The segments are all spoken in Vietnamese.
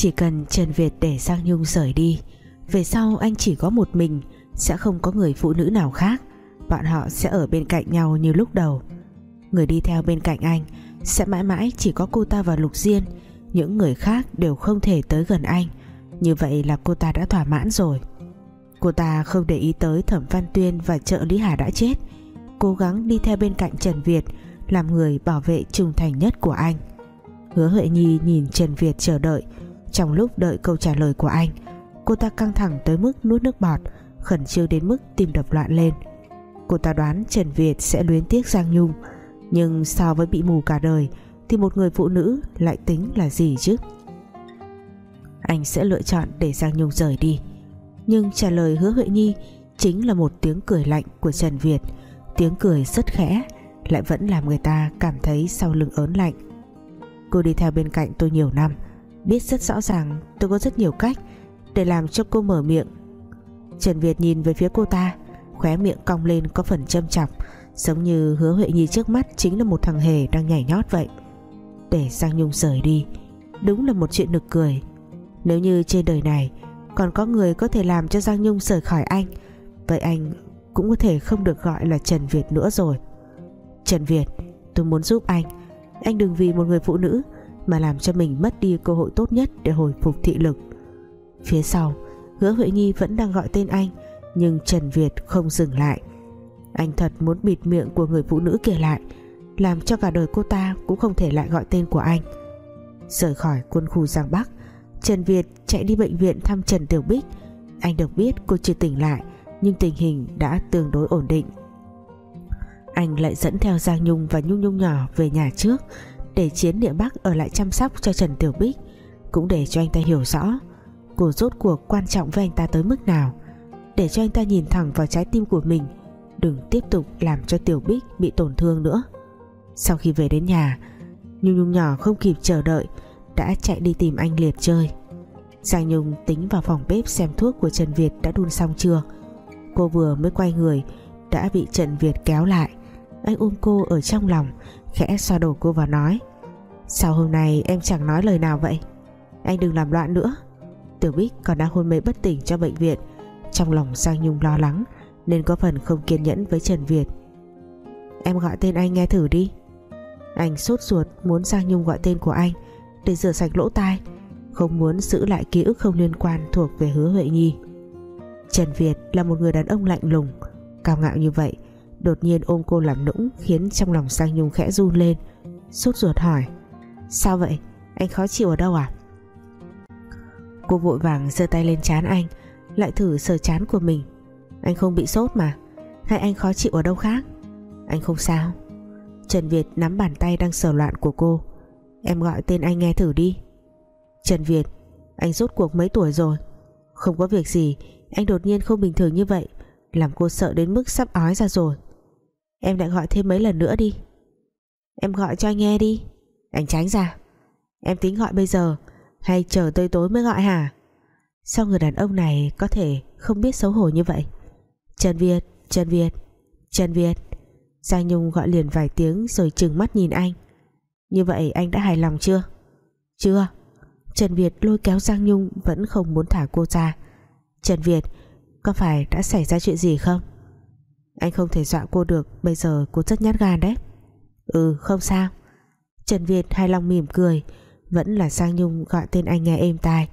Chỉ cần Trần Việt để Giang Nhung rời đi, Về sau anh chỉ có một mình, Sẽ không có người phụ nữ nào khác. Bọn họ sẽ ở bên cạnh nhau như lúc đầu. Người đi theo bên cạnh anh Sẽ mãi mãi chỉ có cô ta và Lục Diên. Những người khác đều không thể tới gần anh. Như vậy là cô ta đã thỏa mãn rồi. Cô ta không để ý tới Thẩm Văn Tuyên và trợ Lý Hà đã chết. Cố gắng đi theo bên cạnh Trần Việt, Làm người bảo vệ trung thành nhất của anh. Hứa Huệ Nhi nhìn Trần Việt chờ đợi trong lúc đợi câu trả lời của anh, Cô ta căng thẳng tới mức nuốt nước bọt, Khẩn trương đến mức tim đập loạn lên. Cô ta đoán Trần Việt sẽ luyến tiếc Giang Nhung, Nhưng so với bị mù cả đời Thì một người phụ nữ lại tính là gì chứ? Anh sẽ lựa chọn để Giang Nhung rời đi. Nhưng trả lời hứa Huệ Nhi Chính là một tiếng cười lạnh của Trần Việt. Tiếng cười rất khẽ, Lại vẫn làm người ta cảm thấy sau lưng ớn lạnh. Cô đi theo bên cạnh tôi nhiều năm Biết rất rõ ràng tôi có rất nhiều cách Để làm cho cô mở miệng. Trần Việt nhìn về phía cô ta, Khóe miệng cong lên có phần châm chọc, Giống như hứa Huệ Nhi trước mắt Chính là một thằng hề đang nhảy nhót vậy. Để Giang Nhung rời đi, Đúng là một chuyện nực cười. Nếu như trên đời này Còn có người có thể làm cho Giang Nhung rời khỏi anh, Vậy anh cũng có thể không được gọi là Trần Việt nữa rồi. Trần Việt, Tôi muốn giúp anh. Anh đừng vì một người phụ nữ mà làm cho mình mất đi cơ hội tốt nhất Để hồi phục thị lực. Phía sau Hứa Huệ Nhi vẫn đang gọi tên anh, Nhưng Trần Việt không dừng lại. Anh thật muốn bịt miệng của người phụ nữ kia lại, Làm cho cả đời cô ta Cũng không thể lại gọi tên của anh. Rời khỏi quân khu Giang Bắc, Trần Việt chạy đi bệnh viện thăm Trần Tiểu Bích. Anh được biết cô chưa tỉnh lại, nhưng tình hình đã tương đối ổn định. Anh lại dẫn theo Giang Nhung và Nhung Nhung nhỏ về nhà trước để Chiến Địa Bắc ở lại chăm sóc cho Trần Tiểu Bích, cũng để cho anh ta hiểu rõ cô rốt cuộc quan trọng với anh ta tới mức nào. Để cho anh ta nhìn thẳng vào trái tim của mình, đừng tiếp tục làm cho Tiểu Bích bị tổn thương nữa. Sau khi về đến nhà, Nhung Nhung nhỏ không kịp chờ đợi, đã chạy đi tìm anh Liệt chơi. Giang Nhung tính vào phòng bếp xem thuốc của Trần Việt đã đun xong chưa. Cô vừa mới quay người, Đã bị Trần Việt kéo lại. Anh ôm cô ở trong lòng Khẽ xoa đầu cô và nói, Sao hôm nay em chẳng nói lời nào vậy? Anh đừng làm loạn nữa. Tiểu Bích còn đang hôn mê bất tỉnh cho bệnh viện, Trong lòng Giang Nhung lo lắng Nên có phần không kiên nhẫn với Trần Việt. Em gọi tên anh nghe thử đi. Anh sốt ruột muốn Giang Nhung gọi tên của anh Để rửa sạch lỗ tai, Không muốn giữ lại ký ức không liên quan thuộc về hứa Huệ Nhi. Trần Việt là một người đàn ông lạnh lùng, Cao ngạo như vậy Đột nhiên ôm cô làm nũng, Khiến trong lòng Sang Nhung khẽ run lên. Sốt ruột hỏi, Sao vậy? Anh khó chịu ở đâu à? Cô vội vàng giơ tay lên chán anh, Lại thử sờ chán của mình. Anh không bị sốt mà, Hay anh khó chịu ở đâu khác? Anh không sao. Trần Việt nắm bàn tay đang sờ loạn của cô. Em gọi tên anh nghe thử đi. Trần Việt, Anh rốt cuộc mấy tuổi rồi? Không có việc gì, anh đột nhiên không bình thường như vậy, Làm cô sợ đến mức sắp ói ra rồi. Em lại gọi thêm mấy lần nữa đi. Em gọi cho anh nghe đi. Anh tránh ra. Em tính gọi bây giờ, Hay chờ tới tối mới gọi hả? Sao người đàn ông này có thể không biết xấu hổ như vậy? Trần Việt Trần Việt Trần Việt. Giang Nhung gọi liền vài tiếng rồi trừng mắt nhìn anh. Như vậy anh đã hài lòng chưa? Chưa. Trần Việt lôi kéo Giang Nhung vẫn không muốn thả cô ra. Trần Việt, Có phải đã xảy ra chuyện gì không? Anh không thể dọa cô được, Bây giờ cô rất nhát gan đấy. Ừ không sao. Trần Việt hài lòng mỉm cười, Vẫn là Sang Nhung gọi tên anh nghe êm tai.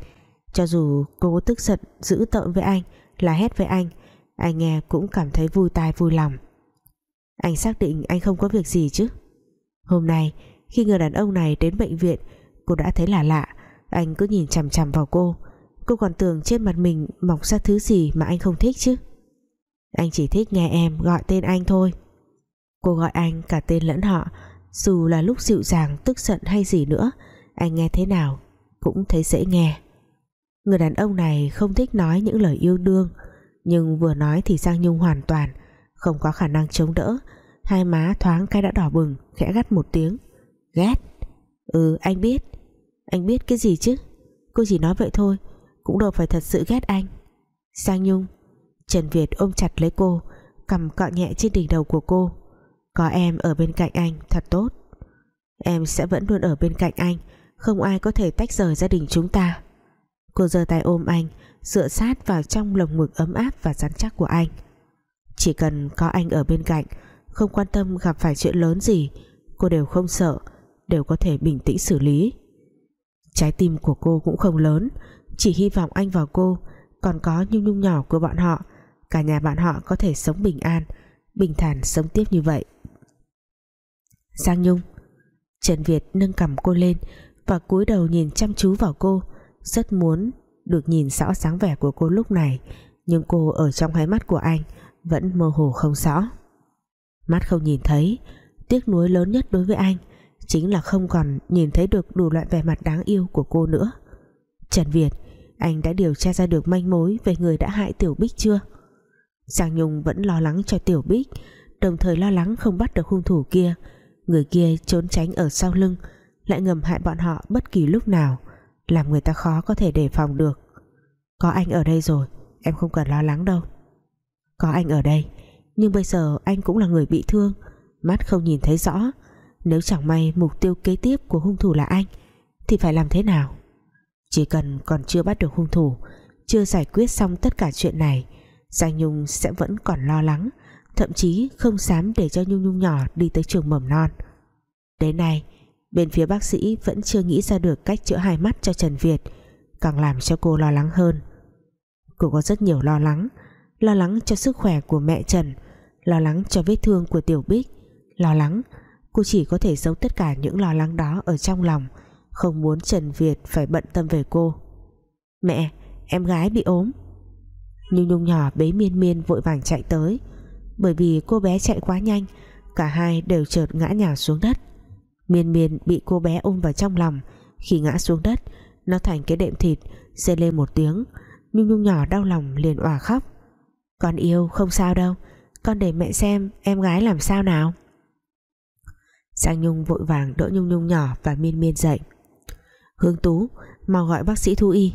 Cho dù cô tức giận Giữ tợn với anh, Là hét với anh Anh nghe cũng cảm thấy vui tai vui lòng. Anh xác định anh không có việc gì chứ? Hôm nay, Khi người đàn ông này đến bệnh viện, Cô đã thấy là lạ. Anh cứ nhìn chằm chằm vào cô. Cô còn tưởng trên mặt mình mọc ra thứ gì mà anh không thích chứ? Anh chỉ thích nghe em gọi tên anh thôi. Cô gọi anh cả tên lẫn họ, Dù là lúc dịu dàng, tức giận hay gì nữa, Anh nghe thế nào Cũng thấy dễ nghe. Người đàn ông này không thích nói những lời yêu đương, Nhưng vừa nói thì Giang Nhung hoàn toàn, Không có khả năng chống đỡ. Hai má thoáng cái đã đỏ bừng, Khẽ gắt một tiếng. Ghét? Ừ anh biết. Anh biết cái gì chứ? Cô chỉ nói vậy thôi, cũng đâu phải thật sự ghét anh. Sang Nhung Trần Việt ôm chặt lấy cô, cầm cọ nhẹ trên đỉnh đầu của cô. Có em ở bên cạnh anh, thật tốt. Em sẽ vẫn luôn ở bên cạnh anh, không ai có thể tách rời gia đình chúng ta. Cô giơ tay ôm anh, Dựa sát vào trong lồng ngực ấm áp và rắn chắc của anh. Chỉ cần có anh ở bên cạnh, Không quan tâm gặp phải chuyện lớn gì, Cô đều không sợ, Đều có thể bình tĩnh xử lý. Trái tim của cô cũng không lớn, Chỉ hy vọng anh và cô Còn có nhung nhung nhỏ của bọn họ Cả nhà bạn họ có thể sống bình an, Bình thản sống tiếp như vậy. Giang Nhung, Trần Việt nâng cầm cô lên Và cúi đầu nhìn chăm chú vào cô, Rất muốn được nhìn rõ sáng vẻ của cô lúc này, Nhưng cô ở trong hai mắt của anh Vẫn mơ hồ không rõ. Mắt không nhìn thấy, Tiếc nuối lớn nhất đối với anh Chính là không còn nhìn thấy được đủ loại vẻ mặt đáng yêu của cô nữa. Trần Việt, Anh đã điều tra ra được manh mối Về người đã hại Tiểu Bích chưa? Giang Nhung vẫn lo lắng cho Tiểu Bích, Đồng thời lo lắng không bắt được hung thủ kia. Người kia trốn tránh ở sau lưng, Lại ngầm hại bọn họ bất kỳ lúc nào, Làm người ta khó có thể đề phòng được. Có anh ở đây rồi, Em không cần lo lắng đâu. Có anh ở đây, Nhưng bây giờ anh cũng là người bị thương, Mắt không nhìn thấy rõ. Nếu chẳng may mục tiêu kế tiếp của hung thủ là anh, Thì phải làm thế nào? Chỉ cần còn chưa bắt được hung thủ, Chưa giải quyết xong tất cả chuyện này Giang Nhung sẽ vẫn còn lo lắng, thậm chí không dám để cho Nhung Nhung nhỏ đi tới trường mầm non. Đến nay, bên phía bác sĩ vẫn chưa nghĩ ra được cách chữa hai mắt cho Trần Việt, càng làm cho cô lo lắng hơn. Cô có rất nhiều lo lắng lo lắng cho sức khỏe của mẹ Trần, lo lắng cho vết thương của Tiểu Bích. Lo lắng, cô chỉ có thể giấu tất cả những lo lắng đó ở trong lòng, không muốn Trần Việt phải bận tâm về cô. Mẹ, em gái bị ốm. Nhung Nhung nhỏ bế miên miên vội vàng chạy tới. Bởi vì cô bé chạy quá nhanh, cả hai đều chợt ngã nhào xuống đất. Miên miên bị cô bé ôm vào trong lòng. Khi ngã xuống đất, nó thành cái đệm thịt xê lên một tiếng. Nhung nhung nhỏ đau lòng liền òa khóc. Con yêu không sao đâu, con để mẹ xem em gái làm sao nào. Giang Nhung vội vàng đỡ Nhung Nhung nhỏ và miên miên dậy. Hương Tú, mau gọi bác sĩ thú y.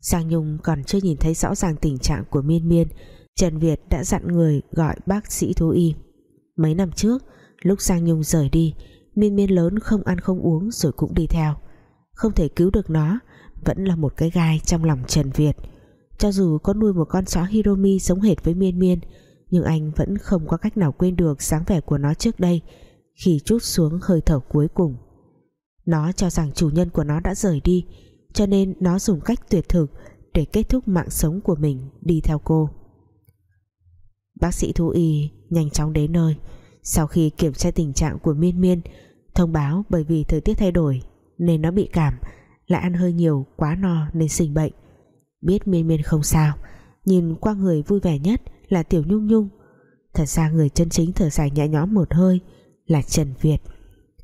Giang Nhung còn chưa nhìn thấy rõ ràng tình trạng của miên miên, Trần Việt đã dặn người gọi bác sĩ thú y. Mấy năm trước, lúc Giang Nhung rời đi, Miên miên lớn không ăn không uống rồi cũng đi theo. Không thể cứu được nó, vẫn là một cái gai trong lòng Trần Việt. Cho dù có nuôi một con chó Hiromi giống hệt với miên miên, nhưng anh vẫn không có cách nào quên được dáng vẻ của nó trước đây, khi chút xuống hơi thở cuối cùng. Nó cho rằng chủ nhân của nó đã rời đi cho nên nó dùng cách tuyệt thực để kết thúc mạng sống của mình đi theo cô. Bác sĩ thú y nhanh chóng đến nơi. Sau khi kiểm tra tình trạng của Miên Miên, Thông báo bởi vì thời tiết thay đổi Nên nó bị cảm, Lại ăn hơi nhiều, quá no nên sinh bệnh. Biết Miên Miên không sao, Nhìn qua người vui vẻ nhất là Tiểu Nhung Nhung. Thật ra người chân chính thở dài nhẹ nhõm một hơi Là Trần Việt.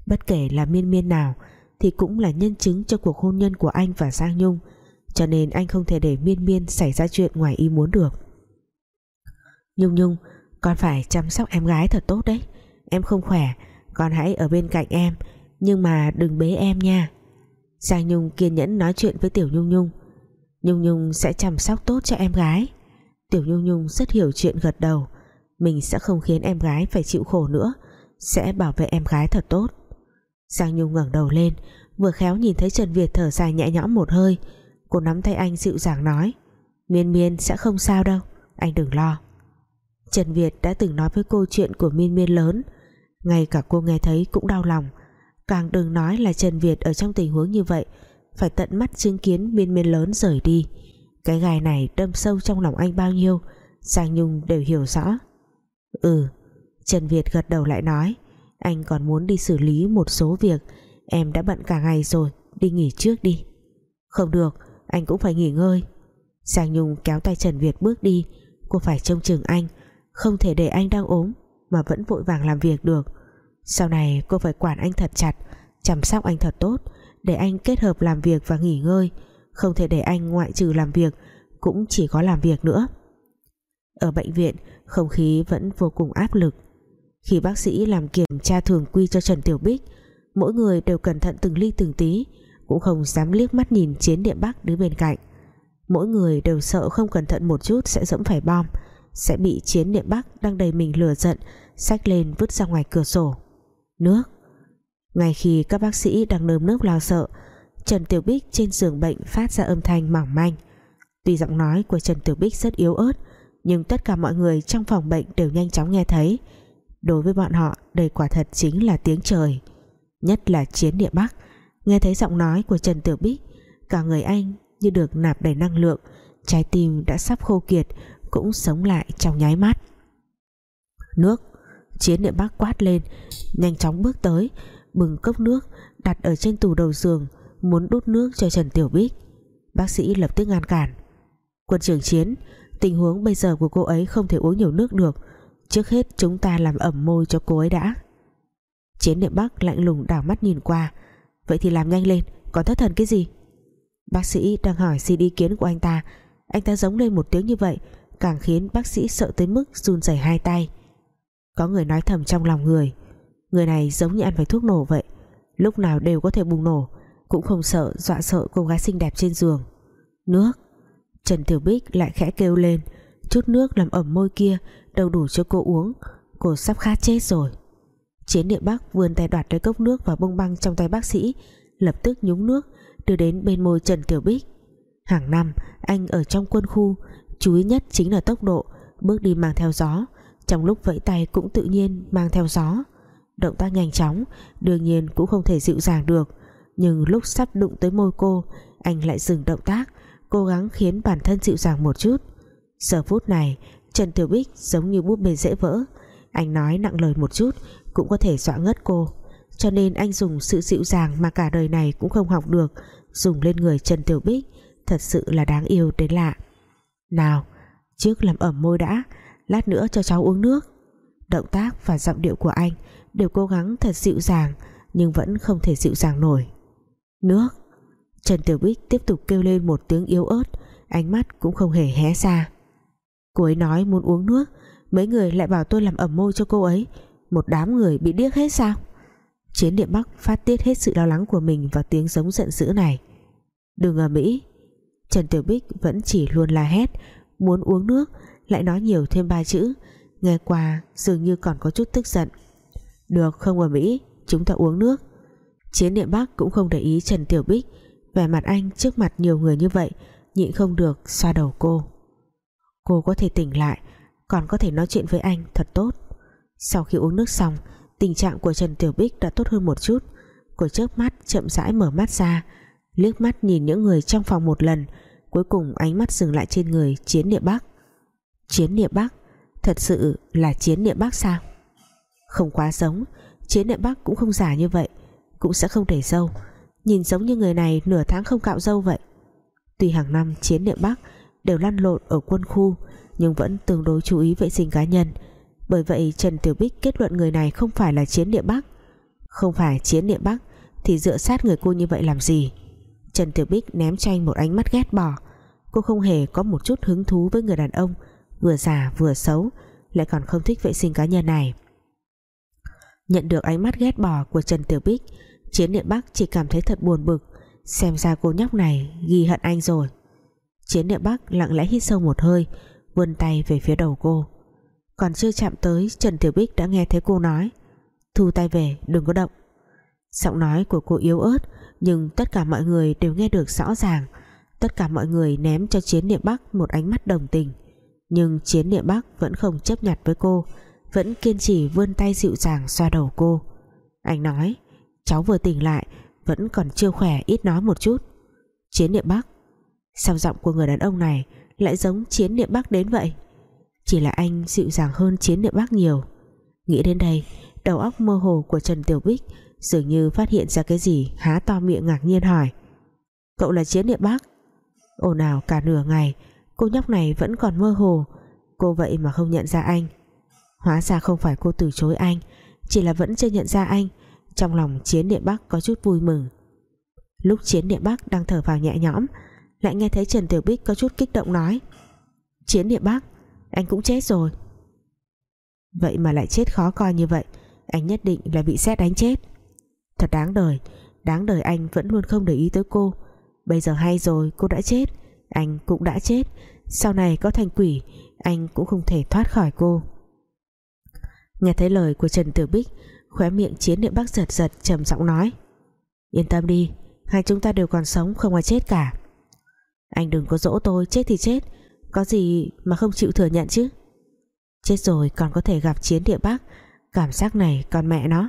Bất kể là Miên Miên nào thì cũng là nhân chứng cho cuộc hôn nhân của anh và Giang Nhung. Cho nên anh không thể để Miên Miên xảy ra chuyện ngoài ý muốn được. Nhung Nhung, Con phải chăm sóc em gái thật tốt đấy. Em không khỏe, Con hãy ở bên cạnh em. Nhưng mà đừng bế em nha. Giang Nhung kiên nhẫn nói chuyện với Tiểu Nhung Nhung. Nhung Nhung sẽ chăm sóc tốt cho em gái. Tiểu Nhung Nhung rất hiểu chuyện gật đầu. Mình sẽ không khiến em gái phải chịu khổ nữa. Sẽ bảo vệ em gái thật tốt. Giang Nhung ngẩng đầu lên, Vừa khéo nhìn thấy Trần Việt thở dài nhẹ nhõm một hơi. Cô nắm tay anh dịu dàng nói, Miên miên sẽ không sao đâu, Anh đừng lo. Trần Việt đã từng nói với cô chuyện của miên miên lớn, ngay cả cô nghe thấy cũng đau lòng. Càng đừng nói là Trần Việt ở trong tình huống như vậy, phải tận mắt chứng kiến miên miên lớn rời đi. Cái gai này đâm sâu trong lòng anh bao nhiêu, Giang Nhung đều hiểu rõ. Ừ Trần Việt gật đầu lại nói anh còn muốn đi xử lý một số việc. Em đã bận cả ngày rồi, đi nghỉ trước đi. Không được, anh cũng phải nghỉ ngơi. Giang Nhung kéo tay Trần Việt bước đi. Cô phải trông chừng anh, không thể để anh đang ốm, mà vẫn vội vàng làm việc được. Sau này cô phải quản anh thật chặt, chăm sóc anh thật tốt, để anh kết hợp làm việc và nghỉ ngơi. Không thể để anh ngoại trừ làm việc, cũng chỉ có làm việc nữa. Ở bệnh viện, không khí vẫn vô cùng áp lực khi bác sĩ làm kiểm tra thường quy cho Trần Tiểu Bích, mỗi người đều cẩn thận từng ly từng tí, cũng không dám liếc mắt nhìn chiến điện Bắc đứng bên cạnh. Mỗi người đều sợ không cẩn thận một chút sẽ dẫm phải bom, sẽ bị chiến địa Bắc đang đầy mình lừa giận, xách lên vứt ra ngoài cửa sổ. Nước. Ngay khi các bác sĩ đang nơm nước lo sợ, Trần Tiểu Bích trên giường bệnh phát ra âm thanh mỏng manh. Tuy giọng nói của Trần Tiểu Bích rất yếu ớt, Nhưng tất cả mọi người trong phòng bệnh đều nhanh chóng nghe thấy. Đối với bọn họ, đây quả thật chính là tiếng trời. Nhất là chiến địa Bắc. Nghe thấy giọng nói của Trần Tiểu Bích, Cả người anh như được nạp đầy năng lượng. Trái tim đã sắp khô kiệt, Cũng sống lại trong nháy mắt. Nước. Chiến địa Bắc quát lên, Nhanh chóng bước tới, Bừng cốc nước, đặt ở trên tủ đầu giường, Muốn đút nước cho Trần Tiểu Bích. Bác sĩ lập tức ngăn cản. Quân trưởng chiến, Tình huống bây giờ của cô ấy không thể uống nhiều nước được Trước hết chúng ta làm ẩm môi cho cô ấy đã. Chiến niệm Bắc lạnh lùng đảo mắt nhìn qua. Vậy thì làm nhanh lên, Còn thất thần cái gì? Bác sĩ đang hỏi xin ý kiến của anh ta. Anh ta giống lên một tiếng như vậy, Càng khiến bác sĩ sợ tới mức run rẩy hai tay. Có người nói thầm trong lòng người Người này giống như ăn phải thuốc nổ vậy, Lúc nào đều có thể bùng nổ, Cũng không sợ dọa sợ cô gái xinh đẹp trên giường. Nước. Trần Tiểu Bích lại khẽ kêu lên, Chút nước làm ẩm môi kia Đâu đủ cho cô uống. Cô sắp khát chết rồi. Chiến địa Bắc vươn tay đoạt lấy cốc nước và bông băng trong tay bác sĩ, Lập tức nhúng nước, Đưa đến bên môi Trần Tiểu Bích. Hàng năm, anh ở trong quân khu, Chú ý nhất chính là tốc độ, Bước đi mang theo gió. Trong lúc vẫy tay cũng tự nhiên mang theo gió. Động tác nhanh chóng, Đương nhiên cũng không thể dịu dàng được. Nhưng lúc sắp đụng tới môi cô, Anh lại dừng động tác, Cố gắng khiến bản thân dịu dàng một chút. Giờ phút này Trần Tiểu Bích giống như búp bê dễ vỡ. Anh nói nặng lời một chút, Cũng có thể dọa ngất cô. Cho nên anh dùng sự dịu dàng mà cả đời này cũng không học được, Dùng lên người Trần Tiểu Bích, Thật sự là đáng yêu đến lạ. Nào Trước làm ẩm môi đã, Lát nữa cho cháu uống nước. Động tác và giọng điệu của anh Đều cố gắng thật dịu dàng, Nhưng vẫn không thể dịu dàng nổi. Nước. Trần Tiểu Bích tiếp tục kêu lên một tiếng yếu ớt, Ánh mắt cũng không hề hé ra. Cô ấy nói muốn uống nước. Mấy người lại bảo tôi làm ẩm môi cho cô ấy. Một đám người bị điếc hết sao? Chiến địa Bắc phát tiết hết sự lo lắng của mình Vào tiếng giống giận dữ này. Đừng ở Mỹ. Trần Tiểu Bích vẫn chỉ luôn la hét, Muốn uống nước, Lại nói nhiều thêm ba chữ. Nghe qua, dường như còn có chút tức giận. Được, không ở Mỹ, Chúng ta uống nước. Chiến địa Bắc cũng không để ý Trần Tiểu Bích. Vẻ mặt anh trước mặt nhiều người như vậy, Nhịn không được xoa đầu cô. Cô có thể tỉnh lại, Còn có thể nói chuyện với anh, thật tốt. Sau khi uống nước xong, Tình trạng của Trần Tiểu Bích đã tốt hơn một chút. Cô chớp mắt, chậm rãi mở mắt ra, liếc mắt nhìn những người trong phòng một lần, cuối cùng ánh mắt dừng lại trên người chiến địa Bắc. Chiến địa Bắc, thật sự là chiến địa Bắc sao? Không quá giống, chiến địa Bắc cũng không giả như vậy, cũng sẽ không để dâu. Nhìn giống như người này nửa tháng không cạo dâu vậy. Tuy hàng năm chiến địa Bắc đều lăn lộn ở quân khu, nhưng vẫn tương đối chú ý vệ sinh cá nhân. Bởi vậy, Trần Tiểu Bích kết luận người này không phải là chiến địa Bắc không phải chiến địa Bắc thì dựa sát người cô như vậy làm gì? Trần Tiểu Bích ném cho anh một ánh mắt ghét bỏ. Cô không hề có một chút hứng thú với người đàn ông, vừa già vừa xấu, lại còn không thích vệ sinh cá nhân này. Nhận được ánh mắt ghét bỏ của Trần Tiểu Bích, Chiến Địa Bắc chỉ cảm thấy thật buồn bực. Xem ra cô nhóc này ghi hận anh rồi. Chiến địa Bắc lặng lẽ hít sâu một hơi, vươn tay về phía đầu cô. Còn chưa chạm tới, Trần Tiểu Bích đã nghe thấy cô nói, thu tay về, đừng có động. Giọng nói của cô yếu ớt, nhưng tất cả mọi người đều nghe được rõ ràng. Tất cả mọi người ném cho chiến Địa Bắc một ánh mắt đồng tình. Nhưng chiến Địa Bắc vẫn không chấp nhặt với cô, vẫn kiên trì vươn tay dịu dàng xoa đầu cô. Anh nói, cháu vừa tỉnh lại, vẫn còn chưa khỏe, ít nói một chút. Chiến Địa Bắc sao giọng của người đàn ông này lại giống chiến niệm Bắc đến vậy? Chỉ là anh dịu dàng hơn chiến niệm Bắc nhiều. Nghĩ đến đây, đầu óc mơ hồ của Trần Tiểu Bích dường như phát hiện ra cái gì há to miệng ngạc nhiên hỏi. Cậu là chiến địa bác? Ồn ào cả nửa ngày, cô nhóc này vẫn còn mơ hồ. Cô vậy mà không nhận ra anh. Hóa ra không phải cô từ chối anh, chỉ là vẫn chưa nhận ra anh. Trong lòng chiến địa bắc có chút vui mừng. Lúc chiến địa bắc đang thở vào nhẹ nhõm lại nghe thấy trần tiểu bích có chút kích động nói. Chiến địa bắc anh cũng chết rồi. Vậy mà lại chết khó coi như vậy, anh nhất định là bị xét đánh chết. Thật đáng đời Đáng đời anh vẫn luôn không để ý tới cô. Bây giờ hay rồi, cô đã chết, Anh cũng đã chết. Sau này có thành quỷ, Anh cũng không thể thoát khỏi cô. Nghe thấy lời của Trần Tử Bích, Khóe miệng chiến địa bác giật giật trầm giọng nói. Yên tâm đi, Hai chúng ta đều còn sống không ai chết cả. Anh đừng có dỗ tôi, chết thì chết. Có gì mà không chịu thừa nhận chứ? Chết rồi, còn có thể gặp chiến địa Bắc. Cảm giác này con mẹ nó.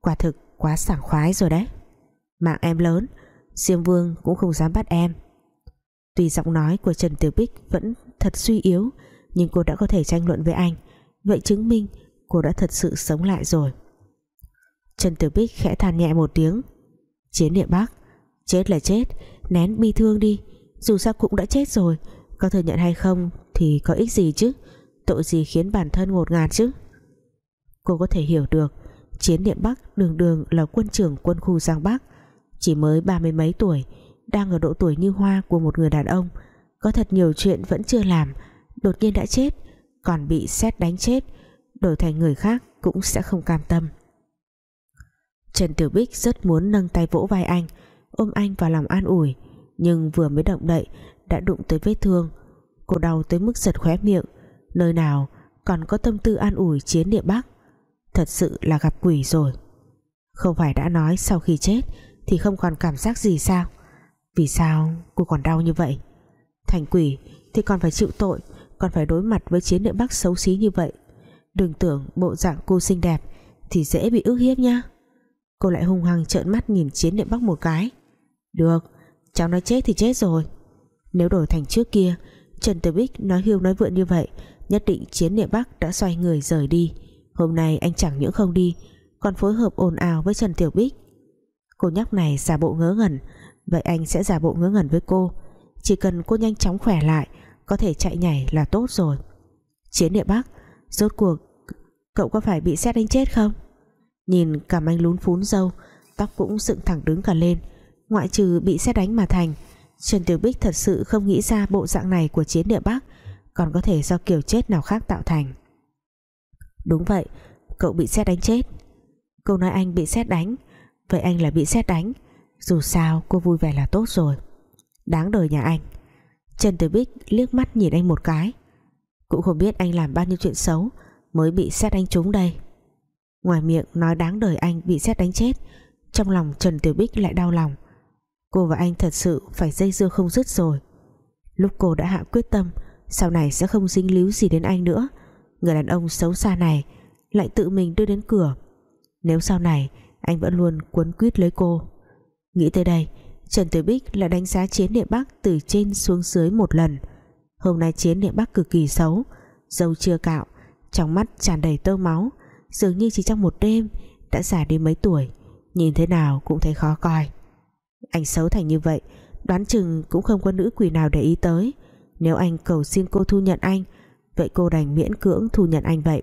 Quả thực quá sảng khoái rồi đấy. Mạng em lớn, Diêm Vương cũng không dám bắt em. Tuy giọng nói của Trần Tiểu Bích Vẫn thật suy yếu, Nhưng cô đã có thể tranh luận với anh. Vậy chứng minh cô đã thật sự sống lại rồi. Trần Tiểu Bích khẽ than nhẹ một tiếng. Chiến địa Bắc, Chết là chết. Nén bi thương đi. Dù sao cũng đã chết rồi. Có thừa nhận hay không thì có ích gì chứ? Tội gì khiến bản thân ngột ngạt chứ? Cô có thể hiểu được, Chiến điện Bắc đường đường là quân trưởng quân khu Giang Bắc, Chỉ mới ba mươi mấy tuổi, Đang ở độ tuổi như hoa của một người đàn ông. Có thật nhiều chuyện vẫn chưa làm, Đột nhiên đã chết, Còn bị xét đánh chết, Đổi thành người khác cũng sẽ không cam tâm. Trần Tiểu Bích rất muốn nâng tay vỗ vai anh, ôm anh vào lòng an ủi nhưng vừa mới động đậy, đã đụng tới vết thương. Cô đau tới mức giật khóe miệng. Nơi nào còn có tâm tư an ủi chiến địa Bắc? Thật sự là gặp quỷ rồi. Không phải đã nói sau khi chết thì không còn cảm giác gì sao? Vì sao cô còn đau như vậy? Thành quỷ thì còn phải chịu tội, còn phải đối mặt với chiến địa Bắc xấu xí như vậy. Đừng tưởng bộ dạng cô xinh đẹp thì dễ bị ức hiếp nhá. Cô lại hung hăng trợn mắt nhìn chiến địa Bắc một cái. Được cháu nói chết thì chết rồi. Nếu đổi thành trước kia, Trần Tử Bích nói hưu nói vượn như vậy, nhất định chiến địa Bắc đã xoay người rời đi. Hôm nay anh chẳng những không đi, còn phối hợp ồn ào với Trần Tiểu Bích. Cô nhóc này giả bộ ngớ ngẩn, vậy anh sẽ giả bộ ngớ ngẩn với cô. Chỉ cần cô nhanh chóng khỏe lại, có thể chạy nhảy là tốt rồi. Chiến địa Bắc, rốt cuộc cậu có phải bị xét đánh chết không? Nhìn cảm anh lún phún dâu, tóc cũng dựng thẳng đứng cả lên ngoại trừ bị xét đánh mà thành. Trần Tiểu Bích thật sự không nghĩ ra bộ dạng này của chiến địa Bắc, còn có thể do kiểu chết nào khác tạo thành. Đúng vậy, cậu bị xét đánh chết. Cô nói anh bị xét đánh, vậy anh là bị xét đánh. Dù sao, cô vui vẻ là tốt rồi. Đáng đời nhà anh. Trần Tử Bích liếc mắt nhìn anh một cái. Cũng không biết anh làm bao nhiêu chuyện xấu mới bị xét đánh trúng đây. Ngoài miệng nói đáng đời anh bị xét đánh chết, trong lòng Trần Tiểu Bích lại đau lòng cô và anh thật sự phải dây dưa không dứt rồi. Lúc cô đã hạ quyết tâm, sau này sẽ không dính líu gì đến anh nữa. Người đàn ông xấu xa này lại tự mình đưa đến cửa. Nếu sau này, anh vẫn luôn cuốn quýt lấy cô. Nghĩ tới đây, Trần Tử Bích lại đánh giá chiến địa Bắc từ trên xuống dưới một lần. Hôm nay chiến địa Bắc cực kỳ xấu dâu chưa cạo, trong mắt tràn đầy tơ máu, dường như chỉ trong một đêm đã già đi mấy tuổi, nhìn thế nào cũng thấy khó coi anh xấu thành như vậy, đoán chừng cũng không có nữ quỷ nào để ý tới. Nếu anh cầu xin cô thu nhận anh, vậy cô đành miễn cưỡng thu nhận anh vậy.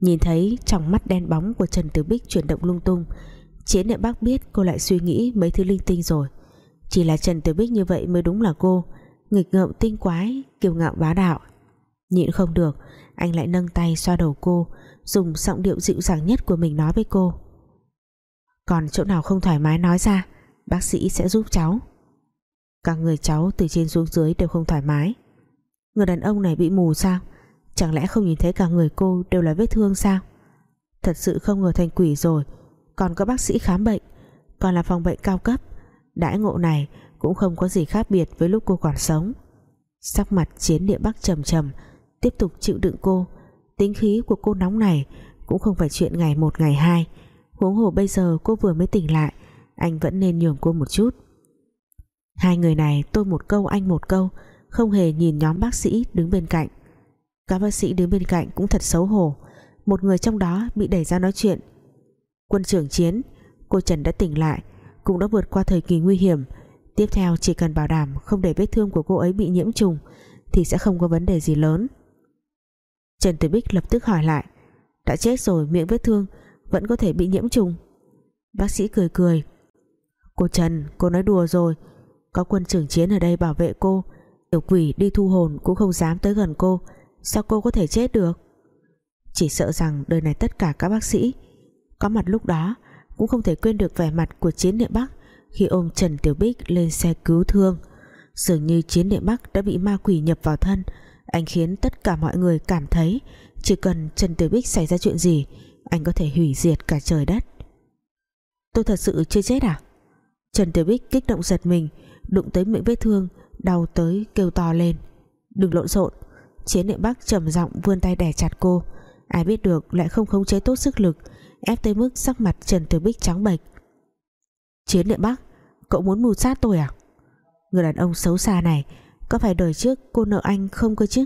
Nhìn thấy trong mắt đen bóng của Trần Tử Bích chuyển động lung tung, Chiến niệm bác biết cô lại suy nghĩ mấy thứ linh tinh rồi. Chỉ là Trần Tử Bích như vậy mới đúng là cô, Nghịch ngợm tinh quái, kiêu ngạo bá đạo. Nhịn không được, Anh lại nâng tay xoa đầu cô, Dùng giọng điệu dịu dàng nhất của mình nói với cô còn chỗ nào không thoải mái nói ra, Bác sĩ sẽ giúp cháu. Cả người cháu từ trên xuống dưới đều không thoải mái. Người đàn ông này bị mù sao? Chẳng lẽ không nhìn thấy cả người cô Đều là vết thương sao? Thật sự không ngờ thành quỷ rồi. Còn có bác sĩ khám bệnh, Còn là phòng bệnh cao cấp. Đãi ngộ này cũng không có gì khác biệt Với lúc cô còn sống. Sắc mặt chiến địa bắc trầm trầm, Tiếp tục chịu đựng cô. Tính khí của cô nóng này Cũng không phải chuyện ngày một, ngày hai huống hồ bây giờ cô vừa mới tỉnh lại, anh vẫn nên nhường cô một chút. Hai người này, tôi một câu, anh một câu, không hề nhìn nhóm bác sĩ đứng bên cạnh. Các bác sĩ đứng bên cạnh cũng thật xấu hổ, một người trong đó bị đẩy ra nói chuyện. Quân trưởng chiến, cô Trần đã tỉnh lại, cũng đã vượt qua thời kỳ nguy hiểm. Tiếp theo, chỉ cần bảo đảm không để vết thương của cô ấy bị nhiễm trùng, thì sẽ không có vấn đề gì lớn. Trần Tử Bích lập tức hỏi lại, đã chết rồi, miệng vết thương vẫn có thể bị nhiễm trùng. Bác sĩ cười cười. Cô Trần, cô nói đùa rồi. Có quân trưởng chiến ở đây bảo vệ cô. Tiểu quỷ đi thu hồn cũng không dám tới gần cô. Sao cô có thể chết được? Chỉ sợ rằng đời này tất cả các bác sĩ, có mặt lúc đó, cũng không thể quên được vẻ mặt của chiến địa Bắc khi ôm Trần Tiểu Bích lên xe cứu thương. Dường như chiến địa Bắc đã bị ma quỷ nhập vào thân, anh khiến tất cả mọi người cảm thấy chỉ cần Trần Tiểu Bích xảy ra chuyện gì anh có thể hủy diệt cả trời đất. Tôi thật sự chưa chết à? Trần Tiểu Bích kích động giật mình, đụng tới miệng vết thương, đau tới kêu to lên. Đừng lộn xộn, chiến niệm bắc trầm giọng vươn tay đè chặt cô. Ai biết được lại không khống chế tốt sức lực, ép tới mức sắc mặt Trần Tiểu Bích trắng bệch. Chiến niệm bắc, cậu muốn mưu sát tôi à? Người đàn ông xấu xa này, có phải đời trước cô nợ anh không cơ chứ?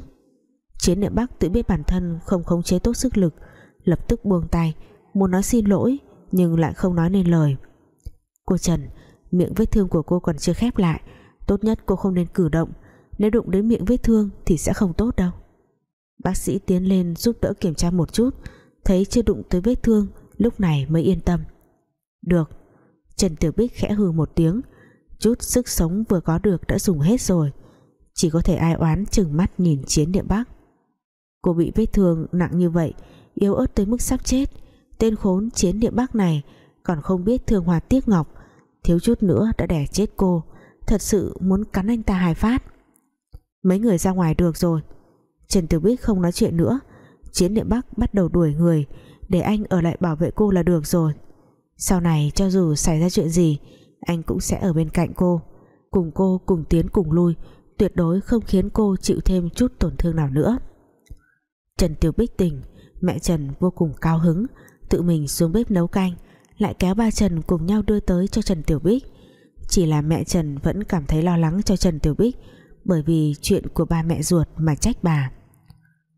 Chiến niệm bắc tự biết bản thân không khống chế tốt sức lực lập tức buông tay, muốn nói xin lỗi, nhưng lại không nói nên lời. Cô Trần, miệng vết thương của cô còn chưa khép lại, tốt nhất cô không nên cử động. Nếu đụng đến miệng vết thương thì sẽ không tốt đâu. Bác sĩ tiến lên giúp đỡ kiểm tra một chút, thấy chưa đụng tới vết thương, lúc này mới yên tâm. Được. Trần Tiểu Bích khẽ hừ một tiếng, chút sức sống vừa có được đã dùng hết rồi. Chỉ có thể ai oán chừng mắt nhìn chiến địa bắc cô bị vết thương nặng như vậy yếu ớt tới mức sắp chết. Tên khốn chiến địa bắc này còn không biết thương hòa tiếc ngọc, thiếu chút nữa đã đẻ chết cô. Thật sự muốn cắn anh ta hài phát. Mấy người ra ngoài được rồi. Trần Tiểu Bích không nói chuyện nữa. Chiến địa Bắc bắt đầu đuổi người, Để anh ở lại bảo vệ cô là được rồi. Sau này cho dù xảy ra chuyện gì, Anh cũng sẽ ở bên cạnh cô. Cùng cô cùng tiến cùng lui, Tuyệt đối không khiến cô chịu thêm chút tổn thương nào nữa. Trần Tiểu Bích tỉnh. Mẹ Trần vô cùng cao hứng, Tự mình xuống bếp nấu canh, Lại kéo ba Trần cùng nhau đưa tới cho Trần Tiểu Bích. Chỉ là mẹ Trần vẫn cảm thấy lo lắng cho Trần Tiểu Bích, Bởi vì chuyện của ba mẹ ruột mà trách bà.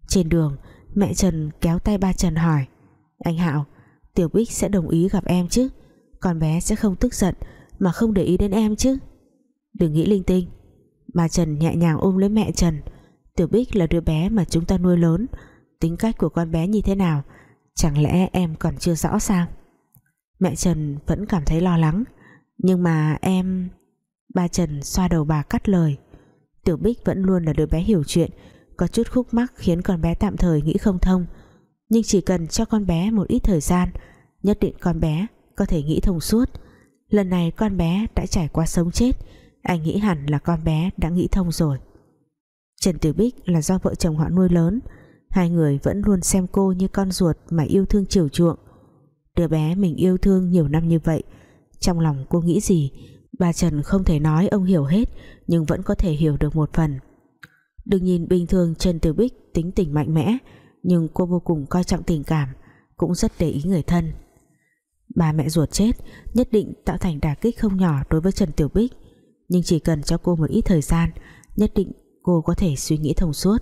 Trên đường, mẹ Trần kéo tay ba Trần hỏi, Anh Hạo, Tiểu Bích sẽ đồng ý gặp em chứ? Con bé sẽ không tức giận Mà không để ý đến em chứ? Đừng nghĩ linh tinh. Bà Trần nhẹ nhàng ôm lấy mẹ Trần, Tiểu Bích là đứa bé mà chúng ta nuôi lớn Tính cách của con bé như thế nào? Chẳng lẽ em còn chưa rõ sao? Mẹ Trần vẫn cảm thấy lo lắng. Nhưng mà em, Ba Trần xoa đầu bà cắt lời. Tiểu Bích vẫn luôn là đứa bé hiểu chuyện, có chút khúc mắc khiến con bé tạm thời nghĩ không thông. Nhưng chỉ cần cho con bé một ít thời gian, nhất định con bé có thể nghĩ thông suốt. Lần này con bé đã trải qua sống chết, anh nghĩ hẳn là con bé đã nghĩ thông rồi. Trần Tử Bích là do vợ chồng họ nuôi lớn hai người vẫn luôn xem cô như con ruột mà yêu thương chiều chuộng. Đứa bé mình yêu thương nhiều năm như vậy, trong lòng cô nghĩ gì? Bà Trần không thể nói ông hiểu hết, nhưng vẫn có thể hiểu được một phần. Đừng nhìn bình thường Trần Tiểu Bích tính tình mạnh mẽ, nhưng cô vô cùng coi trọng tình cảm, cũng rất để ý người thân. Bà mẹ ruột chết, nhất định tạo thành đả kích không nhỏ đối với Trần Tiểu Bích. Nhưng chỉ cần cho cô một ít thời gian, nhất định cô có thể suy nghĩ thông suốt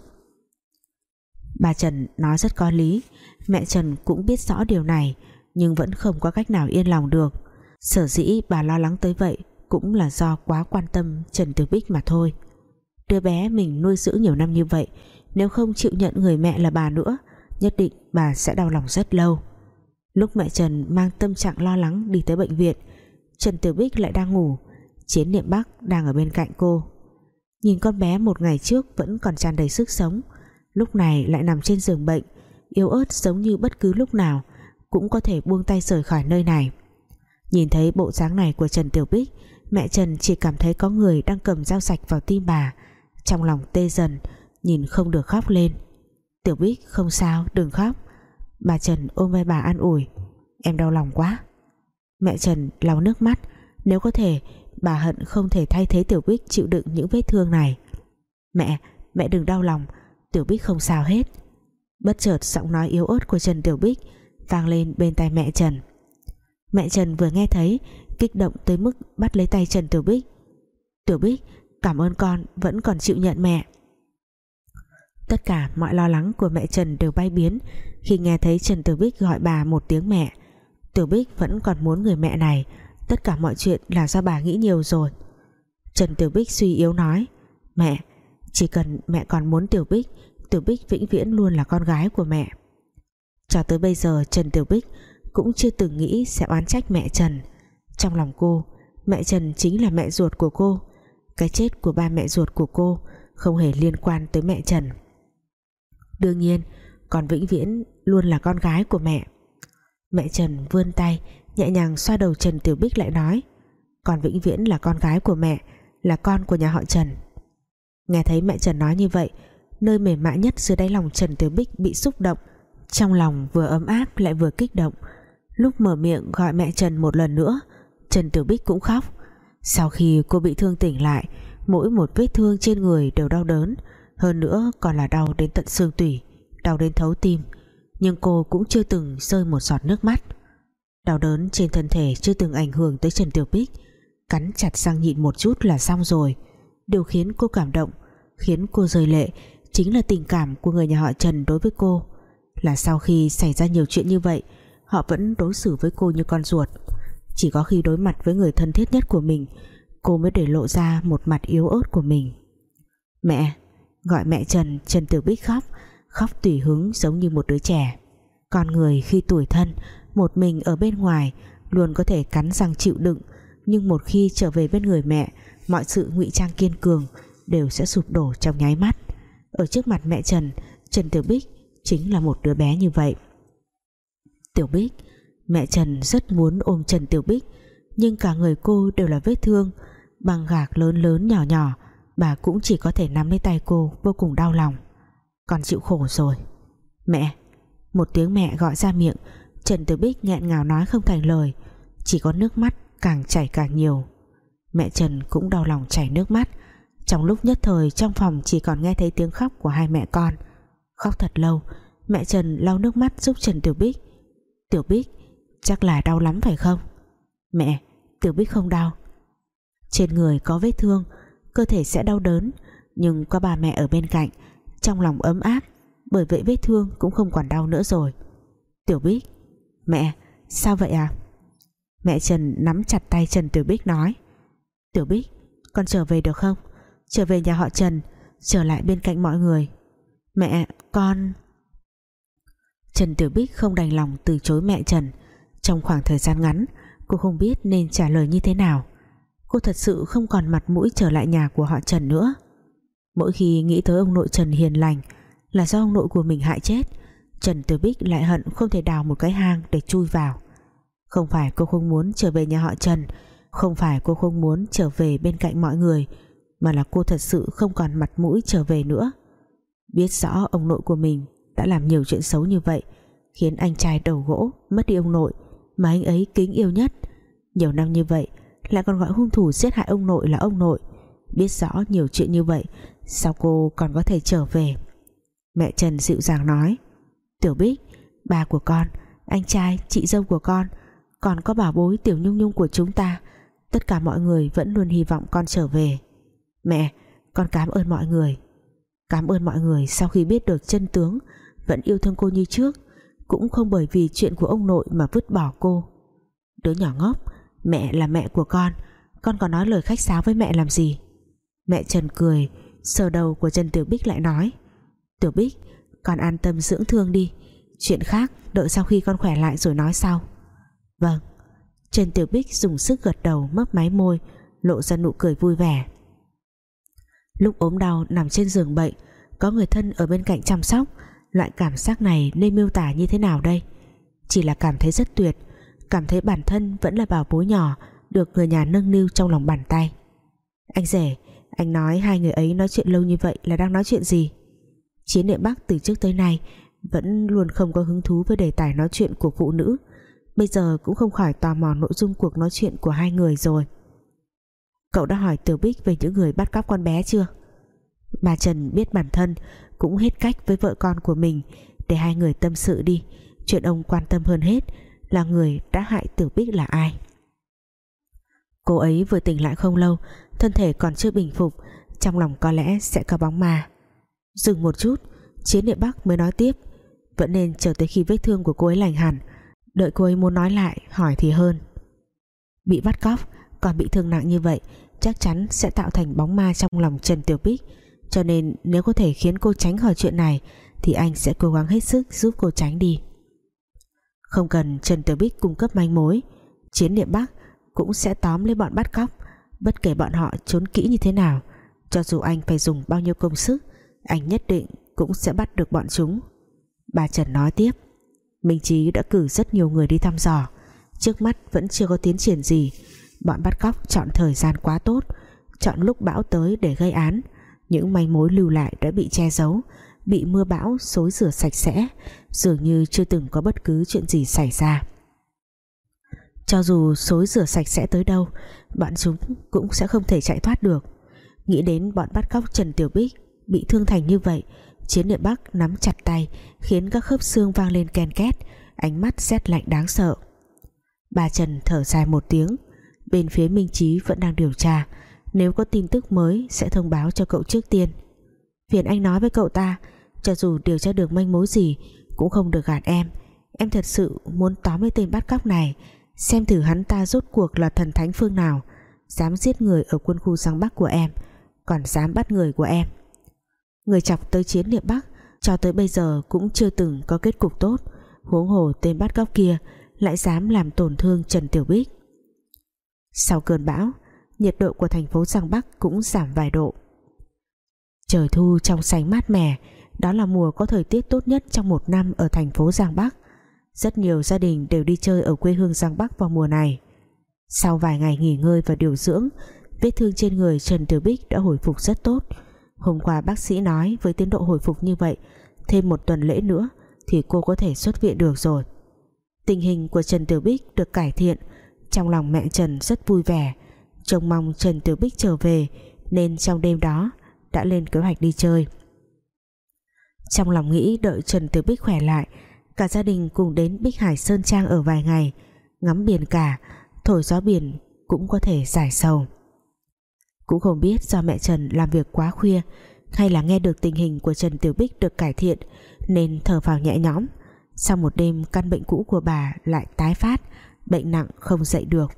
bà Trần nói rất có lý. Mẹ Trần cũng biết rõ điều này, nhưng vẫn không có cách nào yên lòng được. Sở dĩ bà lo lắng tới vậy cũng là do quá quan tâm Trần Tử Bích mà thôi. Đứa bé mình nuôi dưỡng nhiều năm như vậy, Nếu không chịu nhận người mẹ là bà nữa, Nhất định bà sẽ đau lòng rất lâu. Lúc mẹ Trần mang tâm trạng lo lắng đi tới bệnh viện, Trần Tử Bích lại đang ngủ, Chiến niệm Bắc đang ở bên cạnh cô. Nhìn con bé một ngày trước Vẫn còn tràn đầy sức sống Lúc này lại nằm trên giường bệnh Yếu ớt giống như bất cứ lúc nào Cũng có thể buông tay rời khỏi nơi này. Nhìn thấy bộ dáng này của Trần Tiểu Bích Mẹ Trần chỉ cảm thấy có người đang cầm dao sạch vào tim bà. Trong lòng tê dần nhìn không được khóc lên. Tiểu Bích không sao đừng khóc. Bà Trần ôm vai bà an ủi. Em đau lòng quá. Mẹ Trần lau nước mắt. Nếu có thể bà hận không thể thay thế Tiểu Bích chịu đựng những vết thương này. Mẹ, mẹ đừng đau lòng. Tiểu Bích không sao hết. Bất chợt giọng nói yếu ớt của Trần Tiểu Bích vang lên bên tai mẹ Trần. Mẹ Trần vừa nghe thấy, kích động tới mức bắt lấy tay Trần Tiểu Bích. Tiểu Bích, cảm ơn con, vẫn còn chịu nhận mẹ. Tất cả mọi lo lắng của mẹ Trần đều bay biến khi nghe thấy Trần Tiểu Bích gọi bà một tiếng mẹ. Tiểu Bích vẫn còn muốn người mẹ này, tất cả mọi chuyện là do bà nghĩ nhiều rồi. Trần Tiểu Bích suy yếu nói, mẹ chỉ cần mẹ còn muốn Tiểu Bích Tiểu Bích vĩnh viễn luôn là con gái của mẹ. Cho tới bây giờ, Trần Tiểu Bích cũng chưa từng nghĩ sẽ oán trách mẹ Trần. Trong lòng cô, mẹ Trần chính là mẹ ruột của cô. Cái chết của ba mẹ ruột của cô không hề liên quan tới mẹ Trần. Đương nhiên, còn vĩnh viễn luôn là con gái của mẹ. Mẹ Trần vươn tay, nhẹ nhàng xoa đầu Trần Tiểu Bích lại nói, còn vĩnh viễn là con gái của mẹ, là con của nhà họ Trần nghe thấy mẹ Trần nói như vậy, nơi mềm mại nhất dưới đáy lòng Trần Tiểu Bích bị xúc động. Trong lòng vừa ấm áp lại vừa kích động. Lúc mở miệng gọi mẹ Trần một lần nữa, Trần Tiểu Bích cũng khóc. Sau khi cô bị thương tỉnh lại, Mỗi một vết thương trên người đều đau đớn. Hơn nữa còn là đau đến tận xương tủy, Đau đến thấu tim. Nhưng cô cũng chưa từng rơi một giọt nước mắt. Đau đớn trên thân thể Chưa từng ảnh hưởng tới Trần Tiểu Bích. Cắn chặt răng nhịn một chút là xong rồi. Điều khiến cô cảm động, Khiến cô rời lệ, Chính là tình cảm của người nhà họ Trần đối với cô. Là sau khi xảy ra nhiều chuyện như vậy, Họ vẫn đối xử với cô như con ruột. Chỉ có khi đối mặt với người thân thiết nhất của mình, Cô mới để lộ ra một mặt yếu ớt của mình. Mẹ, Gọi mẹ Trần Trần Tử Bích khóc Khóc tùy hứng giống như một đứa trẻ. Con người khi tuổi thân, Một mình ở bên ngoài, Luôn có thể cắn răng chịu đựng, Nhưng một khi trở về bên người mẹ Mọi sự ngụy trang kiên cường Đều sẽ sụp đổ trong nháy mắt. Ở trước mặt mẹ Trần Trần Tiểu Bích chính là một đứa bé như vậy. Tiểu Bích, Mẹ Trần rất muốn ôm Trần Tiểu Bích, Nhưng cả người cô đều là vết thương. Bằng gạc lớn lớn nhỏ nhỏ, Bà cũng chỉ có thể nắm lấy tay cô, Vô cùng đau lòng. Còn chịu khổ rồi. Mẹ, Một tiếng mẹ gọi ra miệng, Trần Tiểu Bích nghẹn ngào nói không thành lời. Chỉ có nước mắt càng chảy càng nhiều. Mẹ Trần cũng đau lòng chảy nước mắt. Trong lúc nhất thời, trong phòng chỉ còn nghe thấy tiếng khóc của hai mẹ con. Khóc thật lâu, Mẹ Trần lau nước mắt giúp Trần Tiểu Bích. Tiểu Bích, Chắc là đau lắm phải không? Mẹ, Tiểu Bích không đau. Trên người có vết thương, Cơ thể sẽ đau đớn, Nhưng có bà mẹ ở bên cạnh, Trong lòng ấm áp, Bởi vậy vết thương cũng không còn đau nữa rồi. Tiểu Bích, Mẹ, sao vậy à? Mẹ Trần nắm chặt tay Trần Tiểu Bích nói. Tiểu Bích, Con trở về được không? Trở về nhà họ Trần, Trở lại bên cạnh mọi người. Mẹ, con. Trần Tiểu Bích không đành lòng từ chối mẹ Trần. Trong khoảng thời gian ngắn, Cô không biết nên trả lời như thế nào. Cô thật sự không còn mặt mũi trở lại nhà của họ Trần nữa. Mỗi khi nghĩ tới ông nội Trần hiền lành Là do ông nội của mình hại chết, Trần Tiểu Bích lại hận không thể đào một cái hang để chui vào. Không phải cô không muốn trở về nhà họ Trần không phải cô không muốn trở về bên cạnh mọi người, Mà là cô thật sự không còn mặt mũi trở về nữa. Biết rõ ông nội của mình đã làm nhiều chuyện xấu như vậy, khiến anh trai đầu gỗ mất đi ông nội mà anh ấy kính yêu nhất. Nhiều năm như vậy, lại còn gọi hung thủ giết hại ông nội là ông nội. Biết rõ nhiều chuyện như vậy, sao cô còn có thể trở về? Mẹ Trần dịu dàng nói, Tiểu Bích, bà của con, anh trai, chị dâu của con, còn có bảo bối Tiểu Nhung Nhung của chúng ta tất cả mọi người vẫn luôn hy vọng con trở về. Mẹ, con cảm ơn mọi người. Cảm ơn mọi người sau khi biết được chân tướng vẫn yêu thương cô như trước, cũng không bởi vì chuyện của ông nội mà vứt bỏ cô. Đứa nhỏ ngốc, mẹ là mẹ của con con còn nói lời khách sáo với mẹ làm gì? Mẹ Trần cười, sờ đầu của Trần Tiểu Bích lại nói, Tiểu Bích, con an tâm dưỡng thương đi, chuyện khác đợi sau khi con khỏe lại rồi nói sau. Vâng. Trần Tiểu Bích dùng sức gật đầu, mấp máy môi, lộ ra nụ cười vui vẻ. Lúc ốm đau nằm trên giường bệnh, có người thân ở bên cạnh chăm sóc, loại cảm giác này nên miêu tả như thế nào đây? Chỉ là cảm thấy rất tuyệt, cảm thấy bản thân vẫn là bảo bối nhỏ, được người nhà nâng niu trong lòng bàn tay. Anh rể, anh nói hai người ấy nói chuyện lâu như vậy là đang nói chuyện gì? Chiến địa bắc từ trước tới nay vẫn luôn không có hứng thú với đề tài nói chuyện của phụ nữ bây giờ cũng không khỏi tò mò nội dung cuộc nói chuyện của hai người rồi. Cậu đã hỏi tiểu bích về những người bắt cóc con bé chưa? Bà trần biết bản thân cũng hết cách với vợ con của mình. Để hai người tâm sự đi, chuyện ông quan tâm hơn hết là người đã hại Tiểu Bích là ai. Cô ấy vừa tỉnh lại không lâu, thân thể còn chưa bình phục, trong lòng có lẽ sẽ có bóng ma. Dừng một chút, chiến địa Bắc mới nói tiếp, vẫn nên chờ tới khi vết thương của cô ấy lành hẳn đợi cô ấy muốn nói lại, hỏi thì hơn. Bị bắt cóc, còn bị thương nặng như vậy, chắc chắn sẽ tạo thành bóng ma trong lòng Trần Tiểu Bích. Cho nên nếu có thể khiến cô tránh khỏi chuyện này, thì anh sẽ cố gắng hết sức giúp cô tránh đi. Không cần Trần Tiểu Bích cung cấp manh mối, chiến Địa Bắc cũng sẽ tóm lấy bọn bắt cóc, bất kể bọn họ trốn kỹ như thế nào. Cho dù anh phải dùng bao nhiêu công sức, anh nhất định cũng sẽ bắt được bọn chúng. Bà Trần nói tiếp. Minh Chí đã cử rất nhiều người đi thăm dò. Trước mắt vẫn chưa có tiến triển gì. Bọn bắt cóc chọn thời gian quá tốt, chọn lúc bão tới để gây án. Những manh mối lưu lại đã bị che giấu, bị mưa bão xối rửa sạch sẽ, dường như chưa từng có bất cứ chuyện gì xảy ra. Cho dù xối rửa sạch sẽ tới đâu, bọn chúng cũng sẽ không thể chạy thoát được. Nghĩ đến bọn bắt cóc Trần Tiểu Bích bị thương thành như vậy chiến niệm Bắc nắm chặt tay, khiến các khớp xương vang lên ken két, ánh mắt rét lạnh đáng sợ. Bà Trần thở dài một tiếng, bên phía Minh Chí vẫn đang điều tra, nếu có tin tức mới sẽ thông báo cho cậu trước tiên. Phiền anh nói với cậu ta, cho dù điều tra được manh mối gì cũng không được gạt em. Em thật sự muốn tóm lấy tên bắt cóc này, xem thử hắn ta rốt cuộc là thần thánh phương nào, dám giết người ở quân khu giang Bắc của em, còn dám bắt người của em người chọc tới chiến địa Bắc, cho tới bây giờ cũng chưa từng có kết cục tốt. Huống hồ tên bắt cóc kia lại dám làm tổn thương Trần Tiểu Bích. Sau cơn bão, nhiệt độ của thành phố Giang Bắc cũng giảm vài độ. Trời thu trong sánh mát mẻ, đó là mùa có thời tiết tốt nhất trong một năm ở thành phố Giang Bắc. Rất nhiều gia đình đều đi chơi ở quê hương Giang Bắc vào mùa này. Sau vài ngày nghỉ ngơi và điều dưỡng, vết thương trên người Trần Tiểu Bích đã hồi phục rất tốt hôm qua bác sĩ nói với tiến độ hồi phục như vậy, thêm một tuần lễ nữa thì cô có thể xuất viện được rồi. Tình hình của Trần Tiểu Bích được cải thiện, trong lòng mẹ Trần rất vui vẻ. Trông mong Trần Tiểu Bích trở về, nên trong đêm đó đã lên kế hoạch đi chơi. Trong lòng nghĩ đợi Trần Tiểu Bích khỏe lại, cả gia đình cùng đến Bích Hải Sơn Trang ở vài ngày, ngắm biển cả, thổi gió biển cũng có thể giải sầu cũng không biết do mẹ Trần làm việc quá khuya hay là nghe được tình hình của Trần Tiểu Bích được cải thiện nên thở vào nhẹ nhõm. Sau một đêm, căn bệnh cũ của bà lại tái phát, bệnh nặng không dậy được.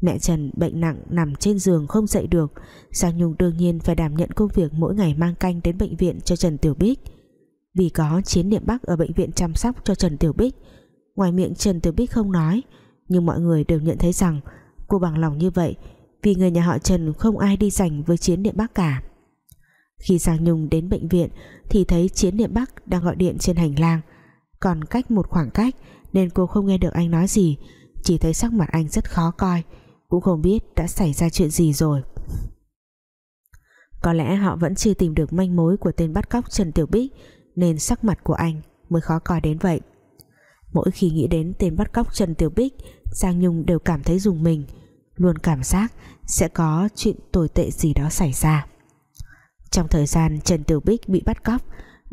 Mẹ Trần bệnh nặng nằm trên giường không dậy được, Giang Nhung đương nhiên phải đảm nhận công việc mỗi ngày mang canh đến bệnh viện cho Trần Tiểu Bích. Vì có chiến niệm Bắc ở bệnh viện chăm sóc cho Trần Tiểu Bích, ngoài miệng Trần Tiểu Bích không nói, nhưng mọi người đều nhận thấy rằng cô bằng lòng như vậy vì người nhà họ Trần không ai đi giành với chiến niệm Bắc cả. Khi Giang Nhung đến bệnh viện thì thấy chiến niệm Bắc đang gọi điện trên hành lang. Còn cách một khoảng cách nên cô không nghe được anh nói gì, chỉ thấy sắc mặt anh rất khó coi, cũng không biết đã xảy ra chuyện gì rồi. Có lẽ họ vẫn chưa tìm được manh mối của tên bắt cóc Trần Tiểu Bích, nên sắc mặt của anh mới khó coi đến vậy. Mỗi khi nghĩ đến tên bắt cóc Trần Tiểu Bích, Giang Nhung đều cảm thấy dùng mình, luôn cảm giác sẽ có chuyện tồi tệ gì đó xảy ra. Trong thời gian Trần Tiểu Bích bị bắt cóc,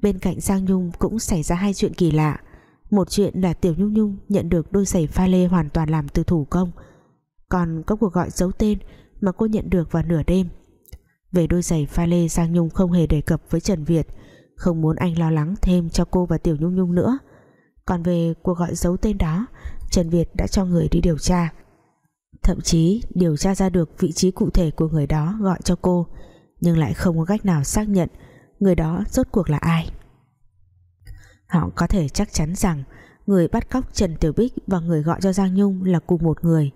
bên cạnh Giang Nhung cũng xảy ra hai chuyện kỳ lạ. Một chuyện là Tiểu Nhung Nhung nhận được đôi giày pha lê hoàn toàn làm từ thủ công, còn có cuộc gọi giấu tên mà cô nhận được vào nửa đêm. Về đôi giày pha lê, Giang Nhung không hề đề cập với Trần Việt, không muốn anh lo lắng thêm cho cô và Tiểu Nhung Nhung nữa. Còn về cuộc gọi giấu tên đó, Trần Việt đã cho người đi điều tra thậm chí điều tra ra được vị trí cụ thể của người đó gọi cho cô, nhưng lại không có cách nào xác nhận người đó rốt cuộc là ai. Họ có thể chắc chắn rằng người bắt cóc Trần Tiểu Bích và người gọi cho Giang Nhung là cùng một người,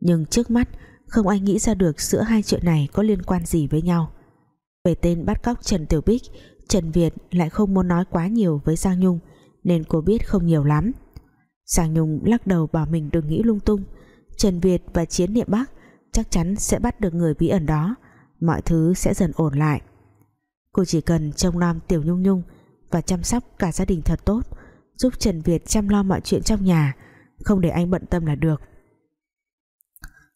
nhưng trước mắt không ai nghĩ ra được giữa hai chuyện này có liên quan gì với nhau. Về tên bắt cóc Trần Tiểu Bích, Trần Việt lại không muốn nói quá nhiều với Giang Nhung, nên cô biết không nhiều lắm. Giang Nhung lắc đầu bảo mình đừng nghĩ lung tung Trần Việt và Chiến Niệm Bắc chắc chắn sẽ bắt được người bí ẩn đó. Mọi thứ sẽ dần ổn lại. Cô chỉ cần trông nom Tiểu Nhung Nhung và chăm sóc cả gia đình thật tốt, giúp Trần Việt chăm lo mọi chuyện trong nhà, không để anh bận tâm là được.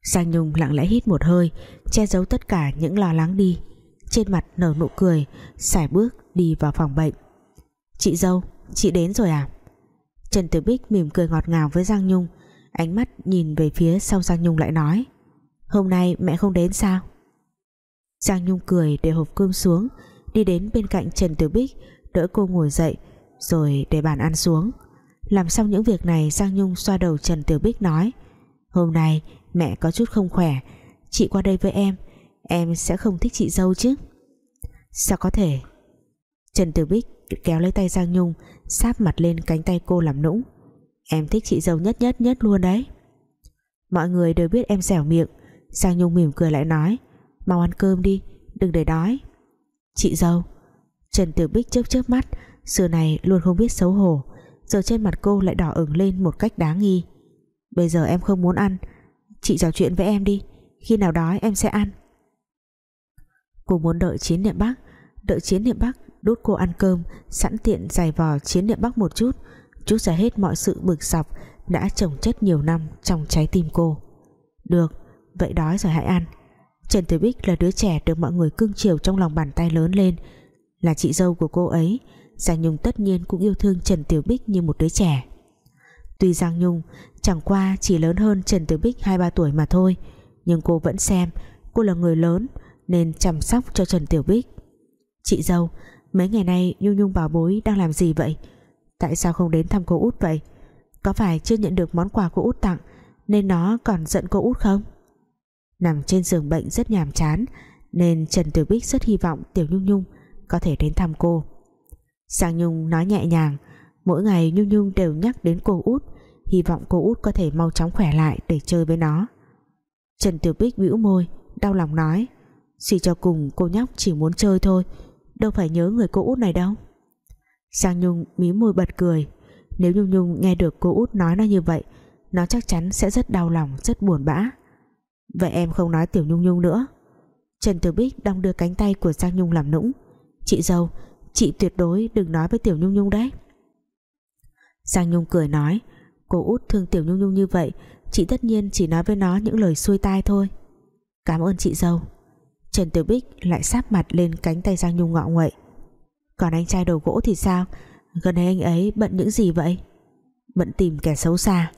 Giang Nhung lặng lẽ hít một hơi, che giấu tất cả những lo lắng đi. Trên mặt nở nụ cười xài bước đi vào phòng bệnh. Chị dâu, chị đến rồi à? Trần Tử Bích mỉm cười ngọt ngào với Giang Nhung ánh mắt nhìn về phía sau Giang Nhung lại nói, hôm nay mẹ không đến sao? Giang Nhung cười để hộp cơm xuống, đi đến bên cạnh Trần Tử Bích, đỡ cô ngồi dậy, rồi để bàn ăn xuống. Làm xong những việc này Giang Nhung xoa đầu Trần Tiểu Bích nói, Hôm nay mẹ có chút không khỏe, Chị qua đây với em Em sẽ không thích chị dâu chứ. Sao có thể? Trần Tử Bích kéo lấy tay Giang Nhung, Sáp mặt lên cánh tay cô làm nũng. Em thích chị dâu nhất nhất nhất luôn đấy. Mọi người đều biết em xẻo miệng. Giang Nhung mỉm cười lại nói, Mau ăn cơm đi, Đừng để đói. Chị dâu. Trần Tiểu Bích chớp chớp mắt, Xưa này luôn không biết xấu hổ, Giờ trên mặt cô lại đỏ ửng lên một cách đáng nghi. Bây giờ em không muốn ăn, Chị trò chuyện với em đi, Khi nào đói em sẽ ăn. Cô muốn đợi chiến niệm Bắc, Đợi chiến niệm Bắc đút cô ăn cơm, Sẵn tiện giày vò chiến niệm Bắc một chút Chút ra hết mọi sự bực dọc đã trồng chất nhiều năm trong trái tim cô. Được, vậy đói rồi hãy ăn. Trần Tiểu Bích là đứa trẻ được mọi người cưng chiều trong lòng bàn tay lớn lên. Là chị dâu của cô ấy, Giang Nhung tất nhiên cũng yêu thương Trần Tiểu Bích như một đứa trẻ. Tuy Giang Nhung chẳng qua chỉ lớn hơn Trần Tiểu Bích 2-3 tuổi mà thôi, nhưng cô vẫn xem cô là người lớn nên chăm sóc cho Trần Tiểu Bích. Chị dâu, mấy ngày nay Nhung Nhung bảo bối đang làm gì vậy? Tại sao không đến thăm cô út vậy? Có phải chưa nhận được món quà cô út tặng, nên nó còn giận cô út không? Nằm trên giường bệnh rất nhàm chán, nên Trần Tiểu Bích rất hy vọng Tiểu Nhung Nhung có thể đến thăm cô. Sang Nhung nói nhẹ nhàng, mỗi ngày Nhung Nhung đều nhắc đến cô út, hy vọng cô út có thể mau chóng khỏe lại để chơi với nó. Trần Tiểu Bích bĩu môi, đau lòng nói, suy cho cùng, cô nhóc chỉ muốn chơi thôi, đâu phải nhớ người cô út này đâu. Giang Nhung mí môi bật cười. Nếu Nhung Nhung nghe được cô út nói nó như vậy, nó chắc chắn sẽ rất đau lòng, rất buồn bã. Vậy em không nói Tiểu Nhung Nhung nữa. Trần Tử Bích đong đưa cánh tay của Giang Nhung làm nũng. Chị dâu, chị tuyệt đối đừng nói với Tiểu Nhung Nhung đấy. Giang Nhung cười nói, cô út thương Tiểu Nhung Nhung như vậy, chị tất nhiên chỉ nói với nó những lời xuôi tai thôi. Cảm ơn chị dâu. Trần Tiểu Bích lại sáp mặt lên cánh tay Giang Nhung ngọ nguậy còn anh trai đầu gỗ thì sao? Gần đây anh ấy bận những gì vậy? Bận tìm kẻ xấu xa.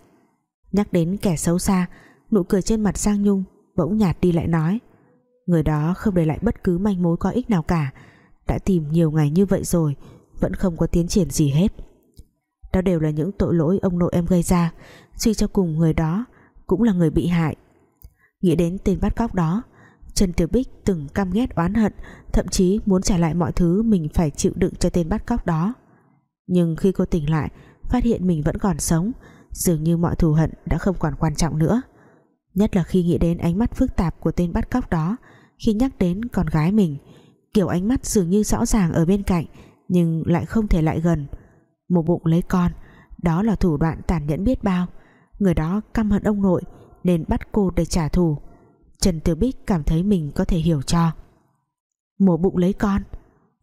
Nhắc đến kẻ xấu xa, nụ cười trên mặt Giang Nhung bỗng nhạt đi lại nói, người đó không để lại bất cứ manh mối có ích nào cả. Đã tìm nhiều ngày như vậy rồi, vẫn không có tiến triển gì hết. Đó đều là những tội lỗi ông nội em gây ra. Suy cho cùng người đó cũng là người bị hại. Nghĩ đến tên bắt cóc đó Trần Tiểu Bích từng căm ghét oán hận, thậm chí muốn trả lại mọi thứ mình phải chịu đựng cho tên bắt cóc đó. Nhưng khi cô tỉnh lại, phát hiện mình vẫn còn sống, dường như mọi thù hận đã không còn quan trọng nữa. Nhất là khi nghĩ đến ánh mắt phức tạp của tên bắt cóc đó, khi nhắc đến con gái mình, kiểu ánh mắt dường như rõ ràng ở bên cạnh, nhưng lại không thể lại gần. Một bụng lấy con, đó là thủ đoạn tàn nhẫn biết bao. Người đó căm hận ông nội, nên bắt cô để trả thù. Trần Tiểu Bích cảm thấy mình có thể hiểu cho. Mổ bụng lấy con.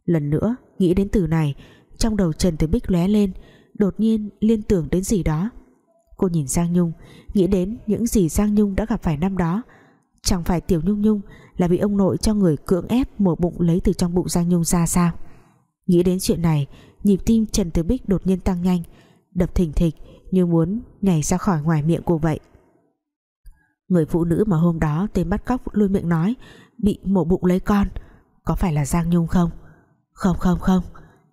Lần nữa, nghĩ đến từ này, trong đầu Trần Tiểu Bích lóe lên, đột nhiên liên tưởng đến gì đó. Cô nhìn Giang Nhung, nghĩ đến những gì Giang Nhung đã gặp phải năm đó. Chẳng phải Tiểu Nhung Nhung là bị ông nội cho người cưỡng ép mổ bụng lấy từ trong bụng Giang Nhung ra sao? Nghĩ đến chuyện này, nhịp tim Trần Tiểu Bích đột nhiên tăng nhanh, đập thình thịch như muốn nhảy ra khỏi ngoài miệng cô vậy người phụ nữ mà hôm đó tên bắt cóc lui miệng nói, bị mổ bụng lấy con, có phải là Giang Nhung không? Không không không.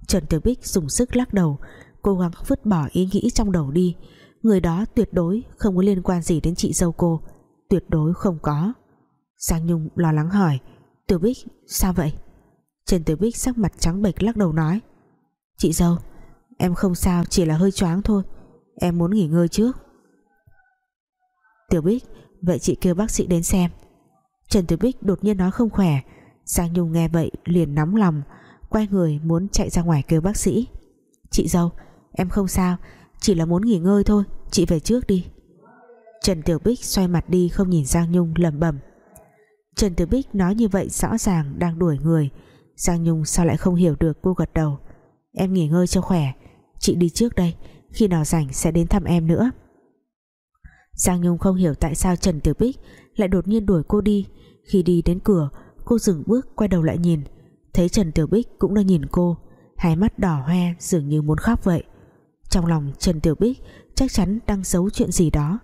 Trần Tiểu Bích dùng sức lắc đầu, cố gắng vứt bỏ ý nghĩ trong đầu đi. Người đó tuyệt đối không có liên quan gì đến chị dâu cô, tuyệt đối không có. Giang Nhung lo lắng hỏi, Tiểu Bích, sao vậy? Trần Tiểu Bích sắc mặt trắng bệch lắc đầu nói, Chị dâu, Em không sao, chỉ là hơi choáng thôi, Em muốn nghỉ ngơi trước. Tiểu Bích Vậy chị kêu bác sĩ đến xem. Trần Tiểu Bích đột nhiên nói không khỏe. Giang Nhung nghe vậy liền nóng lòng, Quay người muốn chạy ra ngoài kêu bác sĩ. Chị dâu, Em không sao, Chỉ là muốn nghỉ ngơi thôi, Chị về trước đi. Trần Tiểu Bích xoay mặt đi không nhìn Giang Nhung lẩm bẩm. Trần Tiểu Bích nói như vậy rõ ràng đang đuổi người. Giang Nhung sao lại không hiểu được cô gật đầu. Em nghỉ ngơi cho khỏe, Chị đi trước đây, Khi nào rảnh sẽ đến thăm em nữa. Giang Nhung không hiểu tại sao Trần Tiểu Bích Lại đột nhiên đuổi cô đi. Khi đi đến cửa, cô dừng bước quay đầu lại nhìn. Thấy Trần Tiểu Bích cũng đang nhìn cô, Hai mắt đỏ hoe dường như muốn khóc vậy. Trong lòng Trần Tiểu Bích Chắc chắn đang giấu chuyện gì đó,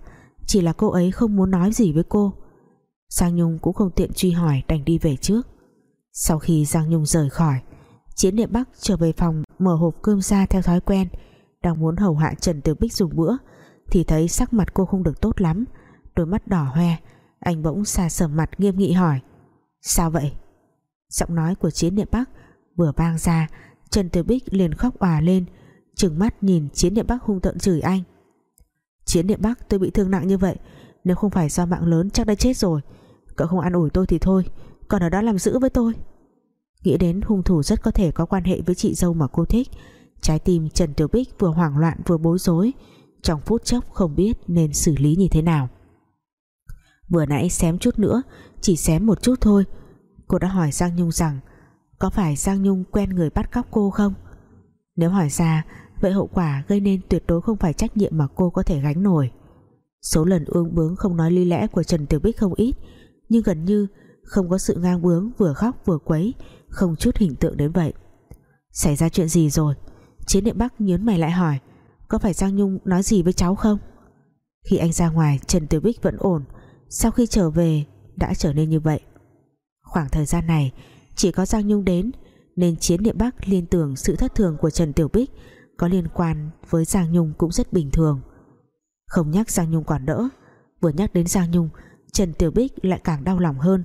Chỉ là cô ấy không muốn nói gì với cô. Giang Nhung cũng không tiện truy hỏi Đành đi về trước. Sau khi Giang Nhung rời khỏi, Chiến niệm Bắc trở về phòng Mở hộp cơm ra theo thói quen, Đang muốn hầu hạ Trần Tiểu Bích dùng bữa thì thấy sắc mặt cô không được tốt lắm. Đôi mắt đỏ hoe, Anh bỗng xa sờ mặt nghiêm nghị hỏi, Sao vậy? Giọng nói của Chiến niệm Bắc vừa vang ra, Trần Tiểu Bích liền khóc òa lên, trừng mắt nhìn Chiến niệm Bắc hung tợn chửi anh. Chiến niệm Bắc, tôi bị thương nặng như vậy, Nếu không phải do mạng lớn chắc đã chết rồi. Cậu không an ủi tôi thì thôi, Còn ở đó làm giữ với tôi. Nghĩ đến hung thủ rất có thể có quan hệ với chị dâu mà cô thích, Trái tim Trần Tiểu Bích vừa hoảng loạn vừa bối rối trong phút chốc không biết nên xử lý như thế nào. Vừa nãy xém chút nữa, Chỉ xém một chút thôi. Cô đã hỏi Giang Nhung rằng, Có phải Giang Nhung quen người bắt cóc cô không? Nếu hỏi ra, vậy hậu quả gây nên tuyệt đối không phải trách nhiệm mà cô có thể gánh nổi. Số lần ương bướng không nói lý lẽ của Trần Tiểu Bích không ít, nhưng gần như không có sự ngang bướng, vừa khóc vừa quấy, không chút hình tượng đến vậy. Xảy ra chuyện gì rồi? Chiến địa bắc nhớn mày lại hỏi có phải Giang Nhung nói gì với cháu không? Khi anh ra ngoài, Trần Tiểu Bích vẫn ổn. Sau khi trở về, đã trở nên như vậy. Khoảng thời gian này, chỉ có Giang Nhung đến, nên chiến Địa bắc liên tưởng sự thất thường của Trần Tiểu Bích có liên quan với Giang Nhung cũng rất bình thường. Không nhắc Giang Nhung còn đỡ vừa nhắc đến Giang Nhung, Trần Tiểu Bích lại càng đau lòng hơn,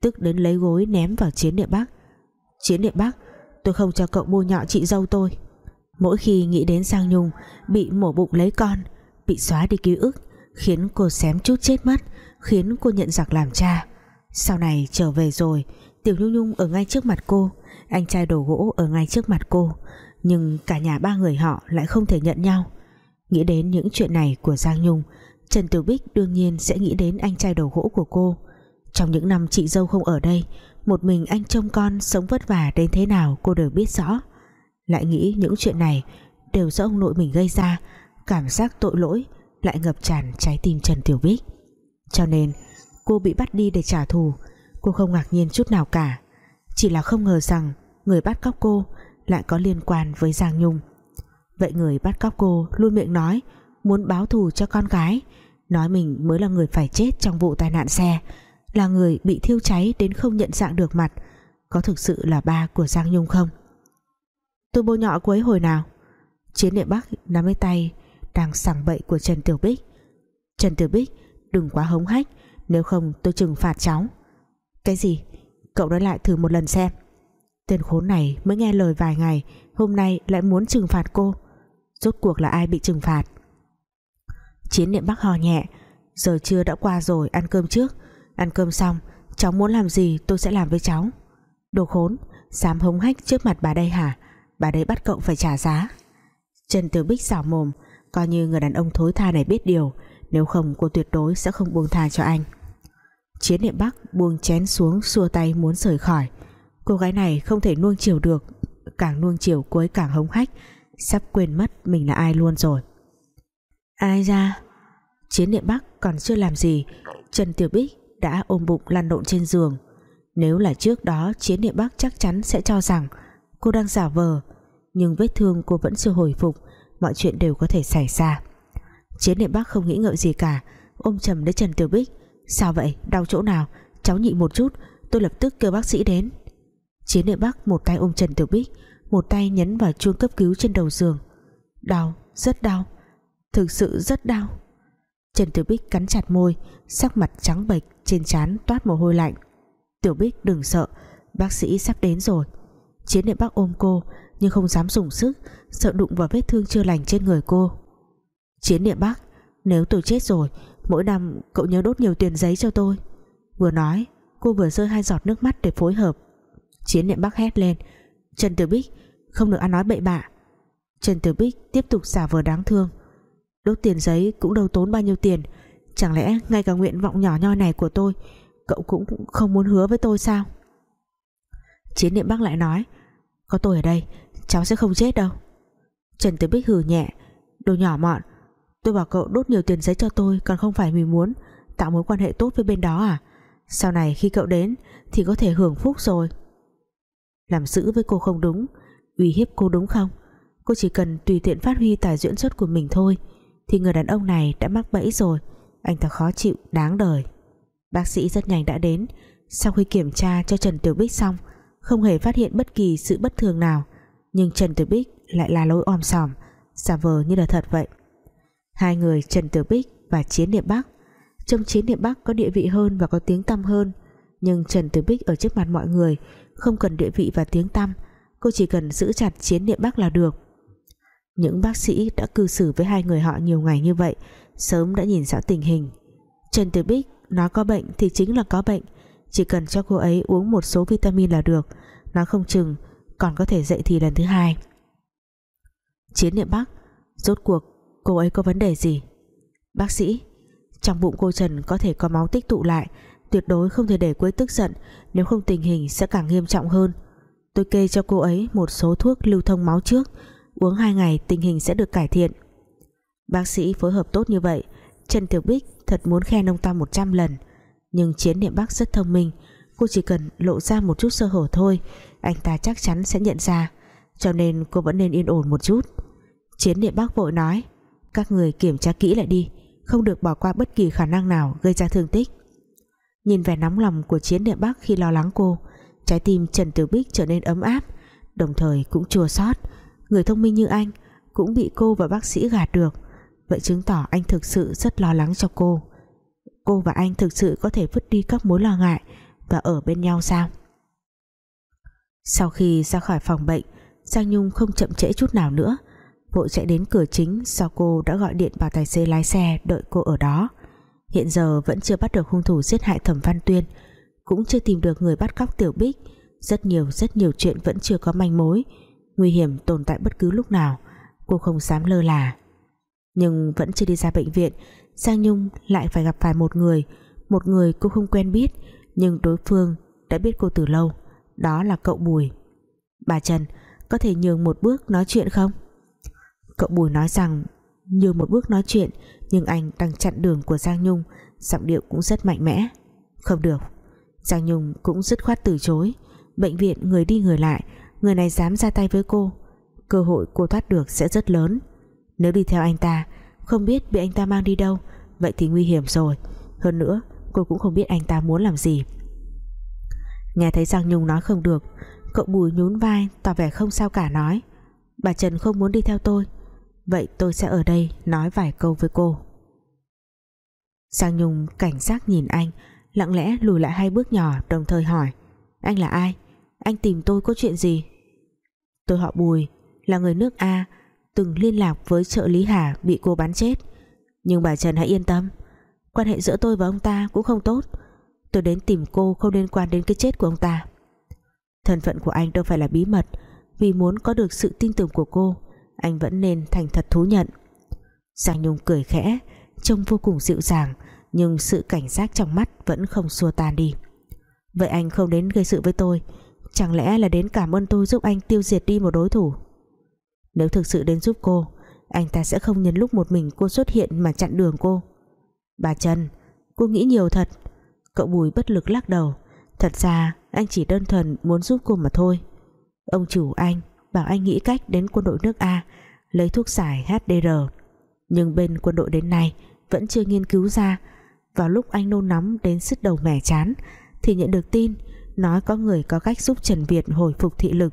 tức đến lấy gối ném vào chiến địa Bắc. Chiến địa Bắc, tôi không cho cậu bôi nhọ chị dâu tôi mỗi khi nghĩ đến Giang Nhung, bị mổ bụng lấy con, bị xóa đi ký ức, khiến cô xém chút chết mất, khiến cô nhận giặc làm cha. Sau này trở về rồi, Tiểu Nhung Nhung ở ngay trước mặt cô, anh trai đồ gỗ ở ngay trước mặt cô, nhưng cả nhà ba người họ lại không thể nhận nhau. Nghĩ đến những chuyện này của Giang Nhung, Trần Tiểu Bích đương nhiên sẽ nghĩ đến anh trai đầu gỗ của cô. Trong những năm chị dâu không ở đây, một mình anh trông con sống vất vả đến thế nào cô đều biết rõ lại nghĩ những chuyện này đều do ông nội mình gây ra, cảm giác tội lỗi lại ngập tràn trái tim Trần Tiểu Bích cho nên, cô bị bắt đi để trả thù, cô không ngạc nhiên chút nào cả. Chỉ là không ngờ rằng người bắt cóc cô lại có liên quan với Giang Nhung. Vậy người bắt cóc cô luôn miệng nói muốn báo thù cho con gái, nói mình mới là người phải chết trong vụ tai nạn xe, là người bị thiêu cháy đến không nhận dạng được mặt, có thực sự là ba của Giang Nhung không? Tôi bôi nhọ cô ấy hồi nào? Chiến địa Bắc nắm lấy tay, đang sảng bậy của Trần Tiểu Bích. Trần Tiểu Bích, đừng quá hống hách, nếu không tôi trừng phạt cháu. Cái gì? Cậu nói lại thử một lần xem. Tên khốn này mới nghe lời vài ngày, hôm nay lại muốn trừng phạt cô. Rốt cuộc là ai bị trừng phạt? Chiến niệm bắc hò nhẹ. Giờ trưa đã qua rồi, ăn cơm trước. Ăn cơm xong, cháu muốn làm gì tôi sẽ làm với cháu. Đồ khốn, dám hống hách trước mặt bà đây hả? Bà đây bắt cậu phải trả giá. Trần Tiểu Bích xảo mồm coi như người đàn ông thối tha này biết điều nếu không cô tuyệt đối sẽ không buông tha cho anh. Chiến niệm Bắc buông chén xuống xua tay muốn rời khỏi. Cô gái này không thể nuông chiều được càng nuông chiều cuối càng hống hách sắp quên mất mình là ai luôn rồi. Ai ra? Chiến niệm Bắc còn chưa làm gì Trần Tiểu Bích đã ôm bụng lăn lộn trên giường. Nếu là trước đó chiến niệm Bắc chắc chắn sẽ cho rằng cô đang giả vờ, nhưng vết thương cô vẫn chưa hồi phục, mọi chuyện đều có thể xảy ra. Chiến niệm bác không nghĩ ngợi gì cả, ôm chầm lấy Trần Tiểu Bích. Sao vậy? Đau chỗ nào? Cháu nhịn một chút, tôi lập tức kêu bác sĩ đến. Chiến niệm bác một tay ôm Trần Tiểu Bích, một tay nhấn vào chuông cấp cứu trên đầu giường. Đau, rất đau. Thực sự rất đau. Trần Tiểu Bích cắn chặt môi, sắc mặt trắng bệch, trên trán toát mồ hôi lạnh. Tiểu Bích đừng sợ, bác sĩ sắp đến rồi chiến niệm Bắc ôm cô, nhưng không dám dùng sức, sợ đụng vào vết thương chưa lành trên người cô. Chiến niệm Bắc, nếu tôi chết rồi, mỗi năm cậu nhớ đốt nhiều tiền giấy cho tôi. Vừa nói, cô vừa rơi hai giọt nước mắt để phối hợp. Chiến niệm Bắc hét lên, Trần Tử Bích, không được ăn nói bậy bạ. Trần Tử Bích tiếp tục giả vờ đáng thương, đốt tiền giấy cũng đâu tốn bao nhiêu tiền, chẳng lẽ ngay cả nguyện vọng nhỏ nhoi này của tôi, cậu cũng không muốn hứa với tôi sao? Chiến niệm Bắc lại nói, có tôi ở đây, cháu sẽ không chết đâu. Trần Tiểu Bích hừ nhẹ, đồ nhỏ mọn, tôi bảo cậu đốt nhiều tiền giấy cho tôi, còn không phải vì muốn tạo mối quan hệ tốt với bên đó à? Sau này khi cậu đến thì có thể hưởng phúc rồi. Làm giữ với cô không đúng, uy hiếp cô đúng không? Cô chỉ cần tùy tiện phát huy tài diễn xuất của mình thôi, thì người đàn ông này đã mắc bẫy rồi, anh ta khó chịu, đáng đời. Bác sĩ rất nhanh đã đến, sau khi kiểm tra cho Trần Tiểu Bích xong không hề phát hiện bất kỳ sự bất thường nào. Nhưng Trần Tử Bích lại là lối om sòm, giả vờ như là thật vậy. Hai người Trần Tử Bích và Chiến Niệm Bắc. Trong Chiến Niệm Bắc có địa vị hơn và có tiếng tăm hơn, nhưng Trần Tử Bích ở trước mặt mọi người không cần địa vị và tiếng tăm, cô chỉ cần giữ chặt Chiến Niệm Bắc là được. Những bác sĩ đã cư xử với hai người họ nhiều ngày như vậy, sớm đã nhìn rõ tình hình. Trần Tử Bích nói có bệnh thì chính là có bệnh chỉ cần cho cô ấy uống một số vitamin là được. Nó không chừng, còn có thể dậy thì lần thứ hai. Chiến niệm Bắc Rốt cuộc cô ấy có vấn đề gì? Bác sĩ, Trong bụng cô Trần có thể có máu tích tụ lại, Tuyệt đối không thể để cô ấy tức giận, Nếu không tình hình sẽ càng nghiêm trọng hơn. Tôi kê cho cô ấy một số thuốc lưu thông máu trước, uống hai ngày tình hình sẽ được cải thiện. Bác sĩ phối hợp tốt như vậy, Trần Tiểu Bích thật muốn khen ông ta 100 lần nhưng chiến niệm Bắc rất thông minh. Cô chỉ cần lộ ra một chút sơ hở thôi, anh ta chắc chắn sẽ nhận ra. Cho nên cô vẫn nên yên ổn một chút. Chiến niệm Bắc vội nói, các người kiểm tra kỹ lại đi, không được bỏ qua bất kỳ khả năng nào gây ra thương tích. Nhìn vẻ nóng lòng của chiến niệm Bắc khi lo lắng cô, trái tim Trần Tử Bích trở nên ấm áp, đồng thời cũng chua xót. Người thông minh như anh cũng bị cô và bác sĩ gạt được. Vậy chứng tỏ anh thực sự rất lo lắng cho cô cô và anh thực sự có thể vứt đi các mối lo ngại và ở bên nhau sao? Sau khi ra khỏi phòng bệnh, Giang Nhung không chậm trễ chút nào nữa. Vội chạy đến cửa chính sau cô đã gọi điện bảo tài xế lái xe đợi cô ở đó. Hiện giờ vẫn chưa bắt được hung thủ giết hại thẩm văn tuyên, cũng chưa tìm được người bắt cóc tiểu bích. Rất nhiều rất nhiều chuyện vẫn chưa có manh mối, nguy hiểm tồn tại bất cứ lúc nào, cô không dám lơ là. Nhưng vẫn chưa đi ra bệnh viện Giang Nhung lại phải gặp phải một người một người cô không quen biết, nhưng đối phương đã biết cô từ lâu, đó là cậu Bùi. Bà Trần, có thể nhường một bước nói chuyện không? Cậu Bùi nói rằng, nhường một bước nói chuyện, nhưng anh đang chặn đường của Giang Nhung, giọng điệu cũng rất mạnh mẽ. Không được. Giang Nhung cũng dứt khoát từ chối. Bệnh viện người đi người lại, người này dám ra tay với cô, cơ hội cô thoát được sẽ rất lớn. Nếu đi theo anh ta không biết bị anh ta mang đi đâu. Vậy thì nguy hiểm rồi. Hơn nữa, cô cũng không biết anh ta muốn làm gì. Nghe thấy Giang Nhung nói không được, cậu Bùi nhún vai, tỏ vẻ không sao cả nói. Bà Trần không muốn đi theo tôi. Vậy tôi sẽ ở đây nói vài câu với cô. Giang Nhung cảnh giác nhìn anh, lặng lẽ lùi lại hai bước nhỏ, đồng thời hỏi, anh là ai? Anh tìm tôi có chuyện gì? Tôi họ Bùi, là người nước A từng liên lạc với trợ lý Hà bị cô bắn chết. Nhưng bà Trần hãy yên tâm, quan hệ giữa tôi và ông ta cũng không tốt. Tôi đến tìm cô không liên quan đến cái chết của ông ta. Thân phận của anh đâu phải là bí mật, vì muốn có được sự tin tưởng của cô, anh vẫn nên thành thật thú nhận. Giang Nhung cười khẽ, trông vô cùng dịu dàng, nhưng sự cảnh giác trong mắt vẫn không xua tan đi. Vậy anh không đến gây sự với tôi, chẳng lẽ là đến cảm ơn tôi giúp anh tiêu diệt đi một đối thủ? Nếu thực sự đến giúp cô, Anh ta sẽ không nhân lúc một mình cô xuất hiện Mà chặn đường cô. Bà Trần, cô nghĩ nhiều thật. Cậu Bùi bất lực lắc đầu. Thật ra, anh chỉ đơn thuần muốn giúp cô mà thôi. Ông chủ anh Bảo anh nghĩ cách đến quân đội nước A, Lấy thuốc giải HDR Nhưng bên quân đội đến nay Vẫn chưa nghiên cứu ra. Vào lúc anh nôn nóng đến sứt đầu mẻ chán, Thì nhận được tin Nói có người có cách giúp Trần Việt hồi phục thị lực.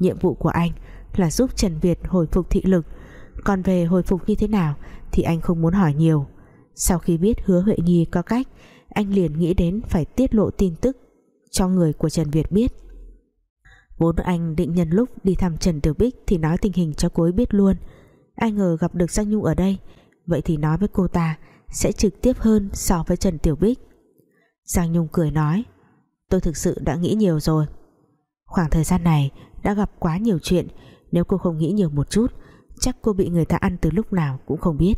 Nhiệm vụ của anh là giúp Trần Việt hồi phục thị lực. Còn về hồi phục như thế nào thì anh không muốn hỏi nhiều. Sau khi biết hứa Huệ Nhi có cách, anh liền nghĩ đến phải tiết lộ tin tức cho người của Trần Việt biết. Vốn anh định nhân lúc đi thăm Trần Tiểu Bích thì nói tình hình cho cô ấy biết luôn. Ai ngờ gặp được Giang Nhung ở đây, vậy thì nói với cô ta sẽ trực tiếp hơn so với Trần Tiểu Bích. Giang Nhung cười nói, tôi thực sự đã nghĩ nhiều rồi. Khoảng thời gian này đã gặp quá nhiều chuyện nếu cô không nghĩ nhiều một chút, Chắc cô bị người ta ăn từ lúc nào cũng không biết.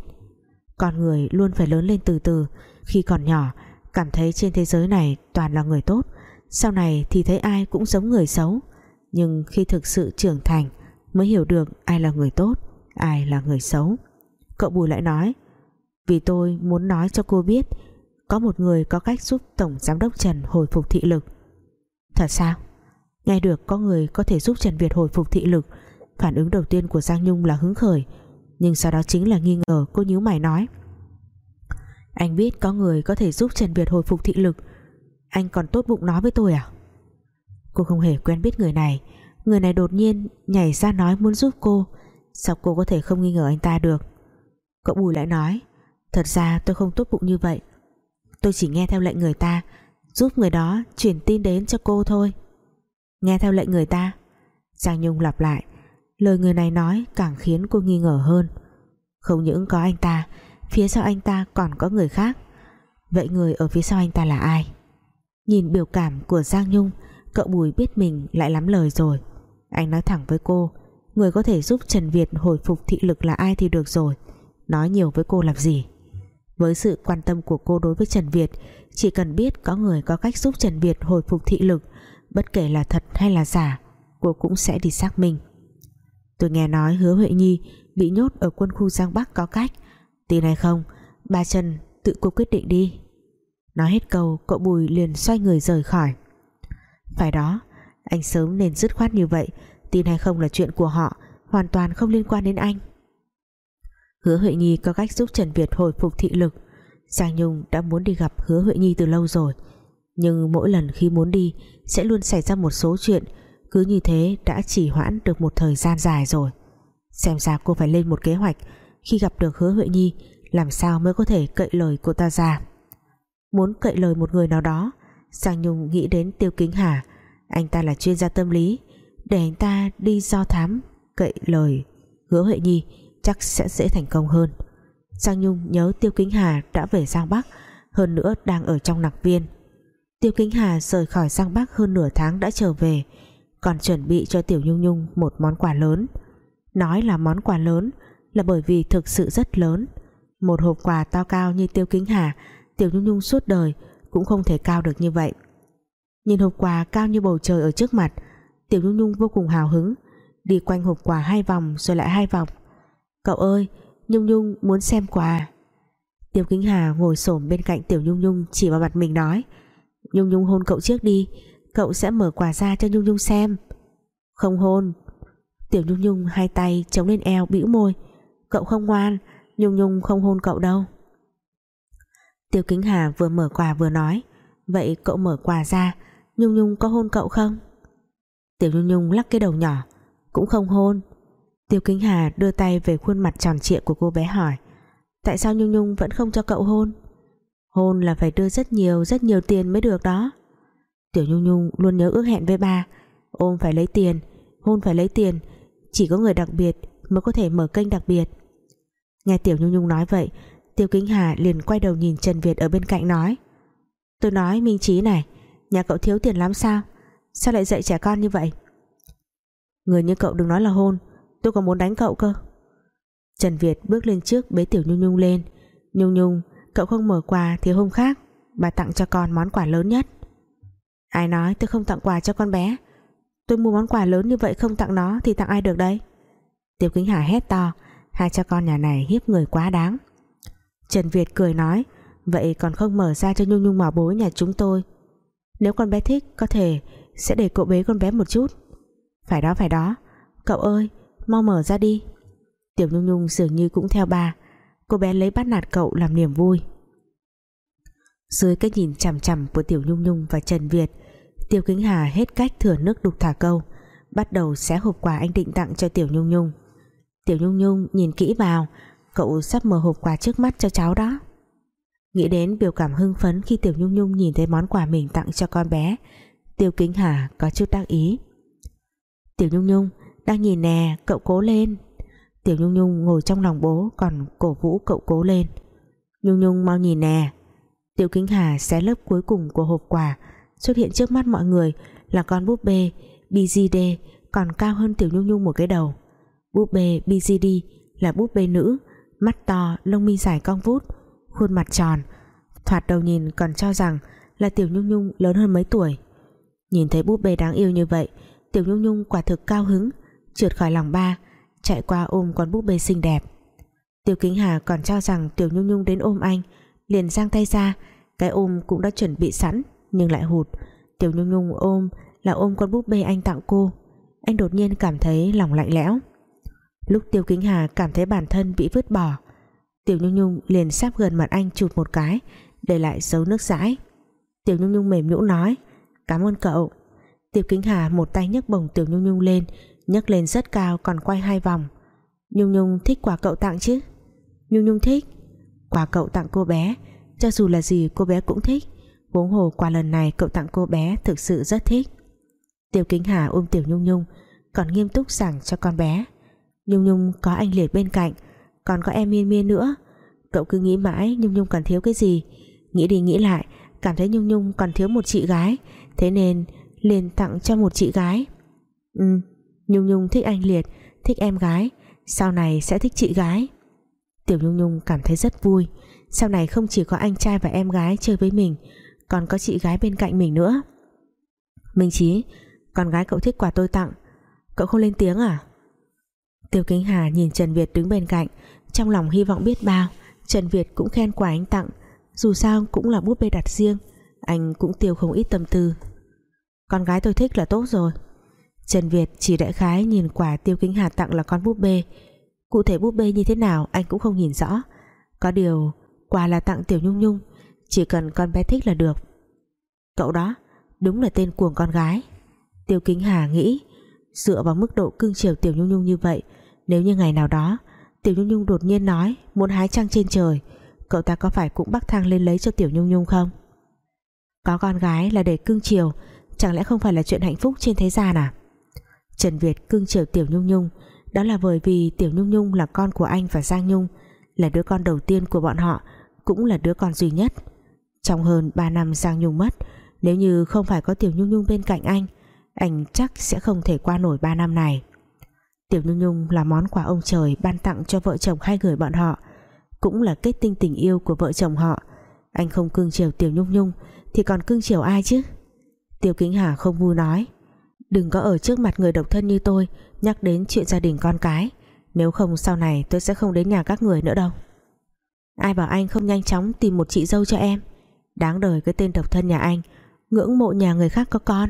Con người luôn phải lớn lên từ từ, Khi còn nhỏ, Cảm thấy trên thế giới này toàn là người tốt, Sau này thì thấy ai cũng giống người xấu. Nhưng khi thực sự trưởng thành Mới hiểu được ai là người tốt, Ai là người xấu. Cậu Bùi lại nói, Vì tôi muốn nói cho cô biết, Có một người có cách giúp Tổng Giám đốc Trần hồi phục thị lực. Thật sao? Nghe được có người có thể giúp Trần Việt hồi phục thị lực Phản ứng đầu tiên của Giang Nhung là hứng khởi, Nhưng sau đó chính là nghi ngờ, Cô nhíu mày nói. Anh biết có người có thể giúp Trần Việt hồi phục thị lực. Anh còn tốt bụng nói với tôi à? Cô không hề quen biết người này. Người này đột nhiên nhảy ra nói muốn giúp cô. Sao cô có thể không nghi ngờ anh ta được? Cậu Bùi lại nói, Thật ra tôi không tốt bụng như vậy. Tôi chỉ nghe theo lệnh người ta, Giúp người đó chuyển tin đến cho cô thôi. Nghe theo lệnh người ta, Giang Nhung lặp lại Lời người này nói càng khiến cô nghi ngờ hơn. Không những có anh ta, Phía sau anh ta còn có người khác. Vậy người ở phía sau anh ta là ai? Nhìn biểu cảm của Giang Nhung, Cậu Bùi biết mình lại lắm lời rồi. Anh nói thẳng với cô, Người có thể giúp Trần Việt hồi phục thị lực là ai thì được rồi. Nói nhiều với cô làm gì? Với sự quan tâm của cô đối với Trần Việt, Chỉ cần biết có người có cách giúp Trần Việt hồi phục thị lực, Bất kể là thật hay là giả, Cô cũng sẽ đi xác minh. Tôi nghe nói hứa Huệ Nhi Bị nhốt ở quân khu Giang Bắc có cách. Tin hay không Ba trần tự cô quyết định đi. Nói hết câu, cậu Bùi liền xoay người rời khỏi. Phải đó, Anh sớm nên dứt khoát như vậy, Tin hay không là chuyện của họ, Hoàn toàn không liên quan đến anh. Hứa Huệ Nhi có cách giúp Trần Việt hồi phục thị lực. Giang Nhung đã muốn đi gặp Hứa Huệ Nhi từ lâu rồi, Nhưng mỗi lần khi muốn đi, Sẽ luôn xảy ra một số chuyện cứ như thế đã chỉ hoãn được một thời gian dài rồi. Xem ra cô phải lên một kế hoạch, Khi gặp được Hứa Huệ Nhi, Làm sao mới có thể cậy lời cô ta ra? Muốn cậy lời một người nào đó, Giang Nhung nghĩ đến Tiêu Kính Hà, Anh ta là chuyên gia tâm lý, Để anh ta đi do thám Cậy lời Hứa Huệ Nhi chắc sẽ dễ thành công hơn. Giang Nhung nhớ Tiêu Kính Hà đã về Giang Bắc, hơn nữa đang ở trong nặc viên. Tiêu Kính Hà rời khỏi Giang Bắc hơn nửa tháng đã trở về còn chuẩn bị cho Tiểu Nhung Nhung một món quà lớn. Nói là món quà lớn là bởi vì thực sự rất lớn. Một hộp quà to cao như Tiêu Kính Hà, Tiểu Nhung Nhung suốt đời cũng không thể cao được như vậy. Nhìn hộp quà cao như bầu trời ở trước mặt, Tiểu Nhung Nhung vô cùng hào hứng, đi quanh hộp quà hai vòng rồi lại hai vòng. Cậu ơi, Nhung Nhung muốn xem quà. Tiêu Kính Hà ngồi xổm bên cạnh Tiểu Nhung Nhung chỉ vào mặt mình nói, Nhung Nhung hôn cậu trước đi Cậu sẽ mở quà ra cho Nhung Nhung xem. Không hôn. Tiểu Nhung Nhung hai tay chống lên eo bĩu môi. Cậu không ngoan, Nhung Nhung không hôn cậu đâu. Tiêu Kính Hà vừa mở quà vừa nói, Vậy cậu mở quà ra, Nhung Nhung có hôn cậu không? Tiểu Nhung Nhung lắc cái đầu nhỏ, Cũng không hôn. Tiêu Kính Hà đưa tay về khuôn mặt tròn trịa của cô bé hỏi, Tại sao Nhung Nhung vẫn không cho cậu hôn? Hôn là phải đưa rất nhiều Rất nhiều tiền mới được đó. Tiểu Nhung Nhung luôn nhớ ước hẹn với ba. Ôm phải lấy tiền, Hôn phải lấy tiền, Chỉ có người đặc biệt mới có thể mở kênh đặc biệt. Nghe Tiểu Nhung Nhung nói vậy, Tiêu Kính Hà liền quay đầu nhìn Trần Việt ở bên cạnh nói, Tôi nói Minh Trí này, Nhà cậu thiếu tiền lắm sao? Sao lại dạy trẻ con như vậy? Người như cậu đừng nói là hôn, Tôi còn muốn đánh cậu cơ. Trần Việt bước lên trước bế Tiểu Nhung Nhung lên, Nhung Nhung, Cậu không mở quà thì hôm khác Bà tặng cho con món quà lớn nhất. Ai nói tôi không tặng quà cho con bé? Tôi mua món quà lớn như vậy không tặng nó Thì tặng ai được đây? Tiểu Kính Hà hét to Hai cha con nhà này hiếp người quá đáng. Trần Việt cười nói Vậy còn không mở ra cho Nhung Nhung mỏ bối nhà chúng tôi. Nếu con bé thích Có thể sẽ để cậu bế con bé một chút. Phải đó phải đó. Cậu ơi mau mở ra đi. Tiểu Nhung Nhung dường như cũng theo bà, Cô bé lấy bắt nạt cậu làm niềm vui. Dưới cái nhìn chằm chằm của Tiểu Nhung Nhung và Trần Việt Tiêu Kính Hà hết cách thừa nước đục thả câu, Bắt đầu xé hộp quà anh định tặng cho Tiểu Nhung Nhung. Tiểu Nhung Nhung nhìn kỹ vào, Cậu sắp mở hộp quà trước mắt cho cháu đó. Nghĩ đến biểu cảm hưng phấn Khi Tiểu Nhung Nhung nhìn thấy món quà mình tặng cho con bé, Tiêu Kính Hà có chút đắc ý. Tiểu Nhung Nhung, đang nhìn nè, cậu cố lên. Tiểu Nhung Nhung ngồi trong lòng bố, Còn cổ vũ cậu cố lên. Nhung Nhung mau nhìn nè. Tiểu Kính Hà xé lớp cuối cùng của hộp quà Xuất hiện trước mắt mọi người Là con búp bê BGD Còn cao hơn Tiểu Nhung Nhung một cái đầu. Búp bê BGD là búp bê nữ Mắt to, lông mi dài cong vút Khuôn mặt tròn Thoạt đầu nhìn còn cho rằng là Tiểu Nhung Nhung lớn hơn mấy tuổi. Nhìn thấy búp bê đáng yêu như vậy Tiểu Nhung Nhung quả thực cao hứng trượt khỏi lòng ba chạy qua ôm con búp bê xinh đẹp. Tiêu Kính Hà còn cho rằng Tiểu Nhung Nhung đến ôm anh liền giang tay ra cái ôm cũng đã chuẩn bị sẵn nhưng lại hụt. Tiểu Nhung Nhung ôm, là ôm con búp bê anh tặng cô. Anh đột nhiên cảm thấy lòng lạnh lẽo. Lúc Tiêu Kính Hà cảm thấy bản thân bị vứt bỏ, Tiểu Nhung Nhung liền sắp gần mặt anh chụp một cái, để lại dấu nước dãi. Tiểu Nhung Nhung mềm nhũ nói, cảm ơn cậu. Tiêu Kính Hà một tay nhấc bổng Tiểu Nhung Nhung lên, nhấc lên rất cao còn quay hai vòng. Nhung Nhung, thích quà cậu tặng chứ? Nhung Nhung thích. Quà cậu tặng cô bé, cho dù là gì cô bé cũng thích huống hồ quà lần này cậu tặng cô bé thực sự rất thích. Tiêu Kính Hà ôm Tiểu Nhung Nhung, còn nghiêm túc giảng cho con bé. Nhung Nhung có anh Liệt bên cạnh, còn có em Miên Miên nữa. Cậu cứ nghĩ mãi Nhung Nhung còn thiếu cái gì. Nghĩ đi nghĩ lại, cảm thấy Nhung Nhung còn thiếu một chị gái. Thế nên liền tặng cho một chị gái. Ừ Nhung Nhung thích anh Liệt, Thích em gái. Sau này sẽ thích chị gái. Tiểu Nhung Nhung cảm thấy rất vui. Sau này không chỉ có anh trai và em gái chơi với mình còn có chị gái bên cạnh mình nữa. Minh Chí, Con gái cậu thích quà tôi tặng. Cậu không lên tiếng à? Tiêu Kính Hà nhìn Trần Việt đứng bên cạnh, trong lòng hy vọng biết bao. Trần Việt cũng khen quà anh tặng. Dù sao cũng là búp bê đặt riêng. Anh cũng tiêu không ít tâm tư. Con gái tôi thích là tốt rồi. Trần Việt chỉ đại khái nhìn quà Tiêu Kính Hà tặng là con búp bê. Cụ thể búp bê như thế nào anh cũng không nhìn rõ. Có điều, quà là tặng Tiểu Nhung Nhung chỉ cần con bé thích là được. Cậu đó, đúng là tên cuồng con gái. Tiêu Kính Hà nghĩ, dựa vào mức độ cưng chiều Tiểu Nhung Nhung như vậy, nếu như ngày nào đó, Tiểu Nhung Nhung đột nhiên nói muốn hái trăng trên trời, cậu ta có phải cũng bắt thang lên lấy cho Tiểu Nhung Nhung không? Có con gái là để cưng chiều, chẳng lẽ không phải là chuyện hạnh phúc trên thế gian à? Trần Việt cưng chiều Tiểu Nhung Nhung, đó là bởi vì Tiểu Nhung Nhung là con của anh và Giang Nhung, là đứa con đầu tiên của bọn họ, cũng là đứa con duy nhất trong hơn 3 năm Giang Nhung mất, nếu như không phải có Tiểu Nhung Nhung bên cạnh anh anh chắc sẽ không thể qua nổi 3 năm này. Tiểu Nhung Nhung là món quà ông trời ban tặng cho vợ chồng hai người bọn họ, cũng là kết tinh tình yêu của vợ chồng họ. Anh không cưng chiều Tiểu Nhung Nhung thì còn cưng chiều ai chứ? Tiêu Kính Hà không vui nói, đừng có ở trước mặt người độc thân như tôi, nhắc đến chuyện gia đình con cái. Nếu không sau này tôi sẽ không đến nhà các người nữa đâu. Ai bảo anh không nhanh chóng tìm một chị dâu cho em? Đáng đời cái tên độc thân nhà anh, ngưỡng mộ nhà người khác có con.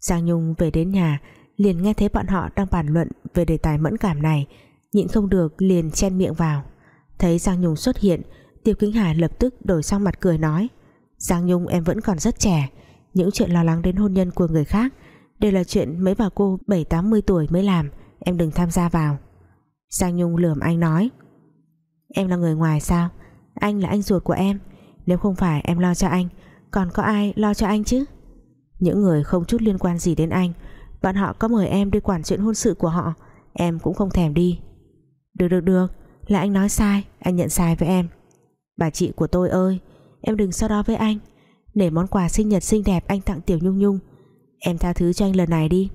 Giang Nhung về đến nhà, liền nghe thấy bọn họ đang bàn luận về đề tài mẫn cảm này, nhịn không được liền chen miệng vào. Thấy Giang Nhung xuất hiện, Tiêu Kính Hà lập tức đổi sang mặt cười nói, Giang Nhung, em vẫn còn rất trẻ, những chuyện lo lắng đến hôn nhân của người khác, đều là chuyện mấy bà cô 7-80 tuổi mới làm, em đừng tham gia vào. Giang Nhung lườm anh nói, em là người ngoài sao? Anh là anh ruột của em nếu không phải em lo cho anh, còn có ai lo cho anh chứ? Những người không chút liên quan gì đến anh, Bọn họ có mời em đi quản chuyện hôn sự của họ, Em cũng không thèm đi. Được được được, Là anh nói sai, Anh nhận sai với em. Bà chị của tôi ơi, Em đừng so đo với anh. Để món quà sinh nhật xinh đẹp anh tặng Tiểu Nhung Nhung, Em tha thứ cho anh lần này đi.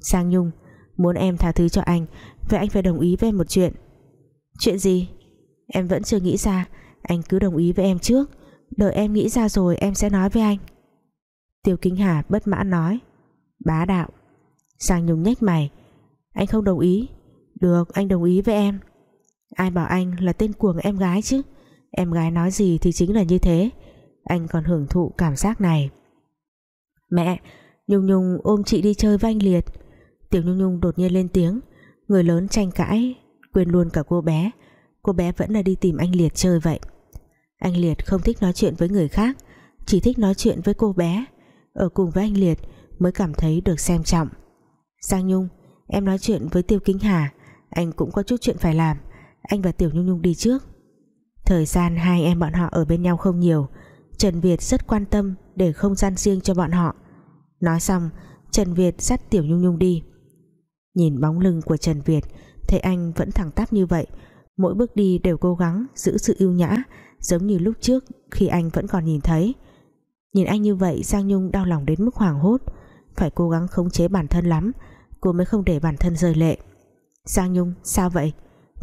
Sang Nhung, Muốn em tha thứ cho anh, Vậy anh phải đồng ý với em một chuyện. Chuyện gì? Em vẫn chưa nghĩ ra anh cứ đồng ý với em trước. Đợi em nghĩ ra rồi em sẽ nói với anh. Tiêu Kính Hà bất mãn nói. Bá đạo, Sang Nhung nhếch mày. Anh không đồng ý. Được, anh đồng ý với em. Ai bảo anh là tên cuồng em gái chứ? Em gái nói gì thì chính là như thế. Anh còn hưởng thụ cảm giác này. Mẹ, Nhung Nhung ôm chị đi chơi với anh Liệt. Tiểu Nhung Nhung đột nhiên lên tiếng. Người lớn tranh cãi, Quên luôn cả cô bé. Cô bé vẫn là đi tìm anh Liệt chơi vậy. Anh Liệt không thích nói chuyện với người khác, Chỉ thích nói chuyện với cô bé. Ở cùng với anh Liệt, mới cảm thấy được xem trọng. Giang Nhung, em nói chuyện với Tiêu Kính Hà, anh cũng có chút chuyện phải làm. Anh và Tiểu Nhung Nhung đi trước. Thời gian hai em bọn họ ở bên nhau không nhiều, Trần Việt rất quan tâm để không gian riêng cho bọn họ. Nói xong, Trần Việt dắt Tiểu Nhung Nhung đi. Nhìn bóng lưng của Trần Việt, thấy anh vẫn thẳng tắp như vậy, mỗi bước đi đều cố gắng giữ sự ưu nhã giống như lúc trước, khi anh vẫn còn nhìn thấy. Nhìn anh như vậy, Giang Nhung đau lòng đến mức hoảng hốt. Phải cố gắng khống chế bản thân lắm, cô mới không để bản thân rơi lệ. Giang Nhung, sao vậy?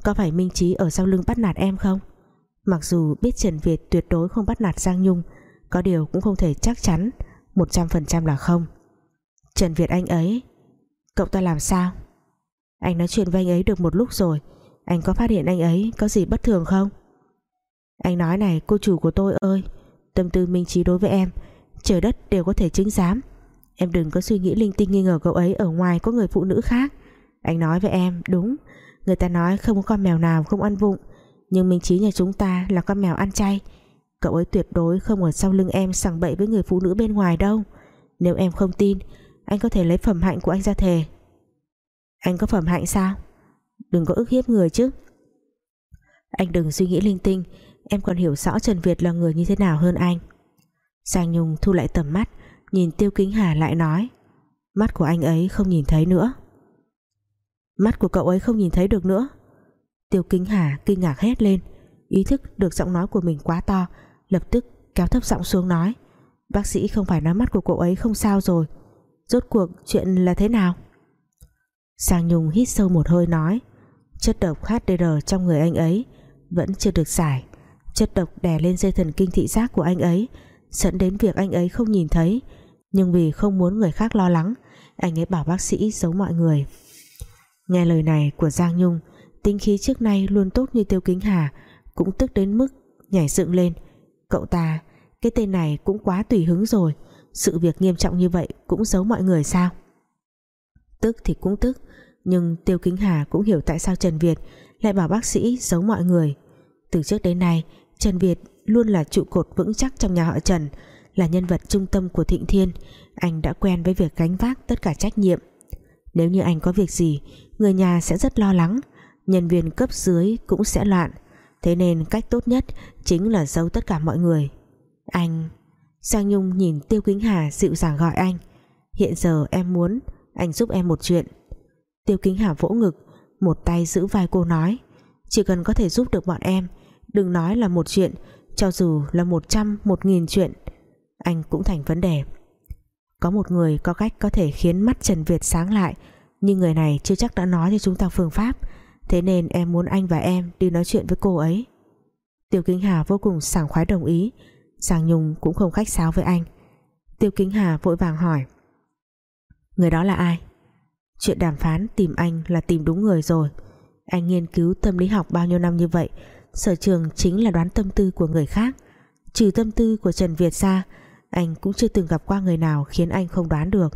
Có phải Minh Trí ở sau lưng bắt nạt em không? Mặc dù biết Trần Việt tuyệt đối không bắt nạt Giang Nhung, có điều cũng không thể chắc chắn 100% là không. Trần Việt anh ấy, cậu ta làm sao? Anh nói chuyện với anh ấy được một lúc rồi, anh có phát hiện anh ấy có gì bất thường không? Anh nói này, cô chủ của tôi ơi. Tâm tư minh trí đối với em, trời đất đều có thể chứng giám. Em đừng có suy nghĩ linh tinh nghi ngờ cậu ấy ở ngoài có người phụ nữ khác. Anh nói với em, đúng. Người ta nói không có con mèo nào không ăn vụng, Nhưng Minh Trí nhà chúng ta là con mèo ăn chay. Cậu ấy tuyệt đối không ở sau lưng em sằng bậy với người phụ nữ bên ngoài đâu. Nếu em không tin, Anh có thể lấy phẩm hạnh của anh ra thề. Anh có phẩm hạnh sao? Đừng có ức hiếp người chứ. Anh đừng suy nghĩ linh tinh. Em còn hiểu rõ Trần Việt là người như thế nào hơn anh. Giang Nhung thu lại tầm mắt, Nhìn Tiêu Kính Hà lại nói, Mắt của anh ấy không nhìn thấy nữa. Mắt của cậu ấy không nhìn thấy được nữa. Tiêu Kính Hà kinh ngạc hét lên, Ý thức được giọng nói của mình quá to, Lập tức kéo thấp giọng xuống nói, Bác sĩ không phải nói mắt của cậu ấy không sao rồi, Rốt cuộc chuyện là thế nào? Sang Nhung hít sâu một hơi nói, Chất độc HDR trong người anh ấy Vẫn chưa được giải. Chất độc đè lên dây thần kinh thị giác của anh ấy, Dẫn đến việc anh ấy không nhìn thấy. Nhưng vì không muốn người khác lo lắng, anh ấy bảo bác sĩ giấu mọi người. Nghe lời này của Giang Nhung tính khí trước nay luôn tốt như Tiêu Kính Hà, cũng tức đến mức nhảy dựng lên. Cậu ta, cái tên này cũng quá tùy hứng rồi, sự việc nghiêm trọng như vậy cũng giấu mọi người sao? Tức thì cũng tức, nhưng Tiêu Kính Hà cũng hiểu tại sao Trần Việt lại bảo bác sĩ giấu mọi người. Từ trước đến nay Trần Việt luôn là trụ cột vững chắc trong nhà họ Trần, là nhân vật trung tâm của Thịnh Thiên. Anh đã quen với việc gánh vác tất cả trách nhiệm. Nếu như anh có việc gì, người nhà sẽ rất lo lắng, nhân viên cấp dưới cũng sẽ loạn. Thế nên cách tốt nhất chính là giấu tất cả mọi người. Anh, Sang Nhung nhìn Tiêu Kính Hà dịu dàng gọi anh, hiện giờ em muốn anh giúp em một chuyện. Tiêu Kính Hà vỗ ngực, một tay giữ vai cô nói, chỉ cần có thể giúp được bọn em đừng nói là một chuyện, cho dù là một trăm, một nghìn chuyện, anh cũng thành vấn đề. Có một người có cách có thể khiến mắt Trần Việt sáng lại, nhưng người này chưa chắc đã nói cho chúng ta phương pháp. Thế nên em muốn anh và em đi nói chuyện với cô ấy. Tiêu Kính Hà vô cùng sảng khoái đồng ý, Giang Nhung cũng không khách sáo với anh. Tiêu Kính Hà vội vàng hỏi, Người đó là ai? Chuyện đàm phán tìm anh là tìm đúng người rồi. Anh nghiên cứu tâm lý học bao nhiêu năm như vậy Sở trường chính là đoán tâm tư của người khác. Trừ tâm tư của Trần Việt ra, Anh cũng chưa từng gặp qua người nào Khiến anh không đoán được.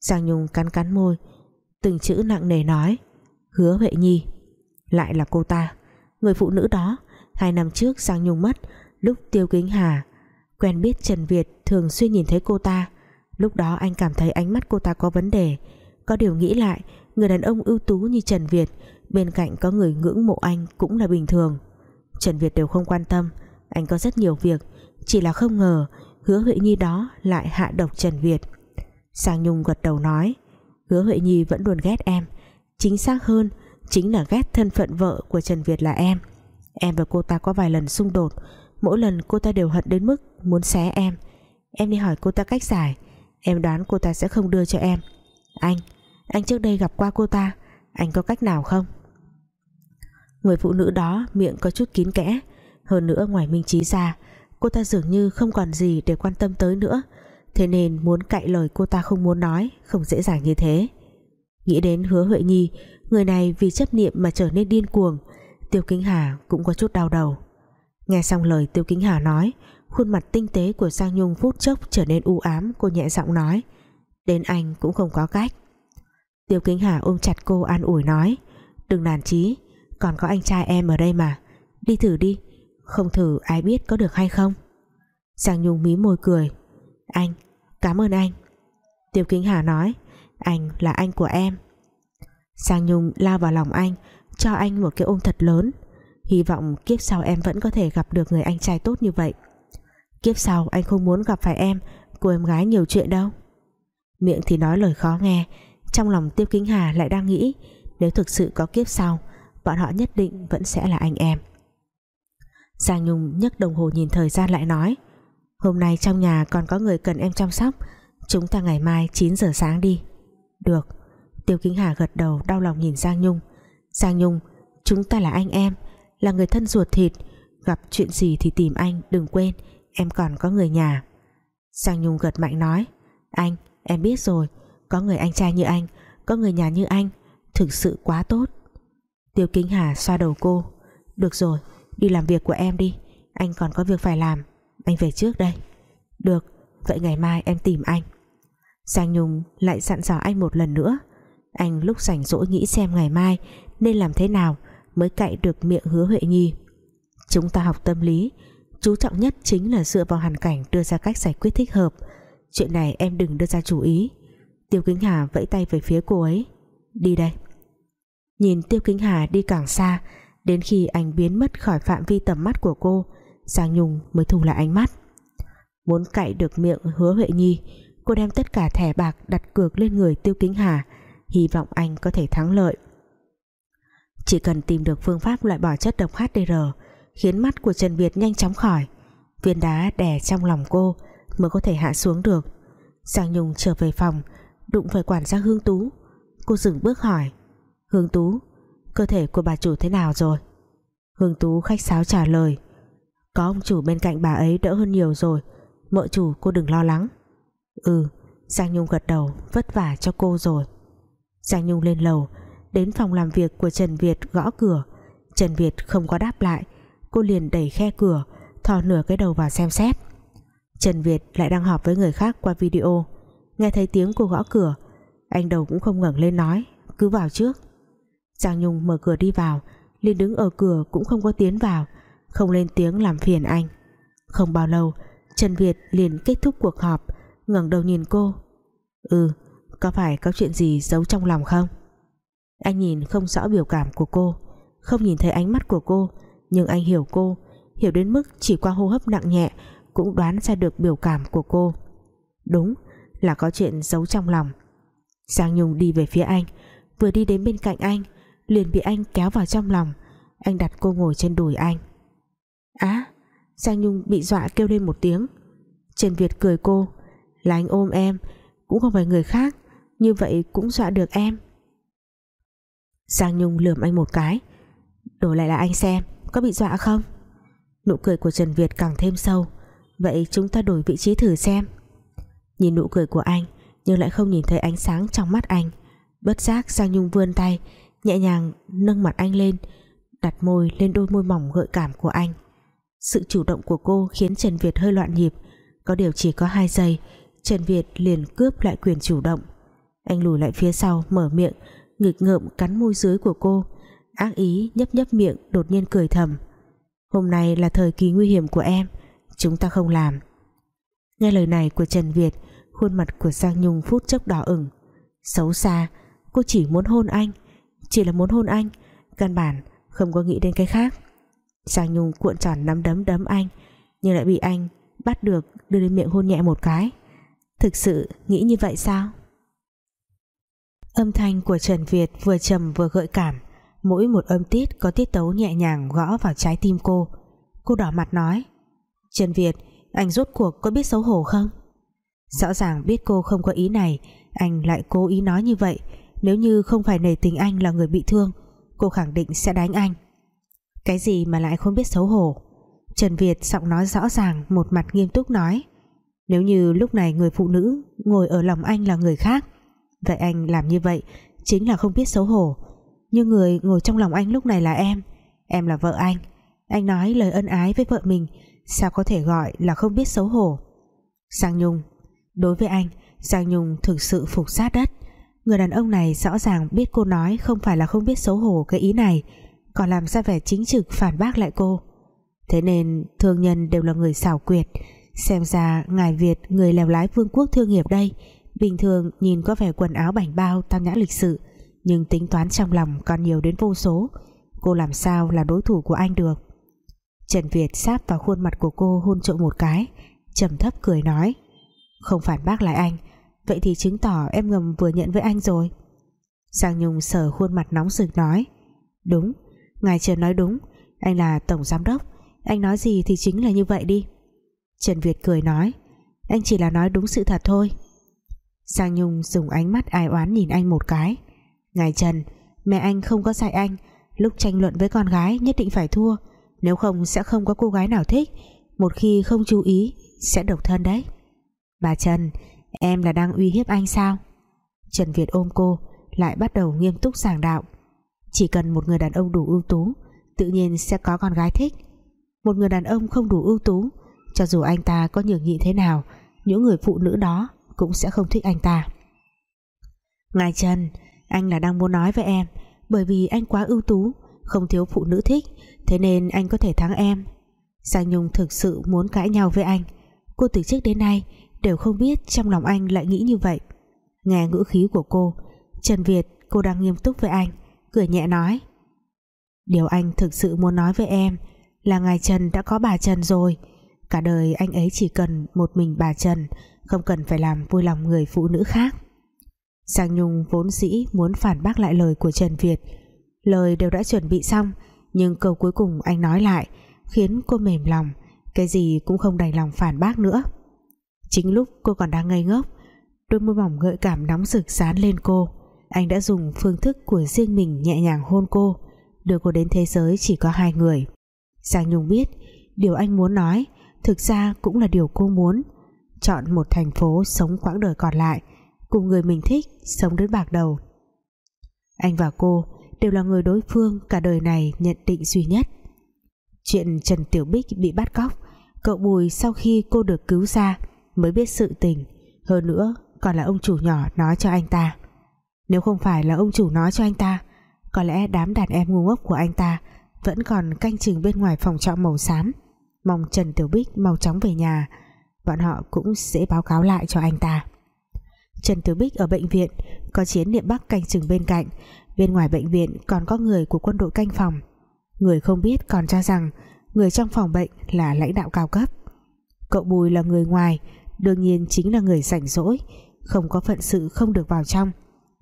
Giang Nhung cắn cắn môi, Từng chữ nặng nề nói, Hứa Huệ Nhi, Lại là cô ta. Người phụ nữ đó, Hai năm trước Giang Nhung mất, Lúc Tiêu Kính Hà Quen biết Trần Việt thường xuyên nhìn thấy cô ta. Lúc đó anh cảm thấy ánh mắt cô ta có vấn đề. Có điều nghĩ lại, Người đàn ông ưu tú như Trần Việt, Bên cạnh có người ngưỡng mộ anh cũng là bình thường. Trần Việt đều không quan tâm. Anh có rất nhiều việc Chỉ là không ngờ Hứa Huệ Nhi đó lại hạ độc Trần Việt. Sang Nhung gật đầu nói Hứa Huệ Nhi vẫn luôn ghét em. Chính xác hơn Chính là ghét thân phận vợ của Trần Việt là em. Em và cô ta có vài lần xung đột Mỗi lần cô ta đều hận đến mức Muốn xé em. Em đi hỏi cô ta cách giải Em đoán cô ta sẽ không đưa cho em. Anh, anh trước đây gặp qua cô ta Anh có cách nào không? Người phụ nữ đó miệng có chút kín kẽ. Hơn nữa ngoài minh trí ra, Cô ta dường như không còn gì để quan tâm tới nữa. Thế nên muốn cậy lời cô ta không muốn nói, Không dễ dàng như thế. Nghĩ đến hứa Huệ Nhi, Người này vì chấp niệm mà trở nên điên cuồng. Tiêu Kính Hà cũng có chút đau đầu. Nghe xong lời Tiêu Kính Hà nói, Khuôn mặt tinh tế của Giang Nhung phút chốc trở nên u ám, Cô nhẹ giọng nói, Đến anh cũng không có cách. Tiêu Kính Hà ôm chặt cô an ủi nói, Đừng nản chí còn có anh trai em ở đây mà. Đi thử đi Không thử ai biết có được hay không. Giang Nhung mí môi cười. Anh, cảm ơn anh. Tiêu Kính Hà nói Anh là anh của em. Giang Nhung lao vào lòng anh Cho anh một cái ôm thật lớn. Hy vọng kiếp sau em vẫn có thể gặp được người anh trai tốt như vậy. Kiếp sau anh không muốn gặp phải em Cô em gái nhiều chuyện đâu. Miệng thì nói lời khó nghe Trong lòng Tiêu Kính Hà lại đang nghĩ Nếu thực sự có kiếp sau Bọn họ nhất định vẫn sẽ là anh em. Giang Nhung nhấc đồng hồ nhìn thời gian lại nói, Hôm nay trong nhà còn có người cần em chăm sóc. Chúng ta ngày mai 9 giờ sáng đi. Được. Tiêu Kính Hà gật đầu, đau lòng nhìn Giang Nhung. Giang Nhung, Chúng ta là anh em, Là người thân ruột thịt. Gặp chuyện gì thì tìm anh, đừng quên, Em còn có người nhà. Giang Nhung gật mạnh nói, Anh, em biết rồi, Có người anh trai như anh, Có người nhà như anh, Thực sự quá tốt. Tiêu Kính Hà xoa đầu cô. Được rồi, đi làm việc của em đi. Anh còn có việc phải làm. Anh về trước đây. Được, vậy ngày mai em tìm anh. Giang Nhung lại dặn dò anh một lần nữa. Anh lúc rảnh rỗi nghĩ xem ngày mai Nên làm thế nào Mới cậy được miệng hứa Huệ Nhi. Chúng ta học tâm lý. Chú trọng nhất chính là dựa vào hoàn cảnh Đưa ra cách giải quyết thích hợp. Chuyện này em đừng đưa ra chủ ý. Tiêu Kính Hà vẫy tay về phía cô ấy. Đi đây. Nhìn Tiêu Kính Hà đi càng xa, Đến khi anh biến mất khỏi phạm vi tầm mắt của cô, Giang Nhung mới thu lại ánh mắt. Muốn cậy được miệng hứa Huệ Nhi, Cô đem tất cả thẻ bạc đặt cược lên người Tiêu Kính Hà, Hy vọng anh có thể thắng lợi. Chỉ cần tìm được phương pháp loại bỏ chất độc HDR Khiến mắt của Trần Việt nhanh chóng khỏi, Viên đá đè trong lòng cô Mới có thể hạ xuống được. Giang Nhung trở về phòng, Đụng phải quản gia Hương Tú. Cô dừng bước hỏi Hương Tú, Cơ thể của bà chủ thế nào rồi? Hương Tú khách sáo trả lời, Có ông chủ bên cạnh bà ấy đỡ hơn nhiều rồi, Mợ chủ cô đừng lo lắng. Ừ Giang Nhung gật đầu, vất vả cho cô rồi. Giang Nhung lên lầu, đến phòng làm việc của Trần Việt gõ cửa. Trần Việt không có đáp lại, cô liền đẩy khe cửa, thò nửa cái đầu vào xem xét. Trần Việt lại đang họp với người khác qua video. Nghe thấy tiếng cô gõ cửa, anh đầu cũng không ngẩng lên nói, cứ vào trước. Giang Nhung mở cửa đi vào. Liền đứng ở cửa cũng không có tiến vào. Không lên tiếng làm phiền anh. Không bao lâu, Trần Việt liền kết thúc cuộc họp, ngẩng đầu nhìn cô. Ừ có phải có chuyện gì giấu trong lòng không? Anh nhìn không rõ biểu cảm của cô, không nhìn thấy ánh mắt của cô, nhưng anh hiểu cô, hiểu đến mức chỉ qua hô hấp nặng nhẹ cũng đoán ra được biểu cảm của cô. Đúng là có chuyện giấu trong lòng. Giang Nhung đi về phía anh, vừa đi đến bên cạnh anh liền bị anh kéo vào trong lòng. Anh đặt cô ngồi trên đùi anh. Á, Giang Nhung bị dọa kêu lên một tiếng. Trần Việt cười cô, là anh ôm em, cũng không phải người khác, như vậy cũng dọa được em. Giang Nhung lườm anh một cái đổi lại là anh xem, có bị dọa không? Nụ cười của Trần Việt càng thêm sâu, vậy chúng ta đổi vị trí thử xem. Nhìn nụ cười của anh, nhưng lại không nhìn thấy ánh sáng trong mắt anh. Bất giác Giang Nhung vươn tay nhẹ nhàng nâng mặt anh lên, đặt môi lên đôi môi mỏng gợi cảm của anh. Sự chủ động của cô khiến Trần Việt hơi loạn nhịp. Có điều chỉ có hai giây, Trần Việt liền cướp lại quyền chủ động. Anh lùi lại phía sau, mở miệng, nghịch ngợm cắn môi dưới của cô. Ác ý nhấp nhấp miệng, đột nhiên cười thầm. Hôm nay là thời kỳ nguy hiểm của em, chúng ta không làm. Nghe lời này của Trần Việt, khuôn mặt của Giang Nhung phút chốc đỏ ửng. Xấu xa, cô chỉ muốn hôn anh chỉ là muốn hôn anh. Căn bản không có nghĩ đến cái khác. Giang Nhung cuộn tròn nắm đấm đấm anh, nhưng lại bị anh bắt được, đưa lên miệng hôn nhẹ một cái. Thực sự nghĩ như vậy sao? Âm thanh của Trần Việt vừa trầm vừa gợi cảm. Mỗi một âm tiết có tiết tấu nhẹ nhàng gõ vào trái tim cô. Cô đỏ mặt nói, Trần Việt, anh rốt cuộc có biết xấu hổ không? Rõ ràng biết cô không có ý này, anh lại cố ý nói như vậy nếu như không phải nể tình anh là người bị thương, cô khẳng định sẽ đánh anh. Cái gì mà lại không biết xấu hổ? Trần Việt giọng nói rõ ràng, một mặt nghiêm túc nói, nếu như lúc này người phụ nữ ngồi ở lòng anh là người khác, vậy anh làm như vậy chính là không biết xấu hổ. Nhưng người ngồi trong lòng anh lúc này là em em là vợ anh. Anh nói lời ân ái với vợ mình, sao có thể gọi là không biết xấu hổ? Giang Nhung, đối với anh, Giang Nhung thực sự phục sát đất người đàn ông này rõ ràng biết cô nói không phải là không biết xấu hổ cái ý này, còn làm ra vẻ chính trực phản bác lại cô. Thế nên thương nhân đều là người xảo quyệt. Xem ra ngài Việt, người lèo lái vương quốc thương nghiệp đây, bình thường nhìn có vẻ quần áo bảnh bao tam nhã lịch sự, nhưng tính toán trong lòng còn nhiều đến vô số. Cô làm sao là đối thủ của anh được? Trần Việt sáp vào khuôn mặt của cô hôn trộm một cái, trầm thấp cười nói, không phản bác lại anh vậy thì chứng tỏ em ngầm vừa nhận với anh rồi. Giang Nhung sờ khuôn mặt nóng rực nói, đúng, ngài Trần nói đúng, anh là tổng giám đốc, anh nói gì thì chính là như vậy đi. Trần Việt cười nói, anh chỉ là nói đúng sự thật thôi. Giang Nhung dùng ánh mắt ai oán nhìn anh một cái, Ngài Trần, Mẹ anh không có dạy anh, Lúc tranh luận với con gái nhất định phải thua, Nếu không sẽ không có cô gái nào thích, Một khi không chú ý Sẽ độc thân đấy. Bà Trần Em là đang uy hiếp anh sao? Trần Việt ôm cô, Lại bắt đầu nghiêm túc giảng đạo. Chỉ cần một người đàn ông đủ ưu tú, Tự nhiên sẽ có con gái thích. Một người đàn ông không đủ ưu tú, Cho dù anh ta có nhường nhịn thế nào, Những người phụ nữ đó Cũng sẽ không thích anh ta. Ngài Trần, Anh là đang muốn nói với em, Bởi vì anh quá ưu tú, Không thiếu phụ nữ thích, Thế nên anh có thể thắng em. Giang Nhung thực sự muốn cãi nhau với anh. Cô từ trước đến nay đều không biết trong lòng anh lại nghĩ như vậy. Nghe ngữ khí của cô, Trần Việt, cô đang nghiêm túc với anh, cười nhẹ nói. Điều anh thực sự muốn nói với em là ngài Trần đã có bà Trần rồi. Cả đời anh ấy chỉ cần một mình bà Trần, không cần phải làm vui lòng người phụ nữ khác. Giang Nhung vốn dĩ muốn phản bác lại lời của Trần Việt. Lời đều đã chuẩn bị xong, nhưng câu cuối cùng anh nói lại khiến cô mềm lòng, cái gì cũng không đành lòng phản bác nữa. Chính lúc cô còn đang ngây ngốc, Đôi môi mỏng gợi cảm nóng rực dán lên cô. Anh đã dùng phương thức của riêng mình nhẹ nhàng hôn cô, Đưa cô đến thế giới chỉ có hai người. Giang Nhung biết, Điều anh muốn nói, Thực ra cũng là điều cô muốn. Chọn một thành phố sống quãng đời còn lại, Cùng người mình thích, Sống đến bạc đầu. Anh và cô đều là người đối phương cả đời này nhận định duy nhất. Chuyện Trần Tiểu Bích bị bắt cóc, cậu Bùi sau khi cô được cứu ra mới biết sự tình. Hơn nữa, còn là ông chủ nhỏ nói cho anh ta. Nếu không phải là ông chủ nói cho anh ta, có lẽ đám đàn em ngu ngốc của anh ta vẫn còn canh chừng bên ngoài phòng trọ màu xám, mong Trần Tiểu Bích mau chóng về nhà. Bọn họ cũng sẽ báo cáo lại cho anh ta. Trần Tiểu Bích ở bệnh viện, có chiến niệm Bắc canh chừng bên cạnh. Bên ngoài bệnh viện còn có người của quân đội canh phòng. Người không biết còn cho rằng người trong phòng bệnh là lãnh đạo cao cấp. Cậu Bùi là người ngoài đương nhiên chính là người rảnh rỗi, không có phận sự không được vào trong.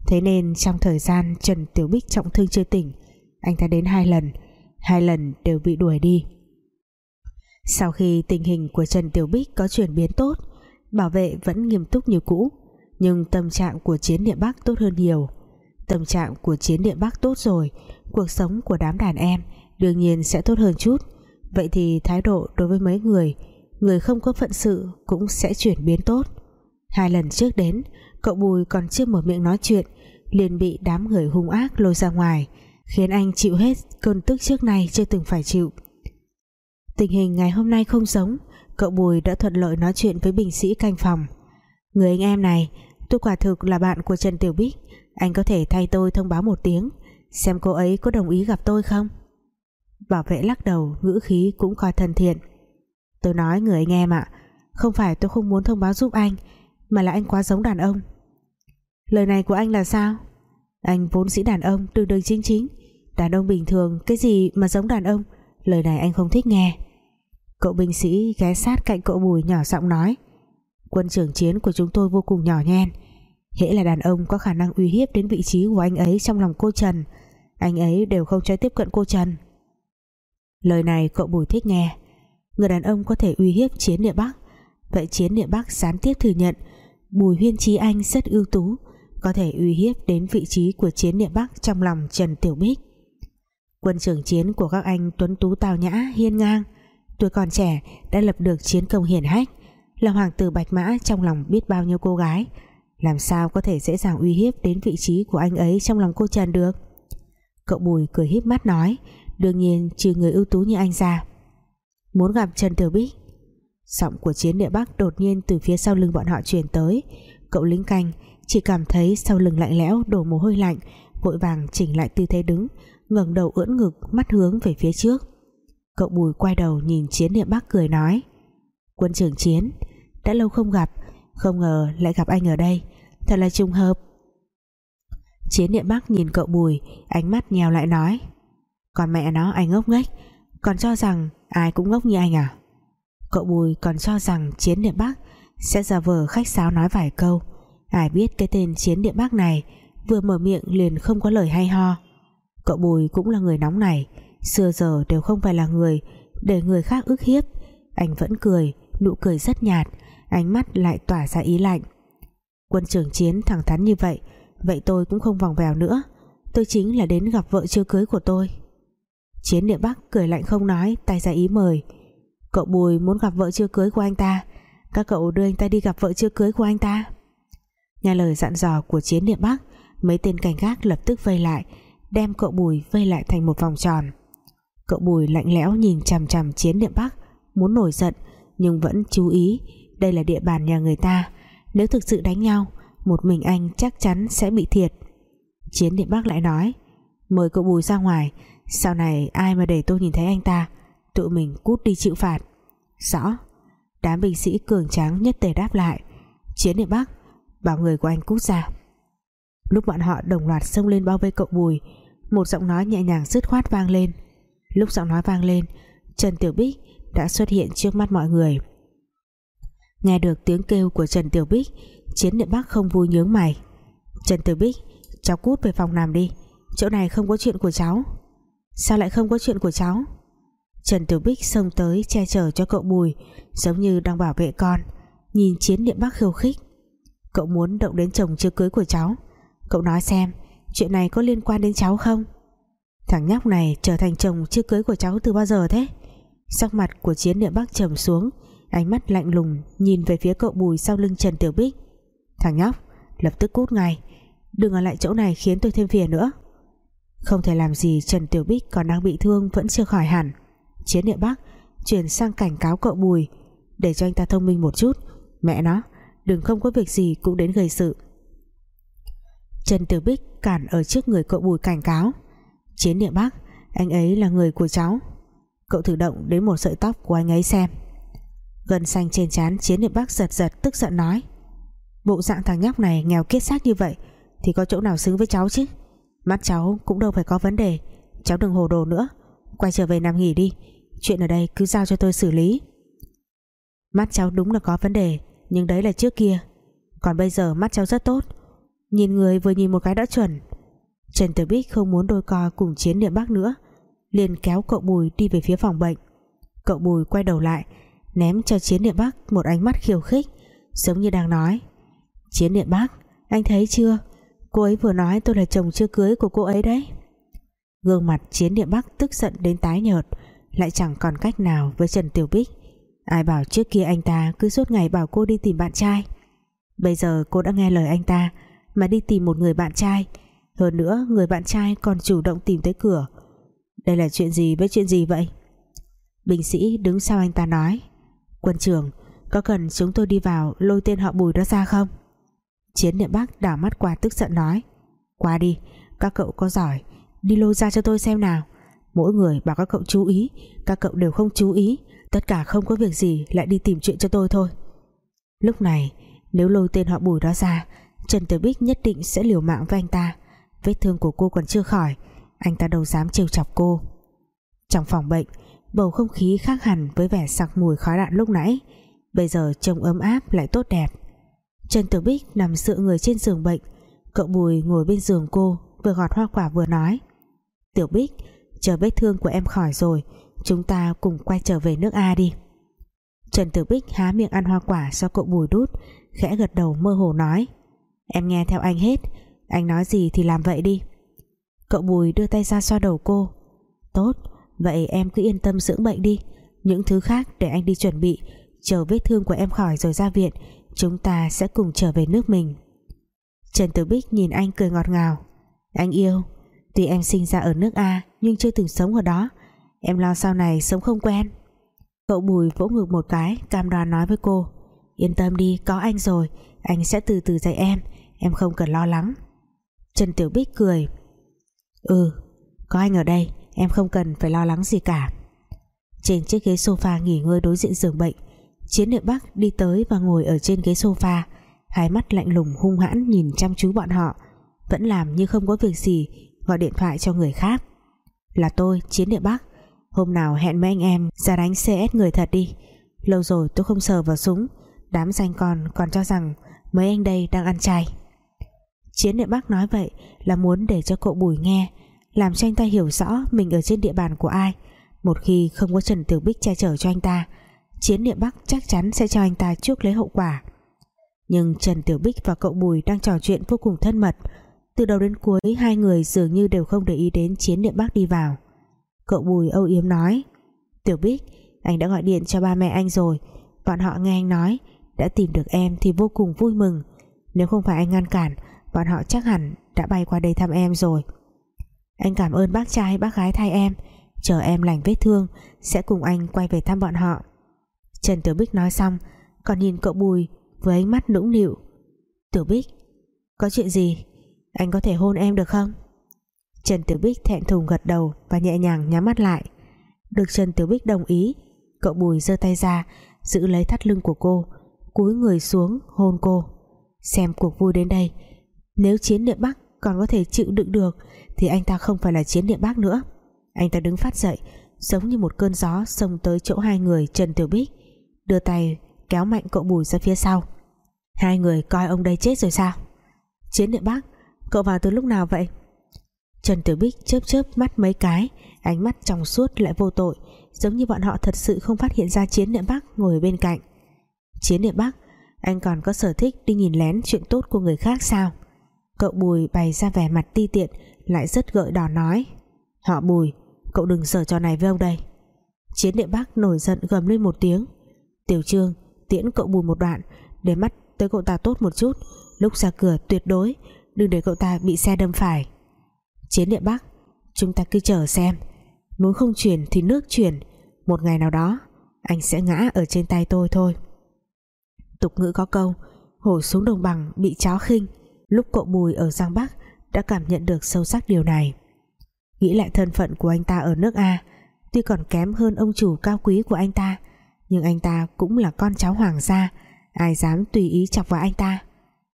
Thế nên trong thời gian Trần Tiểu Bích trọng thương chưa tỉnh, anh ta đến hai lần hai lần đều bị đuổi đi. Sau khi tình hình của Trần Tiểu Bích có chuyển biến tốt, bảo vệ vẫn nghiêm túc như cũ, nhưng tâm trạng của chiến địa Bắc tốt hơn nhiều. Tâm trạng của chiến địa Bắc tốt rồi, cuộc sống của đám đàn em đương nhiên sẽ tốt hơn chút. Vậy thì thái độ đối với mấy người người không có phận sự cũng sẽ chuyển biến tốt. Hai lần trước đến, cậu Bùi còn chưa mở miệng nói chuyện, liền bị đám người hung ác lôi ra ngoài, khiến anh chịu hết cơn tức trước nay chưa từng phải chịu. Tình hình ngày hôm nay không giống, cậu Bùi đã thuận lợi nói chuyện với binh sĩ canh phòng. Người anh em này, tôi quả thực là bạn của Trần Tiểu Bích, anh có thể thay tôi thông báo một tiếng, xem cô ấy có đồng ý gặp tôi không? Bảo vệ lắc đầu, ngữ khí cũng coi thân thiện tôi nói người anh em ạ. Không phải tôi không muốn thông báo giúp anh, mà là anh quá giống đàn ông. Lời này của anh là sao? Anh vốn sĩ đàn ông đường đường chính chính. Đàn ông bình thường, cái gì mà giống đàn ông? Lời này anh không thích nghe. Cậu binh sĩ ghé sát cạnh cậu bùi nhỏ giọng nói. Quân trưởng chiến của chúng tôi vô cùng nhỏ nhen. Hễ là đàn ông có khả năng uy hiếp đến vị trí của anh ấy trong lòng cô Trần, anh ấy đều không cho tiếp cận cô Trần. Lời này cậu bùi thích nghe người đàn ông có thể uy hiếp chiến địa Bắc. Vậy chiến địa Bắc gián tiếp thừa nhận, Bùi Huyên Trí Anh rất ưu tú, có thể uy hiếp đến vị trí của chiến địa Bắc trong lòng Trần Tiểu Bích. Quân trưởng chiến của các anh tuấn tú tào nhã, hiên ngang, tuổi còn trẻ, đã lập được chiến công hiển hách, là hoàng tử bạch mã trong lòng biết bao nhiêu cô gái. Làm sao có thể dễ dàng uy hiếp đến vị trí của anh ấy trong lòng cô Trần được? Cậu Bùi cười híp mắt nói, đương nhiên trừ người ưu tú như anh ra muốn gặp Trần Tiểu Bích. Giọng của chiến địa Bắc đột nhiên từ phía sau lưng bọn họ truyền tới. Cậu lính canh chỉ cảm thấy sau lưng lạnh lẽo, đổ mồ hôi lạnh, vội vàng chỉnh lại tư thế đứng, ngẩng đầu ưỡn ngực, mắt hướng về phía trước. Cậu bùi quay đầu nhìn chiến địa Bắc cười nói, quân trưởng chiến, đã lâu không gặp, không ngờ lại gặp anh ở đây, thật là trùng hợp. Chiến địa Bắc nhìn cậu bùi, ánh mắt nhèo lại nói còn mẹ nó, anh ngốc nghếch, còn cho rằng ai cũng ngốc như anh à? Cậu bùi còn cho rằng chiến địa Bắc sẽ giả vờ khách sáo nói vài câu. Ai biết cái tên chiến địa Bắc này vừa mở miệng liền không có lời hay ho. Cậu bùi cũng là người nóng này, xưa giờ đều không phải là người để người khác ức hiếp. Anh vẫn cười, nụ cười rất nhạt, ánh mắt lại tỏa ra ý lạnh. Quân trưởng chiến thẳng thắn như vậy vậy tôi cũng không vòng vèo nữa. Tôi chính là đến gặp vợ chưa cưới của tôi chiến địa bắc cười lạnh không nói, tay ra ý mời. Cậu bùi muốn gặp vợ chưa cưới của anh ta. Các cậu đưa anh ta đi gặp vợ chưa cưới của anh ta. Nghe lời dặn dò của chiến địa bắc, mấy tên cảnh gác lập tức vây lại, đem cậu bùi vây lại thành một vòng tròn. Cậu bùi lạnh lẽo nhìn chằm chằm chiến địa bắc, muốn nổi giận, nhưng vẫn chú ý, đây là địa bàn nhà người ta. Nếu thực sự đánh nhau, một mình anh chắc chắn sẽ bị thiệt. Chiến địa bắc lại nói, mời cậu bùi ra ngoài sau này ai mà để tôi nhìn thấy anh ta, tự mình cút đi chịu phạt. Rõ, đám binh sĩ cường tráng nhất tề đáp lại, chiến địa bắc, bảo người của anh cút ra. Lúc bọn họ đồng loạt xông lên bao vây cậu bùi, một giọng nói nhẹ nhàng dứt khoát vang lên. Lúc giọng nói vang lên, Trần Tiểu Bích đã xuất hiện trước mắt mọi người. Nghe được tiếng kêu của Trần Tiểu Bích, chiến địa bắc không vui nhướng mày. Trần Tiểu Bích, cháu cút về phòng nằm đi, chỗ này không có chuyện của cháu sao lại không có chuyện của cháu? Trần Tiểu Bích xông tới che chở cho cậu Bùi, giống như đang bảo vệ con, nhìn chiến niệm bắc khiêu khích. Cậu muốn động đến chồng chưa cưới của cháu. Cậu nói xem, chuyện này có liên quan đến cháu không? Thằng nhóc này trở thành chồng chưa cưới của cháu từ bao giờ thế? Sắc mặt của chiến niệm bắc trầm xuống, ánh mắt lạnh lùng nhìn về phía cậu Bùi sau lưng Trần Tiểu Bích. Thằng nhóc, lập tức cút ngay. Đừng ở lại chỗ này khiến tôi thêm phiền nữa. Không thể làm gì Trần Tiểu Bích còn đang bị thương Vẫn chưa khỏi hẳn. Chiến địa Bắc chuyển sang cảnh cáo cậu Bùi. Để cho anh ta thông minh một chút. Mẹ nó, đừng không có việc gì cũng đến gây sự. Trần Tiểu Bích cản ở trước người cậu Bùi cảnh cáo. Chiến địa Bắc Anh ấy là người của cháu. Cậu thử động đến một sợi tóc của anh ấy xem. Gần xanh trên trán Chiến địa Bắc giật giật tức giận nói. Bộ dạng thằng nhóc này nghèo kiết xác như vậy Thì có chỗ nào xứng với cháu chứ? Mắt cháu cũng đâu phải có vấn đề. Cháu đừng hồ đồ nữa. Quay trở về nằm nghỉ đi. Chuyện ở đây cứ giao cho tôi xử lý. Mắt cháu đúng là có vấn đề, Nhưng đấy là trước kia. Còn bây giờ mắt cháu rất tốt. Nhìn người vừa nhìn một cái đã chuẩn. Trần Tử Bích không muốn đôi co cùng chiến niệm bác nữa. Liền kéo cậu Bùi đi về phía phòng bệnh. Cậu Bùi quay đầu lại, Ném cho chiến niệm bác một ánh mắt khiêu khích, Giống như đang nói. Chiến niệm bác Anh thấy chưa? Cô ấy vừa nói tôi là chồng chưa cưới của cô ấy đấy. Gương mặt chiến địa bắc tức giận đến tái nhợt, Lại chẳng còn cách nào với Trần Tiểu Bích. Ai bảo trước kia anh ta cứ suốt ngày bảo cô đi tìm bạn trai. Bây giờ cô đã nghe lời anh ta, Mà đi tìm một người bạn trai. Hơn nữa, người bạn trai còn chủ động tìm tới cửa. Đây là chuyện gì với chuyện gì vậy? Binh sĩ đứng sau anh ta nói, Quân trưởng, Có cần chúng tôi đi vào lôi tên họ bùi đó ra không? Chiến niệm Bắc đảo mắt qua tức giận nói. Qua đi, Các cậu có giỏi, Đi lôi ra cho tôi xem nào. Mỗi người bảo các cậu chú ý, Các cậu đều không chú ý, Tất cả không có việc gì, lại đi tìm chuyện cho tôi thôi. Lúc này, Nếu lôi tên họ bùi đó ra, Trần Tử Bích nhất định sẽ liều mạng với anh ta. Vết thương của cô còn chưa khỏi, Anh ta đâu dám trêu chọc cô. Trong phòng bệnh, Bầu không khí khác hẳn với vẻ sặc mùi khói đạn lúc nãy. Bây giờ trông ấm áp lại tốt đẹp. Trần Tử Bích nằm dựa người trên giường bệnh. Cậu Bùi ngồi bên giường cô, Vừa gọt hoa quả vừa nói, Tiểu Bích, chờ vết thương của em khỏi rồi, Chúng ta cùng quay trở về nước A đi. Trần Tử Bích há miệng ăn hoa quả do cậu Bùi đút, Khẽ gật đầu mơ hồ nói, Em nghe theo anh hết, Anh nói gì thì làm vậy đi. Cậu Bùi đưa tay ra xoa đầu cô, Tốt, Vậy em cứ yên tâm dưỡng bệnh đi, Những thứ khác để anh đi chuẩn bị, Chờ vết thương của em khỏi rồi ra viện Chúng ta sẽ cùng trở về nước mình. Trần Tử Bích nhìn anh cười ngọt ngào. Anh yêu, Tuy em sinh ra ở nước A Nhưng chưa từng sống ở đó. Em lo sau này sống không quen. Cậu Bùi vỗ ngực một cái, Cam đoan nói với cô. Yên tâm đi, có anh rồi. Anh sẽ từ từ dạy em. Em không cần lo lắng. Trần Tiểu Bích cười. Ừ có anh ở đây. Em không cần phải lo lắng gì cả. Trên chiếc ghế sofa nghỉ ngơi đối diện giường bệnh Chiến địa Bắc đi tới và ngồi ở trên ghế sofa. Hai mắt lạnh lùng hung hãn nhìn chăm chú bọn họ. Vẫn làm như không có việc gì, Gọi điện thoại cho người khác. Là tôi, Chiến địa Bắc. Hôm nào hẹn mấy anh em, ra đánh CS người thật đi. Lâu rồi tôi không sờ vào súng. Đám danh con còn cho rằng Mấy anh đây đang ăn chay. Chiến địa Bắc nói vậy Là muốn để cho cậu Bùi nghe, Làm cho anh ta hiểu rõ mình ở trên địa bàn của ai, Một khi không có Trần Tiểu Bích che chở cho anh ta. Chiến niệm Bắc chắc chắn sẽ cho anh ta chuốc lấy hậu quả. Nhưng Trần Tiểu Bích và cậu Bùi đang trò chuyện vô cùng thân mật. Từ đầu đến cuối, hai người dường như đều không để ý đến Chiến niệm Bắc đi vào. Cậu Bùi âu yếm nói, Tiểu Bích, Anh đã gọi điện cho ba mẹ anh rồi. Bọn họ nghe anh nói, Đã tìm được em thì vô cùng vui mừng. Nếu không phải anh ngăn cản, Bọn họ chắc hẳn đã bay qua đây thăm em rồi. Anh cảm ơn bác trai, bác gái thay em. Chờ em lành vết thương, Sẽ cùng anh quay về thăm bọn họ. Trần Tiểu Bích nói xong, Còn nhìn cậu Bùi với ánh mắt nũng nịu. Tiểu Bích, Có chuyện gì? Anh có thể hôn em được không? Trần Tiểu Bích thẹn thùng gật đầu Và nhẹ nhàng nhắm mắt lại. Được Trần Tiểu Bích đồng ý, Cậu Bùi giơ tay ra, Giữ lấy thắt lưng của cô, Cúi người xuống hôn cô. Xem cuộc vui đến đây. Nếu chiến địa Bắc còn có thể chịu đựng được, Thì anh ta không phải là chiến địa Bắc nữa. Anh ta đứng phát dậy, Giống như một cơn gió xông tới chỗ hai người Trần Tiểu Bích đưa tay kéo mạnh cậu Bùi ra phía sau. Hai người coi ông đây chết rồi sao? Chiến địa bác cậu vào từ lúc nào vậy? Trần tử Bích chớp chớp mắt mấy cái, ánh mắt trong suốt lại vô tội, giống như bọn họ thật sự không phát hiện ra chiến địa bác ngồi bên cạnh. Chiến địa bác anh còn có sở thích đi nhìn lén chuyện tốt của người khác sao? Cậu Bùi bày ra vẻ mặt ti tiện, lại rất gợi đỏ nói. Họ Bùi, cậu đừng sở trò này với ông đây. Chiến địa bác nổi giận gầm lên một tiếng. Tiểu Trương, tiễn cậu bùi một đoạn, để mắt tới cậu ta tốt một chút. Lúc ra cửa tuyệt đối, đừng để cậu ta bị xe đâm phải. Chiến địa Bắc, Chúng ta cứ chờ xem. Núi không chuyển thì nước chuyển. Một ngày nào đó, Anh sẽ ngã ở trên tay tôi thôi. Tục ngữ có câu, Hổ xuống đồng bằng bị chó khinh. Lúc cậu Bùi ở Giang Bắc Đã cảm nhận được sâu sắc điều này. Nghĩ lại thân phận của anh ta ở nước A, Tuy còn kém hơn ông chủ cao quý của anh ta nhưng anh ta cũng là con cháu hoàng gia, Ai dám tùy ý chọc vào anh ta.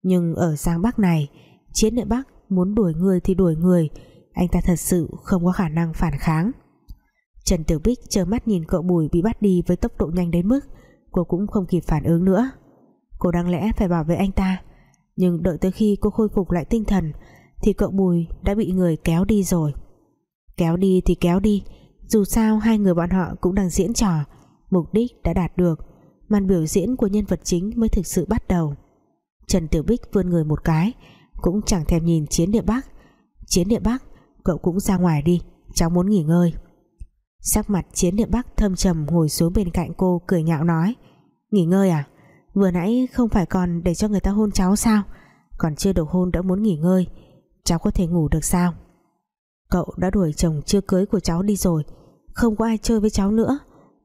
Nhưng ở Giang Bắc này, Chiến địa Bắc muốn đuổi người thì đuổi người, Anh ta thật sự không có khả năng phản kháng. Trần Tiểu Bích chờ mắt nhìn cậu Bùi bị bắt đi với tốc độ nhanh đến mức cô cũng không kịp phản ứng nữa. Cô đáng lẽ phải bảo vệ anh ta, nhưng đợi tới khi cô khôi phục lại tinh thần thì cậu Bùi đã bị người kéo đi rồi. Kéo đi thì kéo đi, dù sao hai người bọn họ cũng đang diễn trò mục đích đã đạt được, màn biểu diễn của nhân vật chính mới thực sự bắt đầu. Trần Tiểu Bích vươn người một cái, cũng chẳng thèm nhìn chiến địa Bắc. Chiến địa Bắc, cậu cũng ra ngoài đi, cháu muốn nghỉ ngơi. Sắc mặt chiến địa Bắc thâm trầm ngồi xuống bên cạnh cô cười nhạo nói, nghỉ ngơi à? Vừa nãy không phải còn để cho người ta hôn cháu sao? Còn chưa được hôn đã muốn nghỉ ngơi, cháu có thể ngủ được sao? Cậu đã đuổi chồng chưa cưới của cháu đi rồi, không có ai chơi với cháu nữa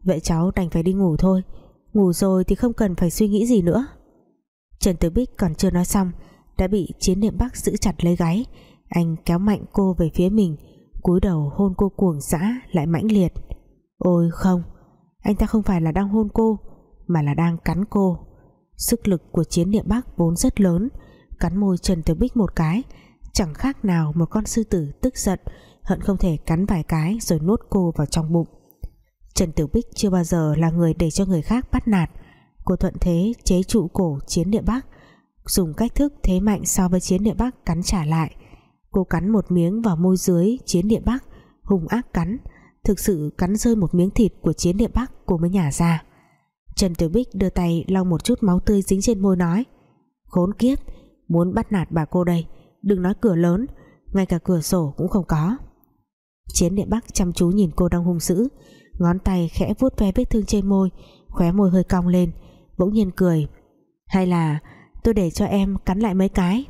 vậy cháu đành phải đi ngủ thôi. Ngủ rồi thì không cần phải suy nghĩ gì nữa. Trần Tử Bích còn chưa nói xong, đã bị chiến niệm Bắc giữ chặt lấy gáy. Anh kéo mạnh cô về phía mình, cúi đầu hôn cô cuồng dã lại mãnh liệt. Ôi không, anh ta không phải là đang hôn cô, mà là đang cắn cô. Sức lực của chiến niệm Bắc vốn rất lớn, cắn môi Trần Tử Bích một cái. Chẳng khác nào một con sư tử tức giận, hận không thể cắn vài cái rồi nuốt cô vào trong bụng. Trần Tử Bích chưa bao giờ là người để cho người khác bắt nạt. Cô thuận thế chế trụ cổ chiến địa Bắc, dùng cách thức thế mạnh so với chiến địa Bắc cắn trả lại. Cô cắn một miếng vào môi dưới chiến địa Bắc, hung ác cắn, thực sự cắn rơi một miếng thịt của chiến địa Bắc cô mới nhả ra Trần Tiểu Bích đưa tay lau một chút máu tươi dính trên môi nói, khốn kiếp, muốn bắt nạt bà cô đây, đừng nói cửa lớn, ngay cả cửa sổ cũng không có. Chiến địa Bắc chăm chú nhìn cô đang hung dữ ngón tay khẽ vuốt ve vết thương trên môi, khóe môi hơi cong lên, bỗng nhiên cười. Hay là tôi để cho em cắn lại mấy cái?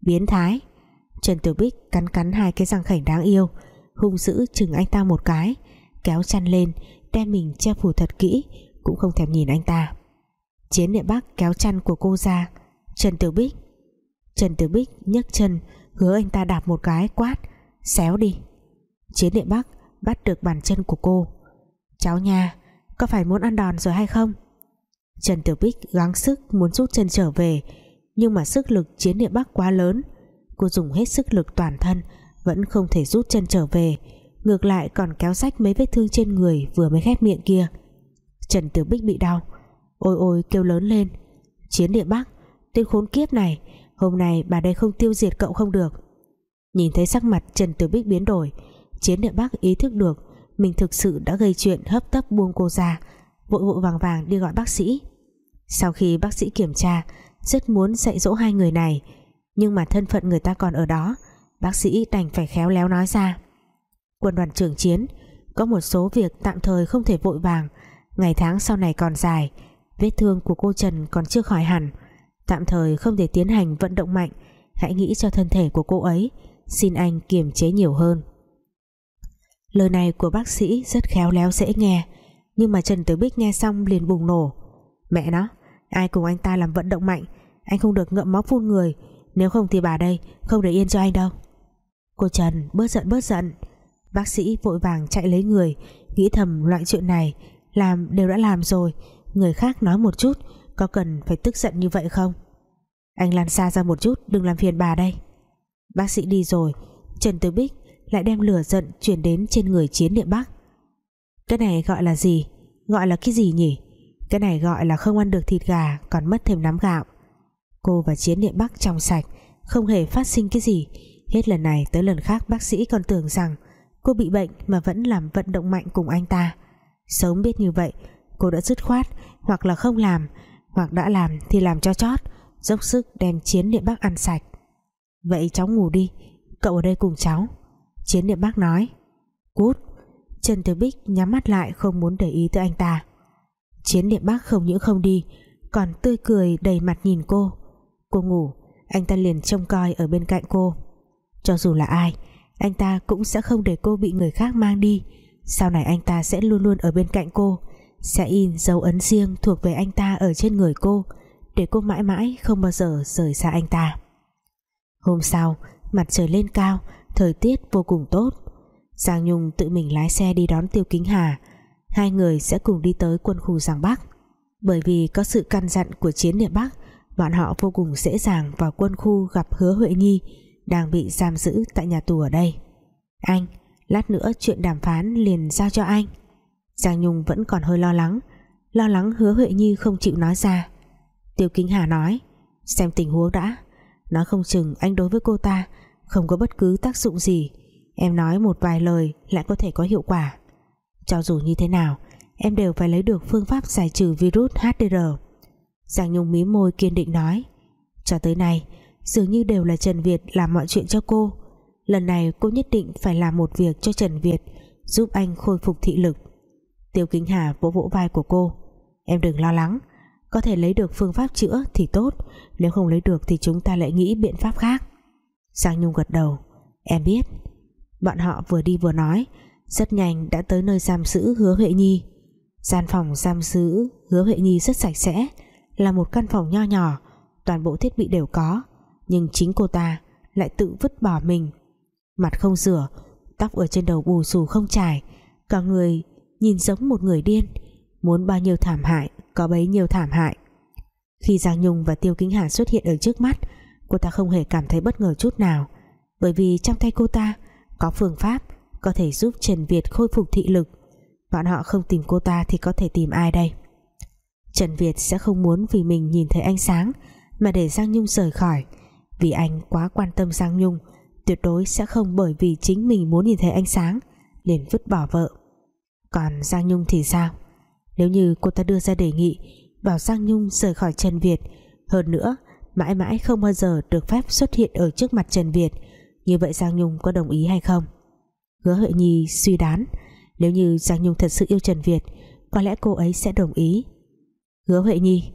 Biến thái. Trần Tiểu Bích cắn cắn hai cái răng khảnh đáng yêu, hung dữ chừng anh ta một cái, kéo chăn lên, đem mình che phủ thật kỹ, cũng không thèm nhìn anh ta. Chiến địa bắc kéo chăn của cô ra. Trần Tiểu Bích. Trần Tiểu Bích nhấc chân, hứa anh ta đạp một cái quát, xéo đi. Chiến địa bắc bắt được bàn chân của cô cháu nha, có phải muốn ăn đòn rồi hay không? Trần Tiểu Bích gắng sức muốn rút chân trở về, nhưng mà sức lực chiến địa bắc quá lớn. Cô dùng hết sức lực toàn thân, vẫn không thể rút chân trở về, ngược lại còn kéo rách mấy vết thương trên người vừa mới khép miệng kia. Trần Tiểu Bích bị đau, ôi ôi kêu lớn lên, chiến địa bắc, tên khốn kiếp này, hôm nay bà đây không tiêu diệt cậu không được. Nhìn thấy sắc mặt Trần Tiểu Bích biến đổi, chiến địa bắc ý thức được mình thực sự đã gây chuyện hấp tấp buông cô ra. Vội vội vàng vàng đi gọi bác sĩ. Sau khi bác sĩ kiểm tra, rất muốn dạy dỗ hai người này, nhưng mà thân phận người ta còn ở đó, bác sĩ đành phải khéo léo nói ra. Quân đoàn trưởng chiến, có một số việc tạm thời không thể vội vàng. Ngày tháng sau này còn dài, vết thương của cô Trần còn chưa khỏi hẳn. Tạm thời không thể tiến hành vận động mạnh, hãy nghĩ cho thân thể của cô ấy, xin anh kiềm chế nhiều hơn lời này của bác sĩ rất khéo léo dễ nghe, nhưng mà Trần Tử Bích nghe xong liền bùng nổ. Mẹ nó, ai cùng anh ta làm vận động mạnh, anh không được ngậm máu phun người, nếu không thì bà đây không để yên cho anh đâu. Cô Trần bớt giận bớt giận. Bác sĩ vội vàng chạy lấy người, nghĩ thầm loại chuyện này, làm đều đã làm rồi, người khác nói một chút, có cần phải tức giận như vậy không? Anh lăn xa ra một chút, đừng làm phiền bà đây. Bác sĩ đi rồi, Trần Tử Bích lại đem lửa giận chuyển đến trên người chiến địa Bắc. Cái này gọi là gì? Gọi là cái gì nhỉ? Cái này gọi là không ăn được thịt gà, còn mất thêm nắm gạo. Cô và chiến địa Bắc trong sạch, không hề phát sinh cái gì. Hết lần này tới lần khác, bác sĩ còn tưởng rằng cô bị bệnh mà vẫn làm vận động mạnh cùng anh ta. Sớm biết như vậy, cô đã dứt khoát, hoặc là không làm, hoặc đã làm thì làm cho chót, dốc sức đem chiến địa Bắc ăn sạch. Vậy cháu ngủ đi, cậu ở đây cùng cháu chiến địa bác nói. Cút. Trần Tiểu Bích nhắm mắt lại không muốn để ý tới anh ta. Chiến địa bác không những không đi, còn tươi cười đầy mặt nhìn cô. Cô ngủ, anh ta liền trông coi ở bên cạnh cô. Cho dù là ai, anh ta cũng sẽ không để cô bị người khác mang đi. Sau này anh ta sẽ luôn luôn ở bên cạnh cô, sẽ in dấu ấn riêng thuộc về anh ta ở trên người cô, để cô mãi mãi không bao giờ rời xa anh ta. Hôm sau, mặt trời lên cao thời tiết vô cùng tốt. Giang Nhung tự mình lái xe đi đón Tiêu Kính Hà. Hai người sẽ cùng đi tới quân khu Giang Bắc. Bởi vì có sự căn dặn của chiến địa Bắc, bọn họ vô cùng dễ dàng vào quân khu gặp hứa Huệ Nhi, đang bị giam giữ tại nhà tù ở đây. Anh, lát nữa chuyện đàm phán liền giao cho anh. Giang Nhung vẫn còn hơi lo lắng lo lắng hứa Huệ Nhi không chịu nói ra. Tiêu Kính Hà nói, xem tình huống đã. Nói không chừng anh đối với cô ta không có bất cứ tác dụng gì. Em nói một vài lời lại có thể có hiệu quả. Cho dù như thế nào, em đều phải lấy được phương pháp giải trừ virus HDR Giang Nhung mí môi kiên định nói, cho tới nay, dường như đều là Trần Việt làm mọi chuyện cho cô. Lần này cô nhất định phải làm một việc cho Trần Việt, giúp anh khôi phục thị lực. Tiêu Kính Hà vỗ vỗ vai của cô, em đừng lo lắng, có thể lấy được phương pháp chữa thì tốt, nếu không lấy được thì chúng ta lại nghĩ biện pháp khác. Giang Nhung gật đầu. Em biết. Bọn họ vừa đi vừa nói. Rất nhanh đã tới nơi giam giữ hứa Huệ Nhi. Gian phòng giam giữ hứa Huệ Nhi rất sạch sẽ, là một căn phòng nho nhỏ, toàn bộ thiết bị đều có. Nhưng chính cô ta lại tự vứt bỏ mình. Mặt không rửa, tóc ở trên đầu bù xù không trải, cả người nhìn giống một người điên. Muốn bao nhiêu thảm hại, có bấy nhiêu thảm hại. Khi Giang Nhung và Tiêu Kính Hà xuất hiện ở trước mắt cô ta không hề cảm thấy bất ngờ chút nào. Bởi vì trong tay cô ta, có phương pháp có thể giúp Trần Việt khôi phục thị lực. Bọn họ không tìm cô ta thì có thể tìm ai đây? Trần Việt sẽ không muốn vì mình nhìn thấy ánh sáng mà để Giang Nhung rời khỏi. Vì anh quá quan tâm Giang Nhung, tuyệt đối sẽ không bởi vì chính mình muốn nhìn thấy ánh sáng, liền vứt bỏ vợ. Còn Giang Nhung thì sao? Nếu như cô ta đưa ra đề nghị bảo Giang Nhung rời khỏi Trần Việt, hơn nữa mãi mãi không bao giờ được phép xuất hiện ở trước mặt Trần Việt. Như vậy Giang Nhung có đồng ý hay không? Hứa Huệ Nhi suy đoán. Nếu như Giang Nhung thật sự yêu Trần Việt, có lẽ cô ấy sẽ đồng ý. Hứa Huệ Nhi,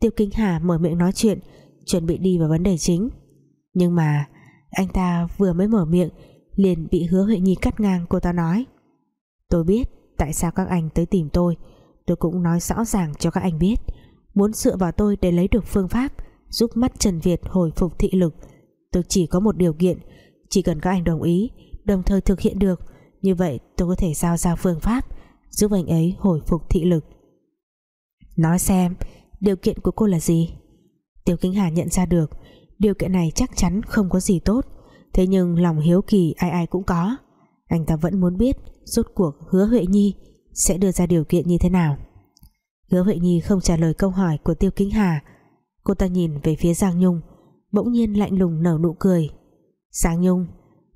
Tiêu Kinh Hà mở miệng nói chuyện, chuẩn bị đi vào vấn đề chính. Nhưng mà anh ta vừa mới mở miệng, liền bị hứa Huệ Nhi cắt ngang, cô ta nói. Tôi biết tại sao các anh tới tìm tôi. Tôi cũng nói rõ ràng cho các anh biết. Muốn dựa vào tôi để lấy được phương pháp giúp mắt Trần Việt hồi phục thị lực. Tôi chỉ có một điều kiện, chỉ cần các anh đồng ý, đồng thời thực hiện được. Như vậy tôi có thể giao ra phương pháp giúp anh ấy hồi phục thị lực. Nói xem, điều kiện của cô là gì? Tiêu Kính Hà nhận ra được, điều kiện này chắc chắn không có gì tốt. Thế nhưng lòng hiếu kỳ ai ai cũng có. Anh ta vẫn muốn biết rốt cuộc hứa Huệ Nhi sẽ đưa ra điều kiện như thế nào. Hứa Huệ Nhi không trả lời câu hỏi của Tiêu Kính Hà cô ta nhìn về phía Giang Nhung, bỗng nhiên lạnh lùng nở nụ cười. Giang Nhung,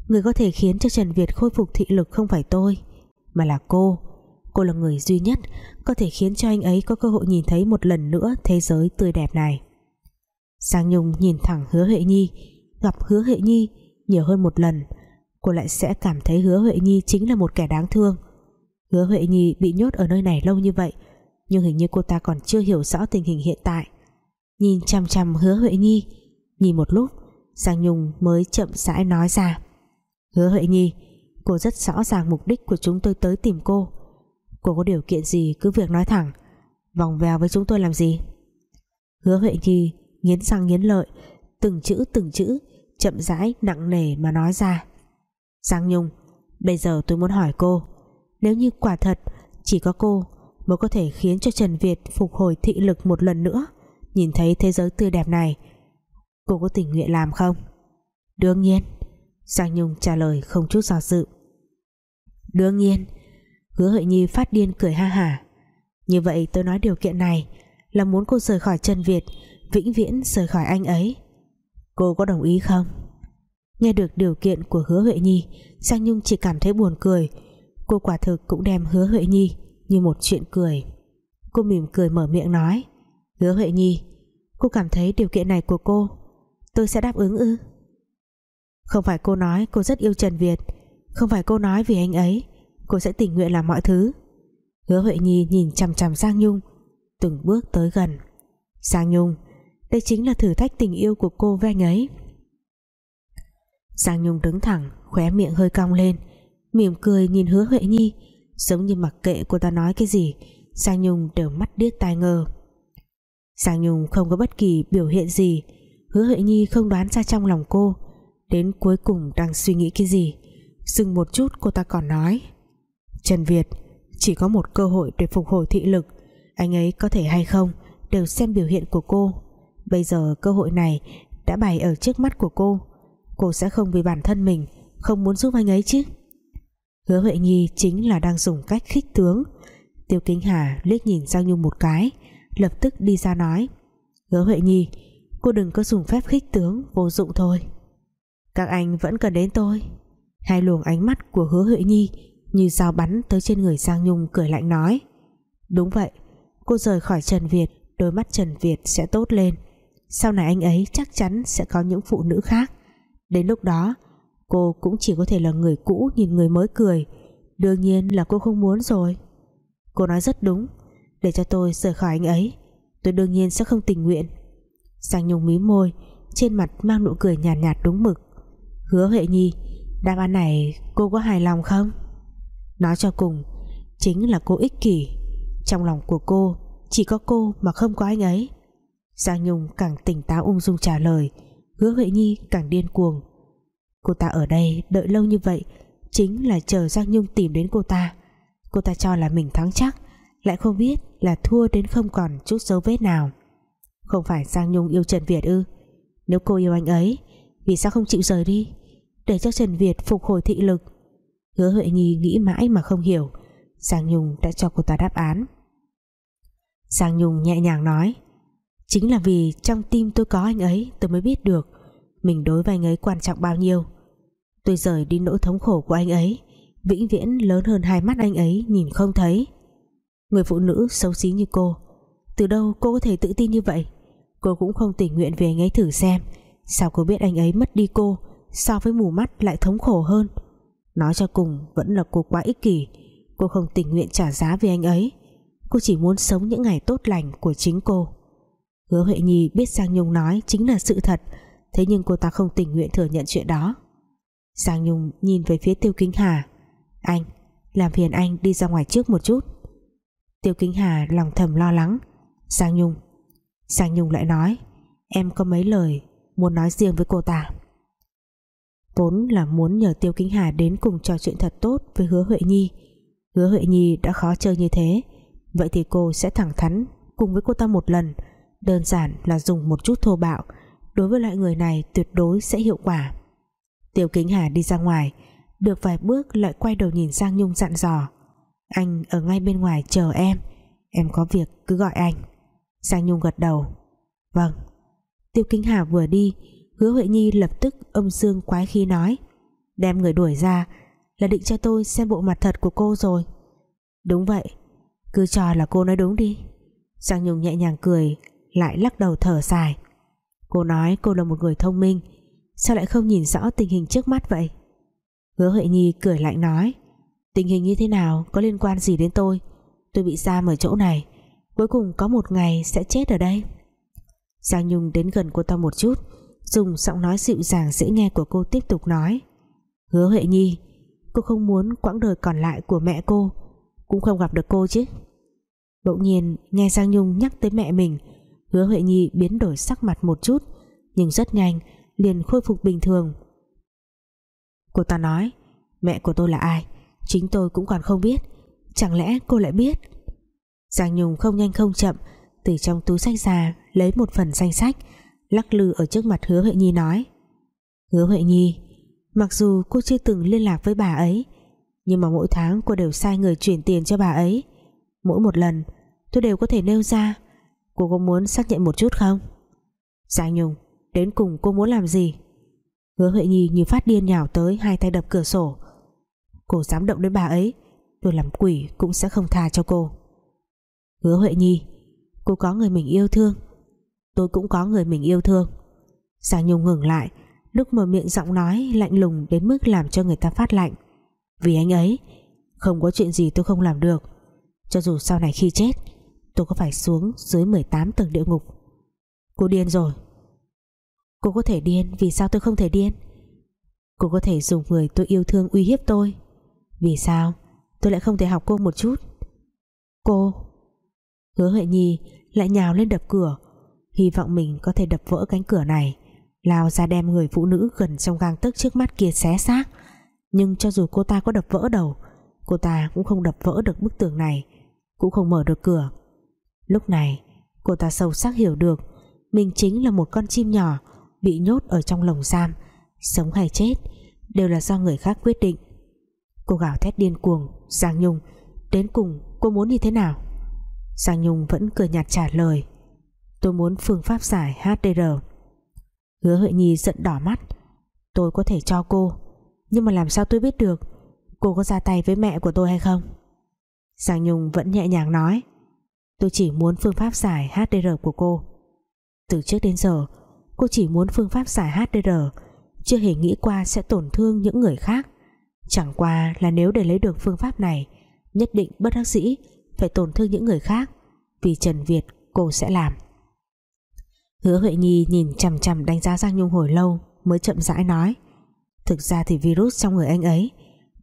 người có thể khiến cho Trần Việt khôi phục thị lực không phải tôi, mà là cô. Cô là người duy nhất có thể khiến cho anh ấy có cơ hội nhìn thấy một lần nữa thế giới tươi đẹp này. Giang Nhung nhìn thẳng hứa Huệ Nhi, gặp hứa Huệ Nhi nhiều hơn một lần, cô lại sẽ cảm thấy hứa Huệ Nhi chính là một kẻ đáng thương. Hứa Huệ Nhi bị nhốt ở nơi này lâu như vậy, nhưng hình như cô ta còn chưa hiểu rõ tình hình hiện tại nhìn chằm chằm hứa Huệ Nhi. Nhìn một lúc, Giang Nhung mới chậm rãi nói ra. Hứa Huệ Nhi, cô rất rõ ràng mục đích của chúng tôi tới tìm cô. Cô có điều kiện gì cứ việc nói thẳng. Vòng vèo với chúng tôi làm gì? Hứa Huệ Nhi nghiến răng nghiến lợi, từng chữ từng chữ, chậm rãi, nặng nề mà nói ra. Giang Nhung, bây giờ tôi muốn hỏi cô, nếu như quả thật chỉ có cô mới có thể khiến cho Trần Việt phục hồi thị lực một lần nữa nhìn thấy thế giới tươi đẹp này, cô có tình nguyện làm không? Đương nhiên. Giang Nhung trả lời không chút do dự. Đương nhiên. Hứa Huệ Nhi phát điên cười ha hả. Như vậy tôi nói điều kiện này là muốn cô rời khỏi Trần Việt, vĩnh viễn rời khỏi anh ấy. Cô có đồng ý không? Nghe được điều kiện của hứa Huệ Nhi, Giang Nhung chỉ cảm thấy buồn cười. Cô quả thực cũng đem hứa Huệ Nhi như một chuyện cười. Cô mỉm cười mở miệng nói hứa Huệ Nhi, cô cảm thấy điều kiện này của cô, tôi sẽ đáp ứng ư? Không phải cô nói cô rất yêu Trần Việt, không phải cô nói vì anh ấy, cô sẽ tình nguyện làm mọi thứ. Hứa Huệ Nhi nhìn chằm chằm Giang Nhung, từng bước tới gần. Giang Nhung, đây chính là thử thách tình yêu của cô với anh ấy. Giang Nhung đứng thẳng, khóe miệng hơi cong lên, mỉm cười nhìn hứa Huệ Nhi, giống như mặc kệ cô ta nói cái gì, Giang Nhung đều mắt điếc tai ngơ Giang Nhung không có bất kỳ biểu hiện gì. Hứa Huệ Nhi không đoán ra trong lòng cô. Đến cuối cùng đang suy nghĩ cái gì? Dừng một chút, cô ta còn nói. Trần Việt, chỉ có một cơ hội để phục hồi thị lực. Anh ấy có thể hay không đều xem biểu hiện của cô. Bây giờ cơ hội này đã bày ở trước mắt của cô. Cô sẽ không vì bản thân mình, không muốn giúp anh ấy chứ? Hứa Huệ Nhi chính là đang dùng cách khích tướng. Tiêu Kính Hà liếc nhìn Giang Nhung một cái lập tức đi ra nói. Hứa Huệ Nhi, cô đừng có dùng phép khích tướng, vô dụng thôi. Các anh vẫn cần đến tôi. Hai luồng ánh mắt của hứa Huệ Nhi như dao bắn tới trên người Giang Nhung cười lạnh nói. Đúng vậy, cô rời khỏi Trần Việt, đôi mắt Trần Việt sẽ tốt lên. Sau này anh ấy chắc chắn sẽ có những phụ nữ khác. Đến lúc đó, cô cũng chỉ có thể là người cũ nhìn người mới cười. Đương nhiên là cô không muốn rồi. Cô nói rất đúng để cho tôi rời khỏi anh ấy tôi đương nhiên sẽ không tình nguyện. Giang Nhung mí môi trên mặt mang nụ cười nhàn nhạt, nhạt đúng mực. Hứa Huệ Nhi đáp án này cô có hài lòng không? Nói cho cùng chính là cô ích kỷ. Trong lòng của cô chỉ có cô mà không có anh ấy. Giang Nhung càng tỉnh táo ung dung trả lời Hứa Huệ Nhi càng điên cuồng. Cô ta ở đây đợi lâu như vậy Chính là chờ Giang Nhung tìm đến cô ta. Cô ta cho là mình thắng chắc. Lại không biết là thua đến không còn chút dấu vết nào. Không phải Giang Nhung yêu Trần Việt ư? Nếu cô yêu anh ấy, Vì sao không chịu rời đi, Để cho Trần Việt phục hồi thị lực? Hứa Huệ Nhi nghĩ mãi mà không hiểu, Giang Nhung đã cho cô ta đáp án. Giang Nhung nhẹ nhàng nói, Chính là vì trong tim tôi có anh ấy Tôi mới biết được Mình đối với anh ấy quan trọng bao nhiêu. Tôi rời đi nỗi thống khổ của anh ấy, Vĩnh viễn lớn hơn hai mắt anh ấy Nhìn không thấy. Người phụ nữ xấu xí như cô. Từ đâu cô có thể tự tin như vậy? Cô cũng không tình nguyện về anh ấy thử xem. Sao cô biết anh ấy mất đi cô, So với mù mắt lại thống khổ hơn? Nói cho cùng, vẫn là cô quá ích kỷ. Cô không tình nguyện trả giá vì anh ấy. Cô chỉ muốn sống những ngày tốt lành của chính cô. Hứa Huệ Nhi biết Giang Nhung nói chính là sự thật, Thế nhưng cô ta không tình nguyện thừa nhận chuyện đó. Giang Nhung nhìn về phía Tiêu Kính Hà. Anh, Làm phiền anh đi ra ngoài trước một chút. Tiêu Kính Hà lòng thầm lo lắng. Giang Nhung Giang Nhung lại nói, Em có mấy lời muốn nói riêng với cô ta? Vốn là muốn nhờ Tiêu Kính Hà đến cùng trò chuyện thật tốt với hứa Huệ Nhi. Hứa Huệ Nhi đã khó chơi như thế, Vậy thì cô sẽ thẳng thắn cùng với cô ta một lần. Đơn giản là dùng một chút thô bạo, đối với loại người này tuyệt đối sẽ hiệu quả. Tiêu Kính Hà đi ra ngoài, được vài bước lại quay đầu nhìn Giang Nhung dặn dò anh ở ngay bên ngoài chờ em. Em có việc, cứ gọi anh. Giang Nhung gật đầu. Vâng. Tiêu Kính Hà vừa đi, hứa Huệ Nhi lập tức âm dương quái khí nói, đem người đuổi ra là định cho tôi xem bộ mặt thật của cô rồi. Đúng vậy, cứ cho là cô nói đúng đi. Giang Nhung nhẹ nhàng cười, lại lắc đầu thở dài. Cô nói cô là một người thông minh, sao lại không nhìn rõ tình hình trước mắt vậy? Hứa huệ nhi cười lạnh nói tình hình như thế nào, có liên quan gì đến tôi? Tôi bị giam ở chỗ này, cuối cùng có một ngày sẽ chết ở đây. Giang Nhung đến gần cô ta một chút, dùng giọng nói dịu dàng dễ nghe của cô tiếp tục nói. Hứa huệ nhi, cô không muốn quãng đời còn lại của mẹ cô, cũng không gặp được cô chứ. Bỗng nhiên, nghe Giang Nhung nhắc tới mẹ mình, Hứa Huệ Nhi biến đổi sắc mặt một chút, nhưng rất nhanh, liền khôi phục bình thường. Cô ta nói, mẹ của tôi là ai? Chính tôi cũng còn không biết. Chẳng lẽ cô lại biết? Giang Nhung không nhanh không chậm, từ trong túi sách ra, lấy một phần danh sách, lắc lư ở trước mặt Hứa Huệ Nhi nói. Hứa Huệ Nhi, mặc dù cô chưa từng liên lạc với bà ấy, nhưng mà mỗi tháng cô đều sai người chuyển tiền cho bà ấy. Mỗi một lần, tôi đều có thể nêu ra. Cô có muốn xác nhận một chút không? Giang Nhung, Đến cùng cô muốn làm gì? Hứa Huệ Nhi như phát điên nhào tới Hai tay đập cửa sổ Cô dám động đến bà ấy, Tôi làm quỷ cũng sẽ không tha cho cô. Hứa Huệ Nhi, Cô có người mình yêu thương. Tôi cũng có người mình yêu thương. Giang Nhung ngừng lại, Lúc mở miệng giọng nói lạnh lùng đến mức làm cho người ta phát lạnh. Vì anh ấy, Không có chuyện gì tôi không làm được. Cho dù sau này khi chết, tôi có phải xuống dưới 18 tầng địa ngục. Cô điên rồi. Cô có thể điên vì sao tôi không thể điên? Cô có thể dùng người tôi yêu thương uy hiếp tôi. Vì sao? Tôi lại không thể học cô một chút. Cô, Hứa Huệ Nhi lại nhào lên đập cửa. Hy vọng mình có thể đập vỡ cánh cửa này, Lao ra đem người phụ nữ gần trong gang tấc trước mắt kia xé xác. Nhưng cho dù cô ta có đập vỡ đầu, Cô ta cũng không đập vỡ được bức tường này, Cũng không mở được cửa. Lúc này, cô ta sâu sắc hiểu được Mình chính là một con chim nhỏ Bị nhốt ở trong lồng giam, Sống hay chết Đều là do người khác quyết định. Cô gào thét điên cuồng, Giang Nhung, Đến cùng cô muốn như thế nào? Giang Nhung vẫn cười nhạt trả lời, Tôi muốn phương pháp giải HDR Hứa Huệ Nhi giận đỏ mắt, Tôi có thể cho cô, Nhưng mà làm sao tôi biết được, Cô có ra tay với mẹ của tôi hay không? Giang Nhung vẫn nhẹ nhàng nói, Tôi chỉ muốn phương pháp giải HDR của cô. Từ trước đến giờ, Cô chỉ muốn phương pháp giải HDR Chưa hề nghĩ qua sẽ tổn thương những người khác. Chẳng qua là nếu để lấy được phương pháp này, Nhất định bất đắc dĩ Phải tổn thương những người khác, Vì Trần Việt cô sẽ làm. Hứa Huệ Nhi nhìn chằm chằm đánh giá Giang Nhung hồi lâu Mới chậm rãi nói, Thực ra thì virus trong người anh ấy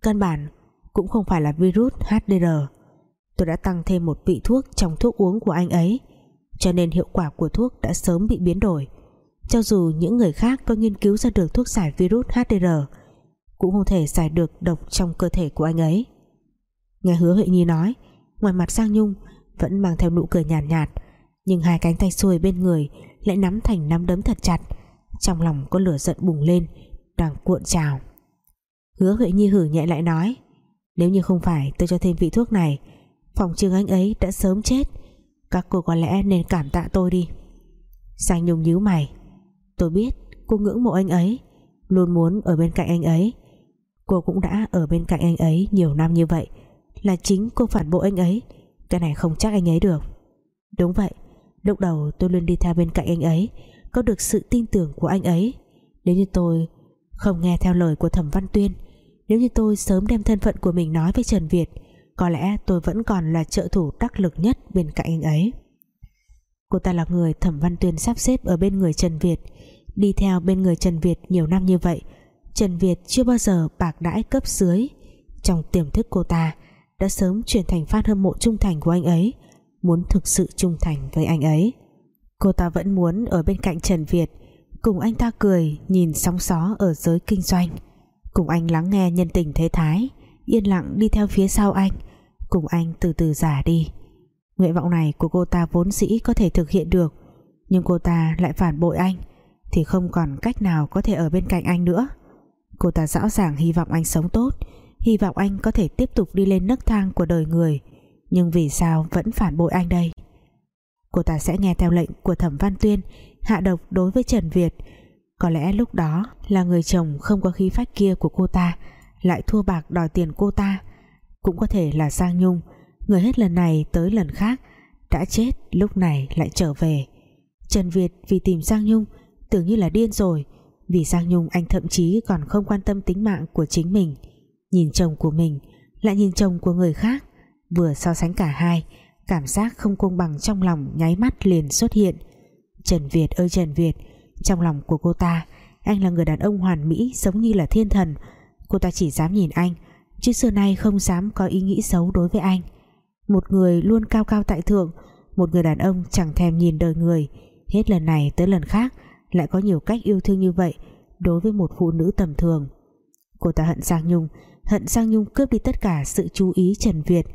Căn bản cũng không phải là virus HDR Tôi đã tăng thêm một vị thuốc trong thuốc uống của anh ấy, Cho nên hiệu quả của thuốc đã sớm bị biến đổi. Cho dù những người khác có nghiên cứu ra được thuốc giải virus HDR cũng không thể giải được độc trong cơ thể của anh ấy. Nghe hứa Huệ Nhi nói Ngoài mặt Giang Nhung Vẫn mang theo nụ cười nhàn nhạt, nhạt Nhưng hai cánh tay xuôi bên người Lại nắm thành nắm đấm thật chặt Trong lòng có lửa giận bùng lên Đang cuộn trào. Hứa Huệ Nhi hử nhẹ lại nói Nếu như không phải tôi cho thêm vị thuốc này Phòng trường anh ấy đã sớm chết Các cô có lẽ nên cảm tạ tôi đi. Sang Nhung nhíu mày Tôi biết cô ngưỡng mộ anh ấy Luôn muốn ở bên cạnh anh ấy Cô cũng đã ở bên cạnh anh ấy Nhiều năm như vậy. Là chính cô phản bội anh ấy. Cái này không chắc anh ấy được. Đúng vậy. Lúc đầu tôi luôn đi theo bên cạnh anh ấy. Có được sự tin tưởng của anh ấy. Nếu như tôi không nghe theo lời của Thẩm Văn Tuyên, Nếu như tôi sớm đem thân phận của mình nói với Trần Việt, Có lẽ tôi vẫn còn là trợ thủ đắc lực nhất bên cạnh anh ấy. Cô ta là người Thẩm Văn Tuyên sắp xếp ở bên người Trần Việt, Đi theo bên người Trần Việt nhiều năm như vậy. Trần Việt chưa bao giờ bạc đãi cấp dưới. Trong tiềm thức cô ta, Đã sớm chuyển thành fan hâm mộ trung thành của anh ấy, Muốn thực sự trung thành với anh ấy. Cô ta vẫn muốn ở bên cạnh Trần Việt, Cùng anh ta cười, Nhìn sóng gió ở giới kinh doanh. Cùng anh lắng nghe nhân tình thế thái, Yên lặng đi theo phía sau anh. Cùng anh từ từ giả đi. Nguyện vọng này của cô ta vốn dĩ có thể thực hiện được, Nhưng cô ta lại phản bội anh, Thì không còn cách nào có thể ở bên cạnh anh nữa. Cô ta rõ ràng hy vọng anh sống tốt, Hy vọng anh có thể tiếp tục đi lên nấc thang của đời người. Nhưng vì sao vẫn phản bội anh đây? Cô ta sẽ nghe theo lệnh của Thẩm Văn Tuyên, Hạ độc đối với Trần Việt. Có lẽ lúc đó là người chồng không có khí phách kia của cô ta, Lại thua bạc đòi tiền cô ta. Cũng có thể là Giang Nhung, Người hết lần này tới lần khác, Đã chết lúc này lại trở về. Trần Việt vì tìm Giang Nhung, Tưởng như là điên rồi vì Giang Nhung, anh thậm chí còn không quan tâm tính mạng của chính mình. Nhìn chồng của mình, Lại nhìn chồng của người khác, Vừa so sánh cả hai, Cảm giác không công bằng trong lòng nháy mắt liền xuất hiện. Trần Việt ơi Trần Việt, Trong lòng của cô ta, Anh là người đàn ông hoàn mỹ giống như là thiên thần. Cô ta chỉ dám nhìn anh, Chứ xưa nay không dám có ý nghĩ xấu đối với anh. Một người luôn cao cao tại thượng, Một người đàn ông chẳng thèm nhìn đời người. Hết lần này tới lần khác lại có nhiều cách yêu thương như vậy Đối với một phụ nữ tầm thường. Cô ta hận Giang Nhung, Hận Giang Nhung cướp đi tất cả sự chú ý Trần Việt.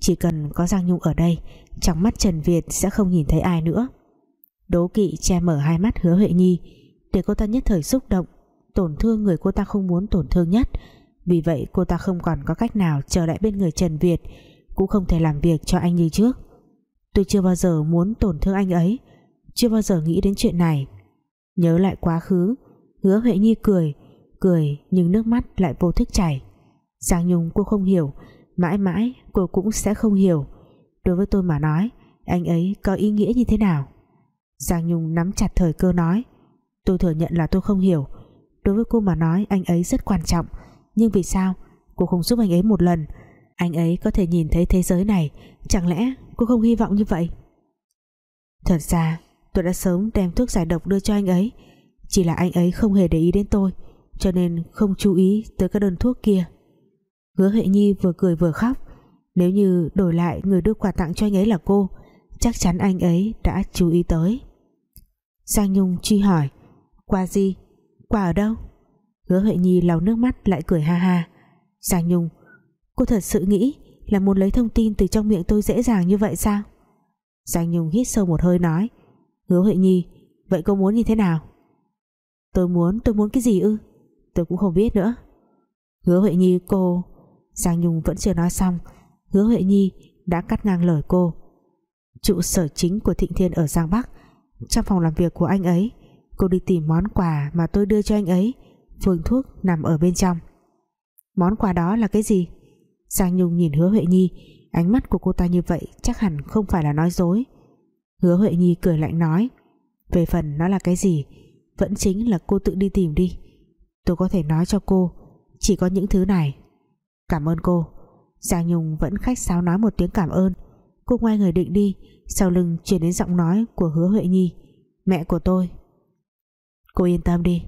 Chỉ cần có Giang Nhung ở đây, Trong mắt Trần Việt sẽ không nhìn thấy ai nữa. Đố kỵ che mở hai mắt hứa Huệ Nhi, Để cô ta nhất thời xúc động. Tổn thương người cô ta không muốn tổn thương nhất. Vì vậy, cô ta không còn có cách nào Trở lại bên người Trần Việt, Cũng không thể làm việc cho anh như trước. Tôi chưa bao giờ muốn tổn thương anh ấy. Chưa bao giờ nghĩ đến chuyện này. Nhớ lại quá khứ. Hứa Huệ Nhi cười Cười nhưng nước mắt lại vô thức chảy. Giang Nhung, cô không hiểu. Mãi mãi, cô cũng sẽ không hiểu. Đối với tôi mà nói, Anh ấy có ý nghĩa như thế nào? Giang Nhung nắm chặt thời cơ nói, Tôi thừa nhận là tôi không hiểu. Đối với cô mà nói, anh ấy rất quan trọng. Nhưng vì sao? Cô không giúp anh ấy một lần. Anh ấy có thể nhìn thấy thế giới này. Chẳng lẽ cô không hy vọng như vậy? Thật ra tôi đã sớm đem thuốc giải độc đưa cho anh ấy. Chỉ là anh ấy không hề để ý đến tôi, cho nên không chú ý tới các đơn thuốc kia. Hứa Huệ Nhi vừa cười vừa khóc. Nếu như đổi lại người đưa quà tặng cho anh ấy là cô, chắc chắn anh ấy đã chú ý tới. Giang Nhung truy hỏi, quà gì? Quà ở đâu? Hứa Huệ Nhi lau nước mắt lại cười ha ha. Giang Nhung, cô thật sự nghĩ là muốn lấy thông tin từ trong miệng tôi dễ dàng như vậy sao? Giang Nhung hít sâu một hơi nói hứa Huệ Nhi, vậy cô muốn như thế nào? Tôi muốn tôi muốn cái gì ư? Tôi cũng không biết nữa. Hứa Huệ Nhi, cô, Giang Nhung vẫn chưa nói xong. Hứa Huệ Nhi đã cắt ngang lời cô. Trụ sở chính của Thịnh Thiên ở Giang Bắc, trong phòng làm việc của anh ấy, cô đi tìm món quà mà tôi đưa cho anh ấy, phương thuốc nằm ở bên trong. Món quà đó là cái gì? Giang Nhung nhìn hứa Huệ Nhi, ánh mắt của cô ta như vậy chắc hẳn không phải là nói dối hứa Huệ Nhi cười lạnh nói, về phần nó là cái gì, vẫn chính là cô tự đi tìm đi. Tôi có thể nói cho cô, chỉ có những thứ này. Cảm ơn cô. Giang Nhung vẫn khách sáo nói một tiếng cảm ơn. Cô ngoài người định đi, sau lưng truyền đến giọng nói của hứa Huệ Nhi, mẹ của tôi. Cô yên tâm đi,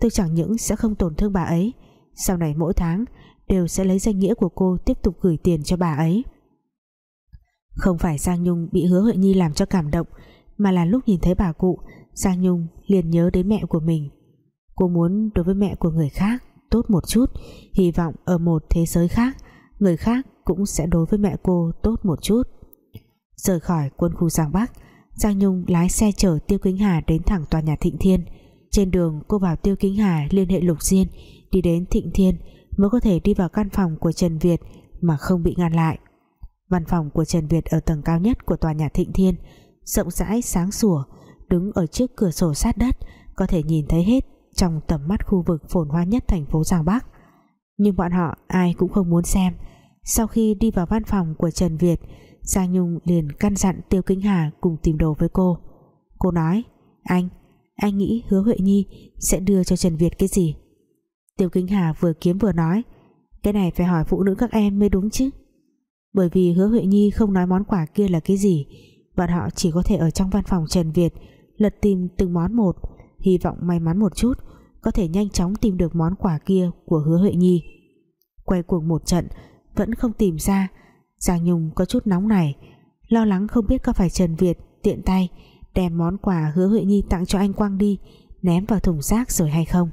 tôi chẳng những sẽ không tổn thương bà ấy, sau này mỗi tháng đều sẽ lấy danh nghĩa của cô tiếp tục gửi tiền cho bà ấy không phải Giang Nhung bị hứa Huệ Nhi làm cho cảm động, mà là lúc nhìn thấy bà cụ, Giang Nhung liền nhớ đến mẹ của mình. Cô muốn đối với mẹ của người khác tốt một chút, hy vọng ở một thế giới khác, người khác cũng sẽ đối với mẹ cô tốt một chút. Rời khỏi quân khu Giang Bắc, Giang Nhung lái xe chở Tiêu Kính Hà đến thẳng tòa nhà Thịnh Thiên. Trên đường, cô bảo Tiêu Kính Hà liên hệ Lục Diên, đi đến Thịnh Thiên mới có thể đi vào căn phòng của Trần Việt mà không bị ngăn lại văn phòng của Trần Việt ở tầng cao nhất của tòa nhà Thịnh Thiên, rộng rãi, sáng sủa, đứng ở trước cửa sổ sát đất, có thể nhìn thấy hết trong tầm mắt khu vực phồn hoa nhất thành phố Giang Bắc. Nhưng bọn họ ai cũng không muốn xem. Sau khi đi vào văn phòng của Trần Việt, Giang Nhung liền căn dặn Tiêu Kính Hà cùng tìm đồ với cô. Cô nói, anh anh nghĩ hứa Huệ Nhi sẽ đưa cho Trần Việt cái gì? Tiêu Kính Hà vừa kiếm vừa nói, cái này phải hỏi phụ nữ các em mới đúng chứ bởi vì hứa Huệ Nhi không nói món quà kia là cái gì, bọn họ chỉ có thể ở trong văn phòng Trần Việt, lật tìm từng món một. Hy vọng may mắn một chút, có thể nhanh chóng tìm được món quà kia của hứa Huệ Nhi. Quay cuồng một trận, vẫn không tìm ra. Giang Nhung có chút nóng này lo lắng không biết có phải Trần Việt tiện tay đem món quà hứa Huệ Nhi tặng cho anh Quang đi, ném vào thùng rác rồi hay không.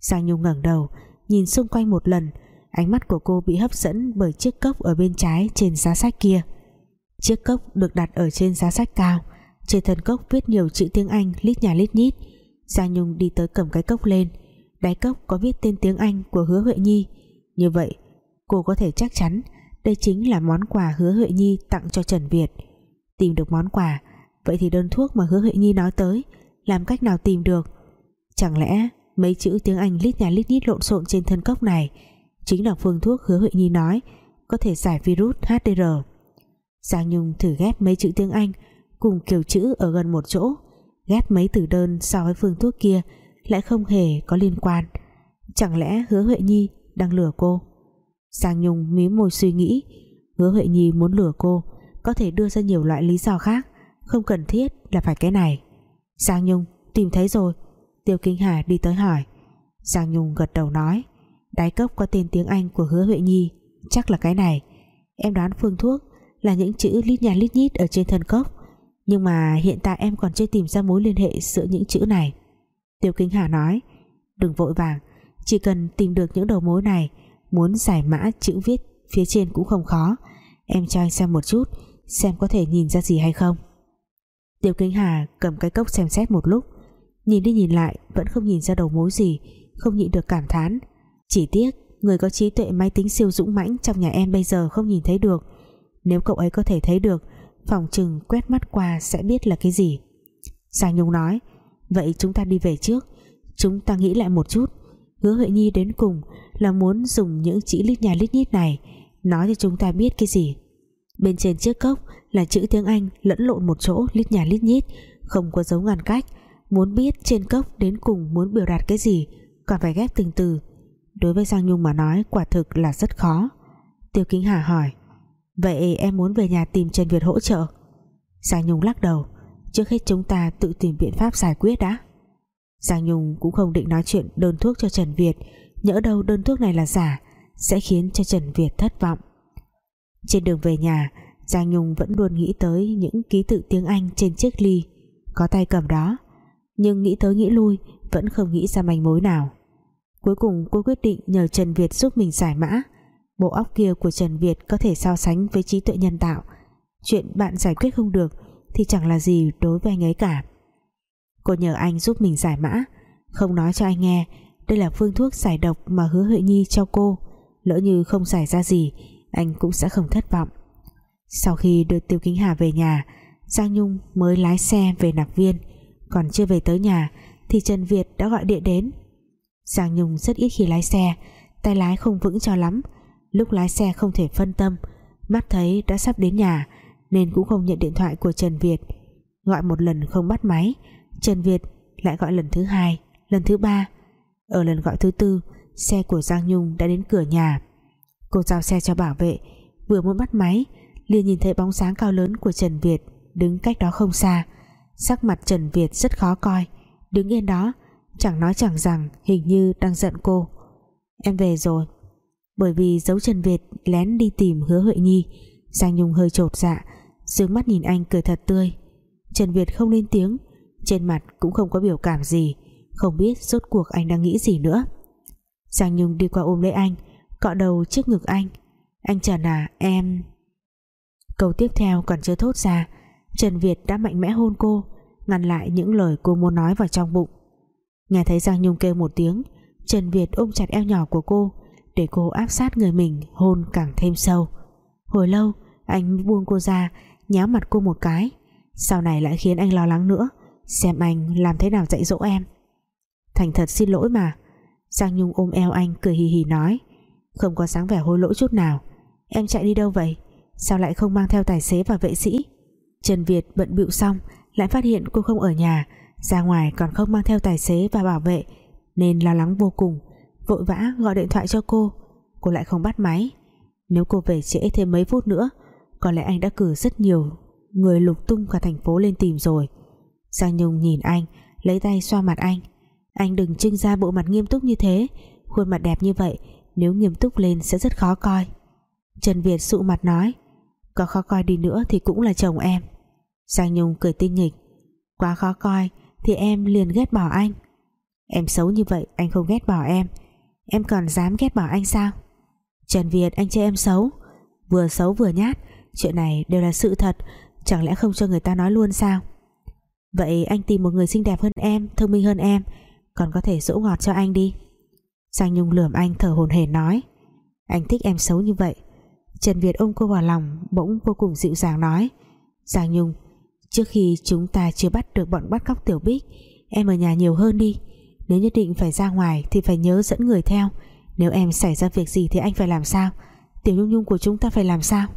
Giang Nhung ngẩng đầu, nhìn xung quanh một lần ánh mắt của cô bị hấp dẫn bởi chiếc cốc ở bên trái trên giá sách kia. Chiếc cốc được đặt ở trên giá sách cao. Trên thân cốc viết nhiều chữ tiếng Anh lít nhà lít nhít. Giang Nhung đi tới cầm cái cốc lên. Đáy cốc có viết tên tiếng Anh của hứa Huệ Nhi. Như vậy, cô có thể chắc chắn đây chính là món quà hứa Huệ Nhi tặng cho Trần Việt. Tìm được món quà, vậy thì đơn thuốc mà hứa Huệ Nhi nói tới, làm cách nào tìm được? Chẳng lẽ mấy chữ tiếng Anh lít nhà lít nhít lộn xộn trên thân cốc này chính là phương thuốc hứa Huệ Nhi nói, có thể giải virus HDR Giang Nhung thử ghép mấy chữ tiếng Anh cùng kiểu chữ ở gần một chỗ, ghép mấy từ đơn so với phương thuốc kia lại không hề có liên quan. Chẳng lẽ hứa Huệ Nhi đang lừa cô? Giang Nhung mí môi suy nghĩ, hứa Huệ Nhi muốn lừa cô, có thể đưa ra nhiều loại lý do khác, không cần thiết là phải cái này. Giang Nhung tìm thấy rồi, Tiêu Kinh Hà đi tới hỏi. Giang Nhung gật đầu nói đáy cốc có tên tiếng Anh của hứa Huệ Nhi. Chắc là cái này. Em đoán phương thuốc là những chữ lít nhà lít nhít ở trên thân cốc. Nhưng mà hiện tại em còn chưa tìm ra mối liên hệ giữa những chữ này. Tiêu Kính Hà nói, đừng vội vàng. Chỉ cần tìm được những đầu mối này, muốn giải mã chữ viết phía trên cũng không khó. Em cho anh xem một chút, xem có thể nhìn ra gì hay không. Tiêu Kính Hà cầm cái cốc xem xét một lúc, nhìn đi nhìn lại, vẫn không nhìn ra đầu mối gì, không nhịn được cảm thán chỉ tiếc, người có trí tuệ máy tính siêu dũng mãnh trong nhà em bây giờ không nhìn thấy được. Nếu cậu ấy có thể thấy được, phòng chừng quét mắt qua sẽ biết là cái gì. Giang Nhung nói, vậy chúng ta đi về trước. Chúng ta nghĩ lại một chút. Hứa Huệ Nhi đến cùng là muốn dùng những chữ lít nhà lít nhít này nói cho chúng ta biết cái gì. Bên trên chiếc cốc là chữ tiếng Anh lẫn lộn một chỗ, lít nhà lít nhít, không có dấu ngăn cách. Muốn biết trên cốc đến cùng muốn biểu đạt cái gì, còn phải ghép từng từ đối với Giang Nhung mà nói, quả thực là rất khó. Tiêu Kính Hà hỏi, Vậy em muốn về nhà tìm Trần Việt hỗ trợ? Giang Nhung lắc đầu, Trước hết chúng ta tự tìm biện pháp giải quyết đã. Giang Nhung cũng không định nói chuyện đơn thuốc cho Trần Việt, nhỡ đâu đơn thuốc này là giả, sẽ khiến cho Trần Việt thất vọng. Trên đường về nhà, Giang Nhung vẫn luôn nghĩ tới những ký tự tiếng Anh trên chiếc ly, có tay cầm đó, nhưng nghĩ tới nghĩ lui, vẫn không nghĩ ra manh mối nào cuối cùng cô quyết định nhờ Trần Việt giúp mình giải mã. Bộ óc kia của Trần Việt có thể so sánh với trí tuệ nhân tạo. Chuyện bạn giải quyết không được thì chẳng là gì đối với anh ấy cả. Cô nhờ anh giúp mình giải mã. Không nói cho anh nghe, đây là phương thuốc giải độc mà hứa Huệ Nhi cho cô. Lỡ như không giải ra gì, anh cũng sẽ không thất vọng. Sau khi đưa Tiêu Kính Hà về nhà, Giang Nhung mới lái xe về nạc viên. Còn chưa về tới nhà thì Trần Việt đã gọi điện đến. Giang Nhung rất ít khi lái xe, tay lái không vững cho lắm. Lúc lái xe không thể phân tâm, mắt thấy đã sắp đến nhà, nên cũng không nhận điện thoại của Trần Việt. Gọi một lần không bắt máy, Trần Việt lại gọi lần thứ hai, lần thứ ba. Ở lần gọi thứ tư, xe của Giang Nhung đã đến cửa nhà. Cô giao xe cho bảo vệ, vừa muốn bắt máy, liền nhìn thấy bóng sáng cao lớn của Trần Việt đứng cách đó không xa. Sắc mặt Trần Việt rất khó coi, đứng yên đó chẳng nói chẳng rằng, hình như đang giận cô. Em về rồi. Bởi vì giấu Trần Việt lén đi tìm hứa Huệ Nhi. Giang Nhung hơi trột dạ dương mắt nhìn anh cười thật tươi. Trần Việt không lên tiếng, trên mặt cũng không có biểu cảm gì, không biết rốt cuộc anh đang nghĩ gì nữa. Giang Nhung đi qua ôm lấy anh, cọ đầu trước ngực anh. Anh Trần à em câu tiếp theo còn chưa thốt ra, Trần Việt đã mạnh mẽ hôn cô, ngăn lại những lời cô muốn nói vào trong bụng nghe thấy Giang Nhung kêu một tiếng, Trần Việt ôm chặt eo nhỏ của cô, để cô áp sát người mình, hôn càng thêm sâu. Hồi lâu, anh buông cô ra nháo mặt cô một cái. Sau này lại khiến anh lo lắng nữa, xem anh làm thế nào dạy dỗ em. Thành thật xin lỗi mà. Giang Nhung ôm eo anh, cười hì hì nói, không có sáng vẻ hối lỗi chút nào. Em chạy đi đâu vậy? Sao lại không mang theo tài xế và vệ sĩ? Trần Việt bận bịu xong, lại phát hiện cô không ở nhà ra ngoài còn không mang theo tài xế và bảo vệ, nên lo lắng vô cùng. Vội vã gọi điện thoại cho cô. Cô lại không bắt máy. Nếu cô về trễ thêm mấy phút nữa, có lẽ anh đã cử rất nhiều người lục tung cả thành phố lên tìm rồi. Giang Nhung nhìn anh, lấy tay xoa mặt anh. Anh đừng trưng ra bộ mặt nghiêm túc như thế. Khuôn mặt đẹp như vậy, nếu nghiêm túc lên sẽ rất khó coi. Trần Việt sụ mặt nói, có khó coi đi nữa thì cũng là chồng em. Giang Nhung cười tinh nghịch, quá khó coi thì em liền ghét bỏ anh. Em xấu như vậy, anh không ghét bỏ em. Em còn dám ghét bỏ anh sao? Trần Việt, anh chê em xấu. Vừa xấu vừa nhát. Chuyện này đều là sự thật. Chẳng lẽ không cho người ta nói luôn sao? Vậy anh tìm một người xinh đẹp hơn em, thông minh hơn em, còn có thể dỗ ngọt cho anh đi. Giang Nhung lườm anh thở hồn hển nói. Anh thích em xấu như vậy. Trần Việt ôm cô vào lòng, bỗng vô cùng dịu dàng nói. Giang Nhung trước khi chúng ta chưa bắt được bọn bắt cóc Tiểu Bích, em ở nhà nhiều hơn đi. Nếu nhất định phải ra ngoài thì phải nhớ dẫn người theo. Nếu em xảy ra việc gì thì anh phải làm sao? Tiểu Nhung Nhung của chúng ta phải làm sao?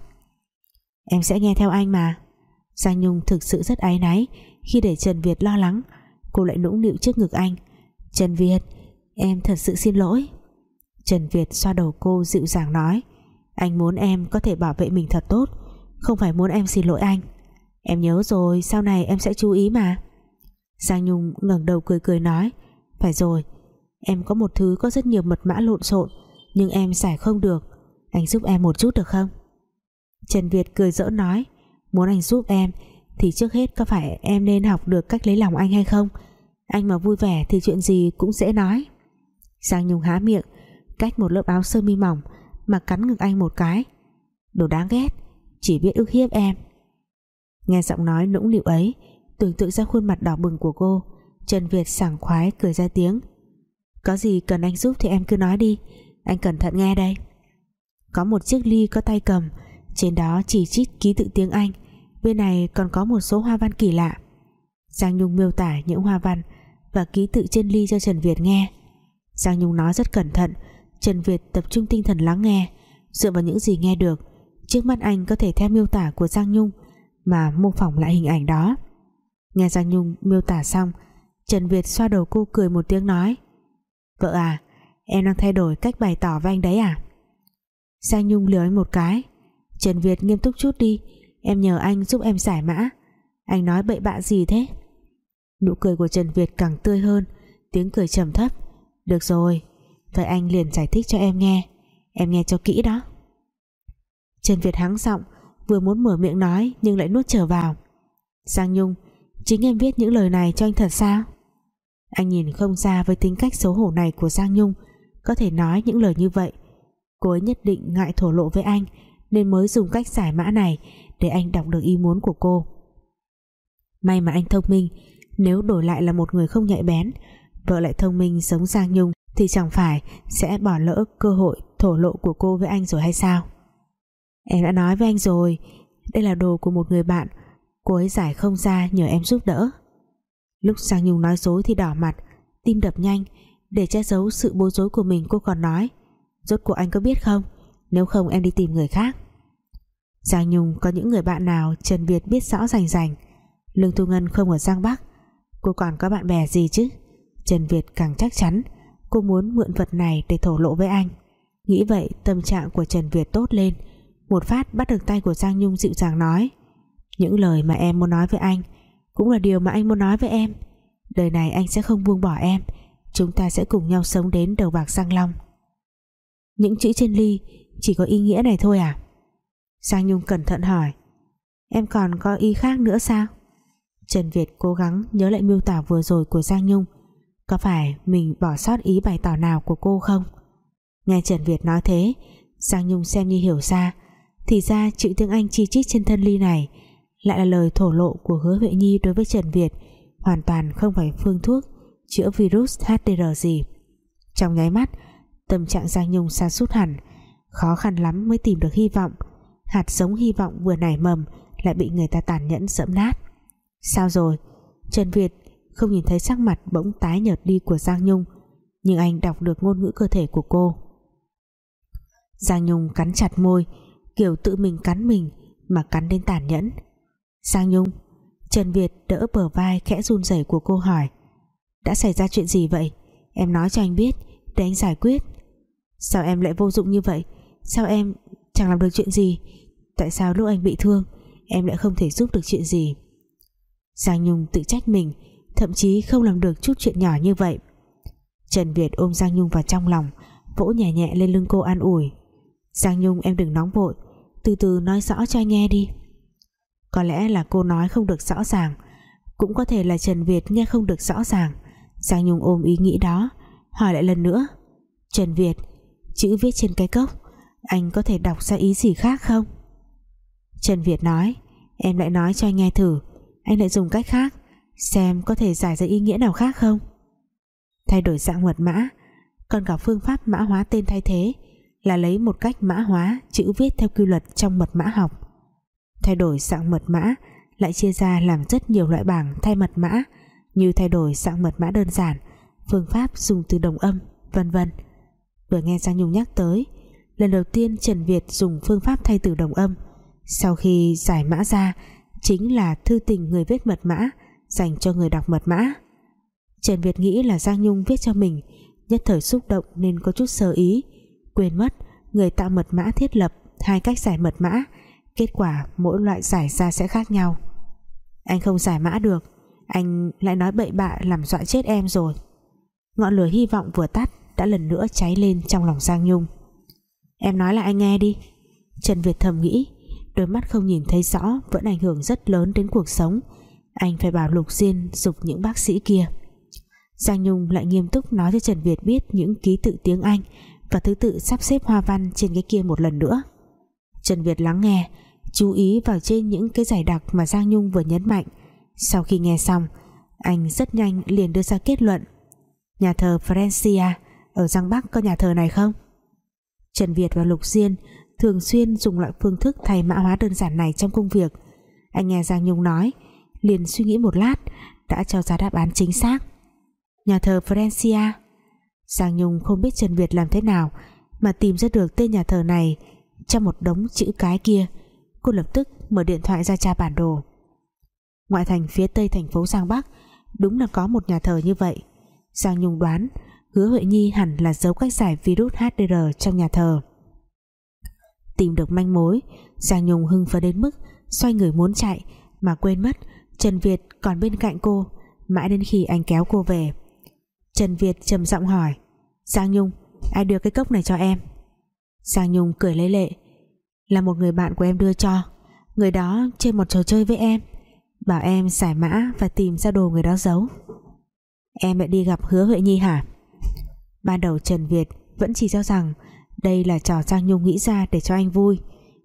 Em sẽ nghe theo anh mà. Giang Nhung thực sự rất áy náy Khi để Trần Việt lo lắng. Cô lại nũng nịu trước ngực anh. Trần Việt, Em thật sự xin lỗi. Trần Việt xoa đầu cô dịu dàng nói, Anh muốn em có thể bảo vệ mình thật tốt, Không phải muốn em xin lỗi anh. Em nhớ rồi, sau này em sẽ chú ý mà. Giang Nhung ngẩng đầu cười cười nói, Phải rồi, Em có một thứ có rất nhiều mật mã lộn xộn, Nhưng em giải không được. Anh giúp em một chút được không? Trần Việt cười dỡ nói, Muốn anh giúp em Thì trước hết có phải em nên học được cách lấy lòng anh hay không? Anh mà vui vẻ thì chuyện gì cũng dễ nói. Giang Nhung há miệng, Cách một lớp áo sơ mi mỏng Mà cắn ngực anh một cái. Đồ đáng ghét, Chỉ biết ức hiếp em. Nghe giọng nói nũng nịu ấy, Tưởng tượng ra khuôn mặt đỏ bừng của cô, Trần Việt sảng khoái cười ra tiếng. Có gì cần anh giúp thì em cứ nói đi, Anh cẩn thận nghe đây. Có một chiếc ly có tay cầm, Trên đó chỉ trích ký tự tiếng Anh, Bên này còn có một số hoa văn kỳ lạ. Giang Nhung miêu tả những hoa văn Và ký tự trên ly cho Trần Việt nghe. Giang Nhung nói rất cẩn thận, Trần Việt tập trung tinh thần lắng nghe. Dựa vào những gì nghe được, Trước mắt anh có thể theo miêu tả của Giang Nhung. Mà mô phỏng lại hình ảnh đó. Nghe Giang Nhung miêu tả xong, Trần Việt xoa đầu cô cười một tiếng nói, Vợ à Em đang thay đổi cách bày tỏ với anh đấy à? Giang Nhung liều anh một cái, Trần Việt nghiêm túc chút đi, Em nhờ anh giúp em giải mã, Anh nói bậy bạ gì thế? Nụ cười của Trần Việt càng tươi hơn, tiếng cười trầm thấp, được rồi, vậy anh liền giải thích cho em nghe em nghe cho kỹ đó. Trần Việt hắng giọng vừa muốn mở miệng nói nhưng lại nuốt trở vào. Giang Nhung, chính em viết những lời này cho anh thật sao? Anh nhìn không ra với tính cách xấu hổ này của Giang Nhung, có thể nói những lời như vậy, cô ấy nhất định ngại thổ lộ với anh, nên mới dùng cách giải mã này để anh đọc được ý muốn của cô. May mà anh thông minh, nếu đổi lại là một người không nhạy bén, vợ lại thông minh giống Giang Nhung thì chẳng phải sẽ bỏ lỡ cơ hội thổ lộ của cô với anh rồi hay sao? Em đã nói với anh rồi. Đây là đồ của một người bạn. Cô ấy giải không ra nhờ em giúp đỡ. Lúc Giang Nhung nói dối thì đỏ mặt, tim đập nhanh, để che giấu sự bối rối của mình cô còn nói. Rốt cuộc anh có biết không? Nếu không em đi tìm người khác. Giang Nhung có những người bạn nào Trần Việt biết rõ rành rành? Lương Thu Ngân không ở Giang Bắc. Cô còn có bạn bè gì chứ? Trần Việt càng chắc chắn, Cô muốn mượn vật này để thổ lộ với anh. Nghĩ vậy, tâm trạng của Trần Việt tốt lên. Một phát bắt được tay của Giang Nhung dịu dàng nói. Những lời mà em muốn nói với anh Cũng là điều mà anh muốn nói với em. Đời này anh sẽ không buông bỏ em. Chúng ta sẽ cùng nhau sống đến đầu bạc Giang long. Những chữ trên ly Chỉ có ý nghĩa này thôi à? Giang Nhung cẩn thận hỏi. Em còn có ý khác nữa sao? Trần Việt cố gắng nhớ lại miêu tả vừa rồi của Giang Nhung. Có phải mình bỏ sót ý bày tỏ nào của cô không? Nghe Trần Việt nói thế, Giang Nhung xem như hiểu ra thì ra chữ tiếng Anh chi chít trên thân ly này Lại là lời thổ lộ của hứa Huệ Nhi đối với Trần Việt, Hoàn toàn không phải phương thuốc Chữa virus HDR gì Trong nháy mắt, Tâm trạng Giang Nhung sa sút hẳn, Khó khăn lắm mới tìm được hy vọng. Hạt giống hy vọng vừa nảy mầm Lại bị người ta tàn nhẫn dẫm nát. Sao rồi? Trần Việt không nhìn thấy sắc mặt bỗng tái nhợt đi của Giang Nhung, Nhưng anh đọc được ngôn ngữ cơ thể của cô. Giang Nhung cắn chặt môi Kiểu tự mình cắn mình Mà cắn đến tàn nhẫn. Giang Nhung, Trần Việt đỡ bờ vai khẽ run rẩy của cô hỏi, Đã xảy ra chuyện gì vậy? Em nói cho anh biết Để anh giải quyết. Sao em lại vô dụng như vậy? Sao em chẳng làm được chuyện gì? Tại sao lúc anh bị thương, Em lại không thể giúp được chuyện gì? Giang Nhung tự trách mình, Thậm chí không làm được chút chuyện nhỏ như vậy. Trần Việt ôm Giang Nhung vào trong lòng, Vỗ nhẹ nhẹ lên lưng cô an ủi, Giang Nhung, em đừng nóng vội. Từ từ nói rõ cho nghe đi. Có lẽ là cô nói không được rõ ràng. Cũng có thể là Trần Việt nghe không được rõ ràng. Giang Nhung ôm ý nghĩ đó, Hỏi lại lần nữa. Trần Việt, Chữ viết trên cái cốc, Anh có thể đọc ra ý gì khác không? Trần Việt nói, Em lại nói cho anh nghe thử. Anh lại dùng cách khác, Xem có thể giải ra ý nghĩa nào khác không? Thay đổi dạng mật mã, Còn cả phương pháp mã hóa tên thay thế. Là lấy một cách mã hóa Chữ viết theo quy luật trong mật mã học. Thay đổi dạng mật mã Lại chia ra làm rất nhiều loại bảng thay mật mã, Như thay đổi dạng mật mã đơn giản, Phương pháp dùng từ đồng âm, Vân vân. Vừa nghe Giang Nhung nhắc tới, Lần đầu tiên Trần Việt dùng phương pháp thay từ đồng âm. Sau khi giải mã ra, chính là thư tình người viết mật mã dành cho người đọc mật mã. Trần Việt nghĩ là Giang Nhung viết cho mình, nhất thời xúc động nên có chút sơ ý quên mất, người tạo mật mã thiết lập hai cách giải mật mã, kết quả mỗi loại giải ra sẽ khác nhau. Anh không giải mã được, anh lại nói bậy bạ làm dọa chết em rồi. Ngọn lửa hy vọng vừa tắt đã lần nữa cháy lên trong lòng Giang Nhung. Em nói là anh nghe đi. Trần Việt thầm nghĩ, đôi mắt không nhìn thấy rõ vẫn ảnh hưởng rất lớn đến cuộc sống. Anh phải bảo Lục Diên dục những bác sĩ kia. Giang Nhung lại nghiêm túc nói cho Trần Việt biết những ký tự tiếng Anh và thứ tự sắp xếp hoa văn trên cái kia một lần nữa. Trần Việt lắng nghe, chú ý vào trên những cái giải đặc mà Giang Nhung vừa nhấn mạnh. Sau khi nghe xong, anh rất nhanh liền đưa ra kết luận. Nhà thờ Francia ở Giang Bắc có nhà thờ này không? Trần Việt và Lục Diên thường xuyên dùng loại phương thức thay mã hóa đơn giản này trong công việc. Anh nghe Giang Nhung nói, liền suy nghĩ một lát, đã cho ra đáp án chính xác. Nhà thờ Francia Giang Nhung không biết Trần Việt làm thế nào mà tìm ra được tên nhà thờ này trong một đống chữ cái kia. Cô lập tức mở điện thoại ra tra bản đồ. Ngoại thành phía tây thành phố Giang Bắc, đúng là có một nhà thờ như vậy. Giang Nhung đoán hứa Huệ Nhi hẳn là dấu cách giải virus HDR trong nhà thờ. Tìm được manh mối, Giang Nhung hưng phấn đến mức xoay người muốn chạy mà quên mất Trần Việt còn bên cạnh cô, mãi đến khi anh kéo cô về. Trần Việt trầm giọng hỏi Giang Nhung, ai đưa cái cốc này cho em? Giang Nhung cười lấy lệ. Là một người bạn của em đưa cho. Người đó chơi một trò chơi với em. Bảo em giải mã và tìm ra đồ người đó giấu. Em lại đi gặp hứa Huệ Nhi hả? Ban đầu Trần Việt vẫn chỉ cho rằng đây là trò Giang Nhung nghĩ ra để cho anh vui.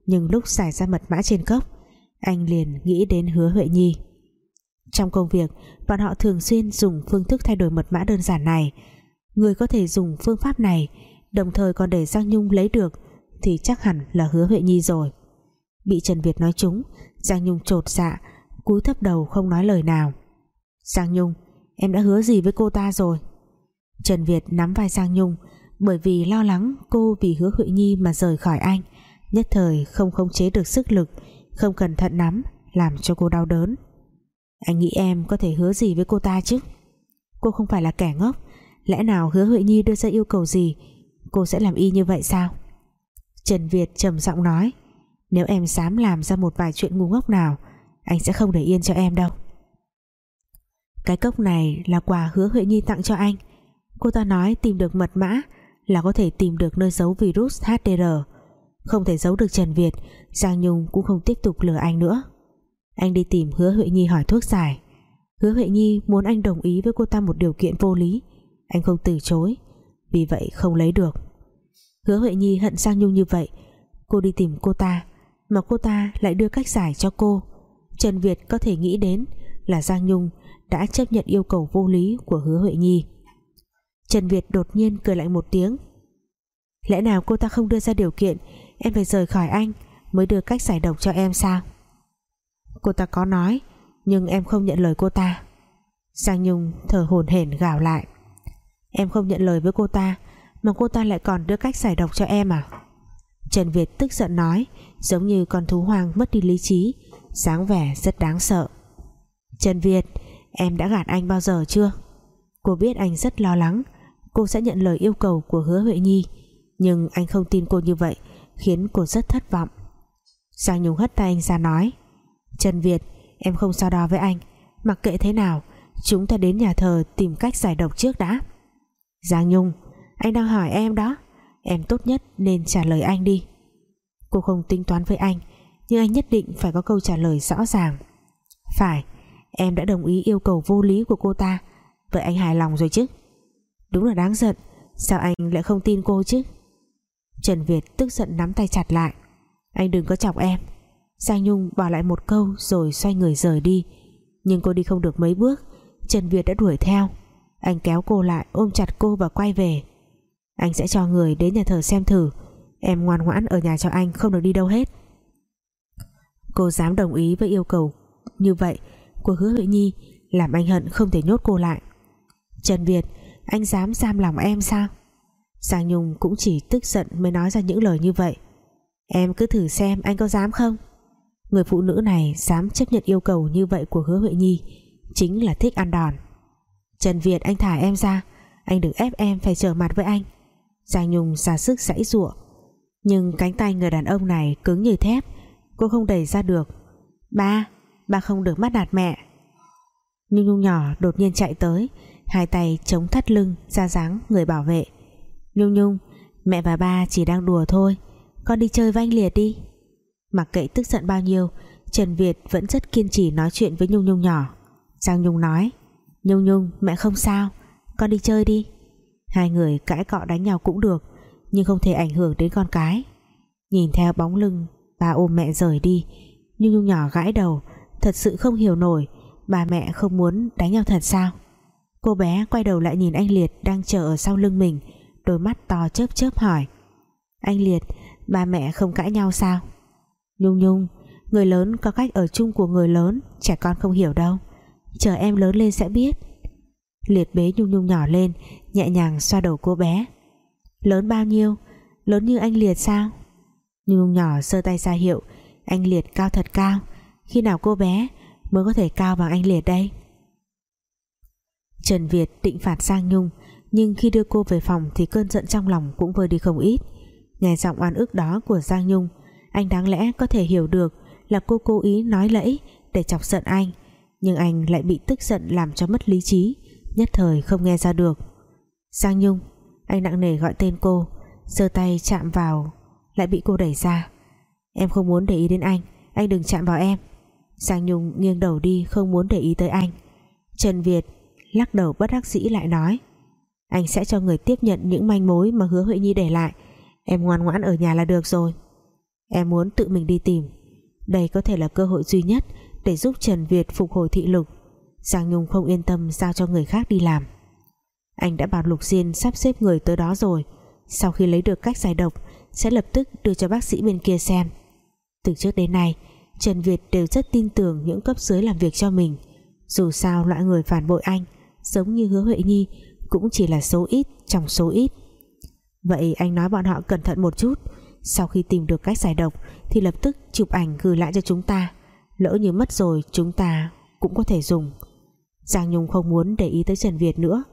Nhưng lúc giải ra mật mã trên cốc, anh liền nghĩ đến hứa Huệ Nhi. Trong công việc, bọn họ thường xuyên dùng phương thức thay đổi mật mã đơn giản này người có thể dùng phương pháp này, đồng thời còn để Giang Nhung lấy được, thì chắc hẳn là hứa Huệ Nhi rồi. Bị Trần Việt nói trúng, Giang Nhung trột dạ cúi thấp đầu không nói lời nào. Giang Nhung, em đã hứa gì với cô ta rồi? Trần Việt nắm vai Giang Nhung, bởi vì lo lắng cô vì hứa Huệ Nhi mà rời khỏi anh, nhất thời không khống chế được sức lực, không cẩn thận nắm làm cho cô đau đớn. Anh nghĩ em có thể hứa gì với cô ta chứ? Cô không phải là kẻ ngốc lẽ nào hứa Huệ Nhi đưa ra yêu cầu gì? Cô sẽ làm y như vậy sao? Trần Việt trầm giọng nói, Nếu em dám làm ra một vài chuyện ngu ngốc nào, Anh sẽ không để yên cho em đâu. Cái cốc này là quà hứa Huệ Nhi tặng cho anh. Cô ta nói tìm được mật mã Là có thể tìm được nơi giấu virus HDR Không thể giấu được Trần Việt, Giang Nhung cũng không tiếp tục lừa anh nữa. Anh đi tìm hứa Huệ Nhi hỏi thuốc giải. Hứa Huệ Nhi muốn anh đồng ý với cô ta một điều kiện vô lý. Anh không từ chối. Vì vậy không lấy được. Hứa Huệ Nhi hận Giang Nhung như vậy. Cô đi tìm cô ta, Mà cô ta lại đưa cách giải cho cô. Trần Việt có thể nghĩ đến Là Giang Nhung đã chấp nhận yêu cầu vô lý Của hứa Huệ Nhi. Trần Việt đột nhiên cười lạnh một tiếng. Lẽ nào cô ta không đưa ra điều kiện, Em phải rời khỏi anh Mới đưa cách giải độc cho em sao? Cô ta có nói, Nhưng em không nhận lời cô ta. Giang Nhung thở hổn hển gào lại. Em không nhận lời với cô ta, mà cô ta lại còn đưa cách giải độc cho em à? Trần Việt tức giận nói, giống như con thú hoang mất đi lý trí, dáng vẻ rất đáng sợ. Trần Việt, em đã gạt anh bao giờ chưa? Cô biết anh rất lo lắng, cô sẽ nhận lời yêu cầu của hứa Huệ Nhi, nhưng anh không tin cô như vậy, khiến cô rất thất vọng. Giang Nhung hất tay anh ra nói, Trần Việt, em không so đo với anh, mặc kệ thế nào, chúng ta đến nhà thờ tìm cách giải độc trước đã. Giang Nhung, anh đang hỏi em đó. Em tốt nhất nên trả lời anh đi. Cô không tính toán với anh, Nhưng anh nhất định phải có câu trả lời rõ ràng. Phải, Em đã đồng ý yêu cầu vô lý của cô ta. Vậy anh hài lòng rồi chứ? Đúng là đáng giận, Sao anh lại không tin cô chứ? Trần Việt tức giận nắm tay chặt lại. Anh đừng có chọc em. Giang Nhung bỏ lại một câu rồi xoay người rời đi. Nhưng cô đi không được mấy bước, Trần Việt đã đuổi theo. Anh kéo cô lại, ôm chặt cô và quay về. Anh sẽ cho người đến nhà thờ xem thử. Em ngoan ngoãn ở nhà cho anh, Không được đi đâu hết. Cô dám đồng ý với yêu cầu. Như vậy của hứa Huệ Nhi Làm anh hận không thể nhốt cô lại. Trần Việt, Anh dám giam lòng em sao? Giang Nhung cũng chỉ tức giận Mới nói ra những lời như vậy. Em cứ thử xem anh có dám không? Người phụ nữ này dám chấp nhận yêu cầu Như vậy của hứa Huệ Nhi Chính là thích ăn đòn. Trần Việt, anh thả em ra. Anh đừng ép em phải trở mặt với anh. Giang Nhung ra sức sãy giụa nhưng cánh tay người đàn ông này cứng như thép. Cô không đẩy ra được. Ba ba không được bắt nạt mẹ. Nhung Nhung nhỏ đột nhiên chạy tới. Hai tay chống thắt lưng, ra dáng người bảo vệ. Nhung Nhung, mẹ và ba chỉ đang đùa thôi. Con đi chơi với anh Liệt đi. Mặc kệ tức giận bao nhiêu, Trần Việt vẫn rất kiên trì nói chuyện với Nhung Nhung nhỏ. Giang Nhung nói Nhung Nhung, mẹ không sao. Con đi chơi đi. Hai người cãi cọ đánh nhau cũng được, Nhưng không thể ảnh hưởng đến con cái. Nhìn theo bóng lưng, Bà ôm mẹ rời đi. Nhung Nhung nhỏ gãi đầu, Thật sự không hiểu nổi, Bà mẹ không muốn đánh nhau thật sao? Cô bé quay đầu lại nhìn anh Liệt Đang chờ ở sau lưng mình, Đôi mắt to chớp chớp hỏi. Anh Liệt Ba mẹ không cãi nhau sao? Nhung Nhung, Người lớn có cách ở chung của người lớn, Trẻ con không hiểu đâu. Chờ em lớn lên sẽ biết. Liệt bế Nhung Nhung nhỏ lên, nhẹ nhàng xoa đầu cô bé. Lớn bao nhiêu? Lớn như anh Liệt sao? Nhung Nhung nhỏ sơ tay ra hiệu, anh Liệt cao thật cao. Khi nào cô bé mới có thể cao bằng anh Liệt đây? Trần Việt định phạt Giang Nhung, nhưng khi đưa cô về phòng thì cơn giận trong lòng cũng vơi đi không ít. Nghe giọng oan ức đó của Giang Nhung, anh đáng lẽ có thể hiểu được là cô cố ý nói lẫy để chọc giận anh nhưng anh lại bị tức giận làm cho mất lý trí, nhất thời không nghe ra được. Giang Nhung, Anh nặng nề gọi tên cô, giơ tay chạm vào, Lại bị cô đẩy ra. Em không muốn để ý đến anh Anh đừng chạm vào em. Giang Nhung nghiêng đầu đi, không muốn để ý tới anh. Trần Việt lắc đầu bất đắc dĩ lại nói, Anh sẽ cho người tiếp nhận những manh mối Mà hứa Huệ Nhi để lại. Em ngoan ngoãn ở nhà là được rồi. Em muốn tự mình đi tìm. Đây có thể là cơ hội duy nhất để giúp Trần Việt phục hồi thị lực. Giang Nhung không yên tâm giao cho người khác đi làm. Anh đã bảo Lục Diên sắp xếp người tới đó rồi. Sau khi lấy được cách giải độc, Sẽ lập tức đưa cho bác sĩ bên kia xem. Từ trước đến nay, Trần Việt đều rất tin tưởng những cấp dưới làm việc cho mình. Dù sao loại người phản bội anh, Giống như hứa Huệ Nhi, Cũng chỉ là số ít trong số ít. Vậy anh nói bọn họ cẩn thận một chút. Sau khi tìm được cách giải độc, Thì lập tức chụp ảnh gửi lại cho chúng ta. Lỡ như mất rồi, chúng ta Cũng có thể dùng. Giang Nhung không muốn để ý tới Trần Việt nữa,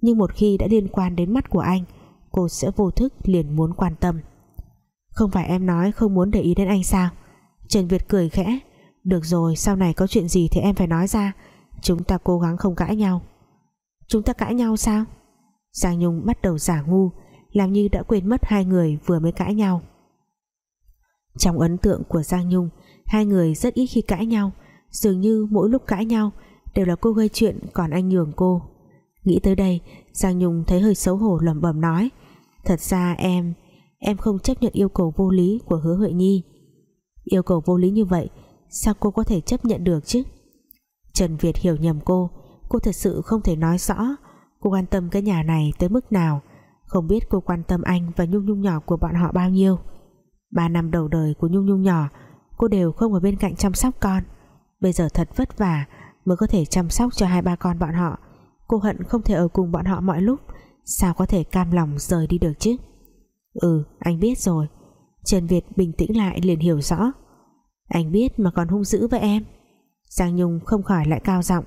Nhưng một khi đã liên quan đến mắt của anh, Cô sẽ vô thức liền muốn quan tâm. Không phải em nói không muốn để ý đến anh sao? Trần Việt cười khẽ. Được rồi, sau này có chuyện gì thì em phải nói ra. Chúng ta cố gắng không cãi nhau. Chúng ta cãi nhau sao? Giang Nhung bắt đầu giả ngu, Làm như đã quên mất hai người vừa mới cãi nhau. Trong ấn tượng của Giang Nhung Hai người rất ít khi cãi nhau, Dường như mỗi lúc cãi nhau Đều là cô gây chuyện còn anh nhường cô. Nghĩ tới đây, Giang Nhung thấy hơi xấu hổ lẩm bẩm nói, Thật ra em Em không chấp nhận yêu cầu vô lý của hứa Huệ Nhi. Yêu cầu vô lý như vậy, Sao cô có thể chấp nhận được chứ? Trần Việt hiểu nhầm cô Cô thật sự không thể nói rõ Cô quan tâm cái nhà này tới mức nào, Không biết cô quan tâm anh và Nhung Nhung nhỏ của bọn họ bao nhiêu. Ba năm đầu đời của Nhung Nhung nhỏ Cô đều không ở bên cạnh chăm sóc con. Bây giờ thật vất vả Mới có thể chăm sóc cho hai ba con bọn họ. Cô hận không thể ở cùng bọn họ mọi lúc. Sao có thể cam lòng rời đi được chứ? Ừ anh biết rồi. Trần Việt bình tĩnh lại liền hiểu rõ. Anh biết mà còn hung dữ với em. Giang Nhung không khỏi lại cao giọng.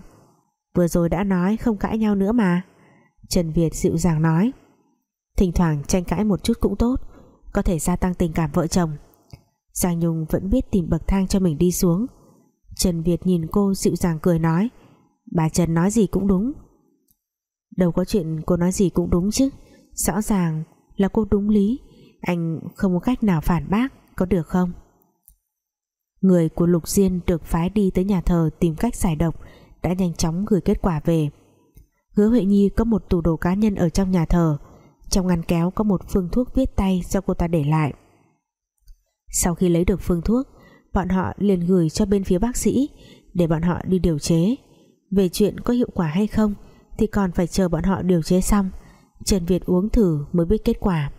Vừa rồi đã nói không cãi nhau nữa mà. Trần Việt dịu dàng nói. Thỉnh thoảng tranh cãi một chút cũng tốt. Có thể gia tăng tình cảm vợ chồng. Giang Nhung vẫn biết tìm bậc thang cho mình đi xuống. Trần Việt nhìn cô dịu dàng cười nói, Bà Trần nói gì cũng đúng. Đâu có chuyện cô nói gì cũng đúng chứ. Rõ ràng là cô đúng lý. Anh không có cách nào phản bác, Có được không? Người của Lục Diên được phái đi tới nhà thờ Tìm cách giải độc, Đã nhanh chóng gửi kết quả về. Hứa Huệ Nhi có một tủ đồ cá nhân ở trong nhà thờ. Trong ngăn kéo có một phương thuốc viết tay Do cô ta để lại. Sau khi lấy được phương thuốc, Bọn họ liền gửi cho bên phía bác sĩ Để bọn họ đi điều chế. Về chuyện có hiệu quả hay không Thì còn phải chờ bọn họ điều chế xong. Trần Việt uống thử mới biết kết quả.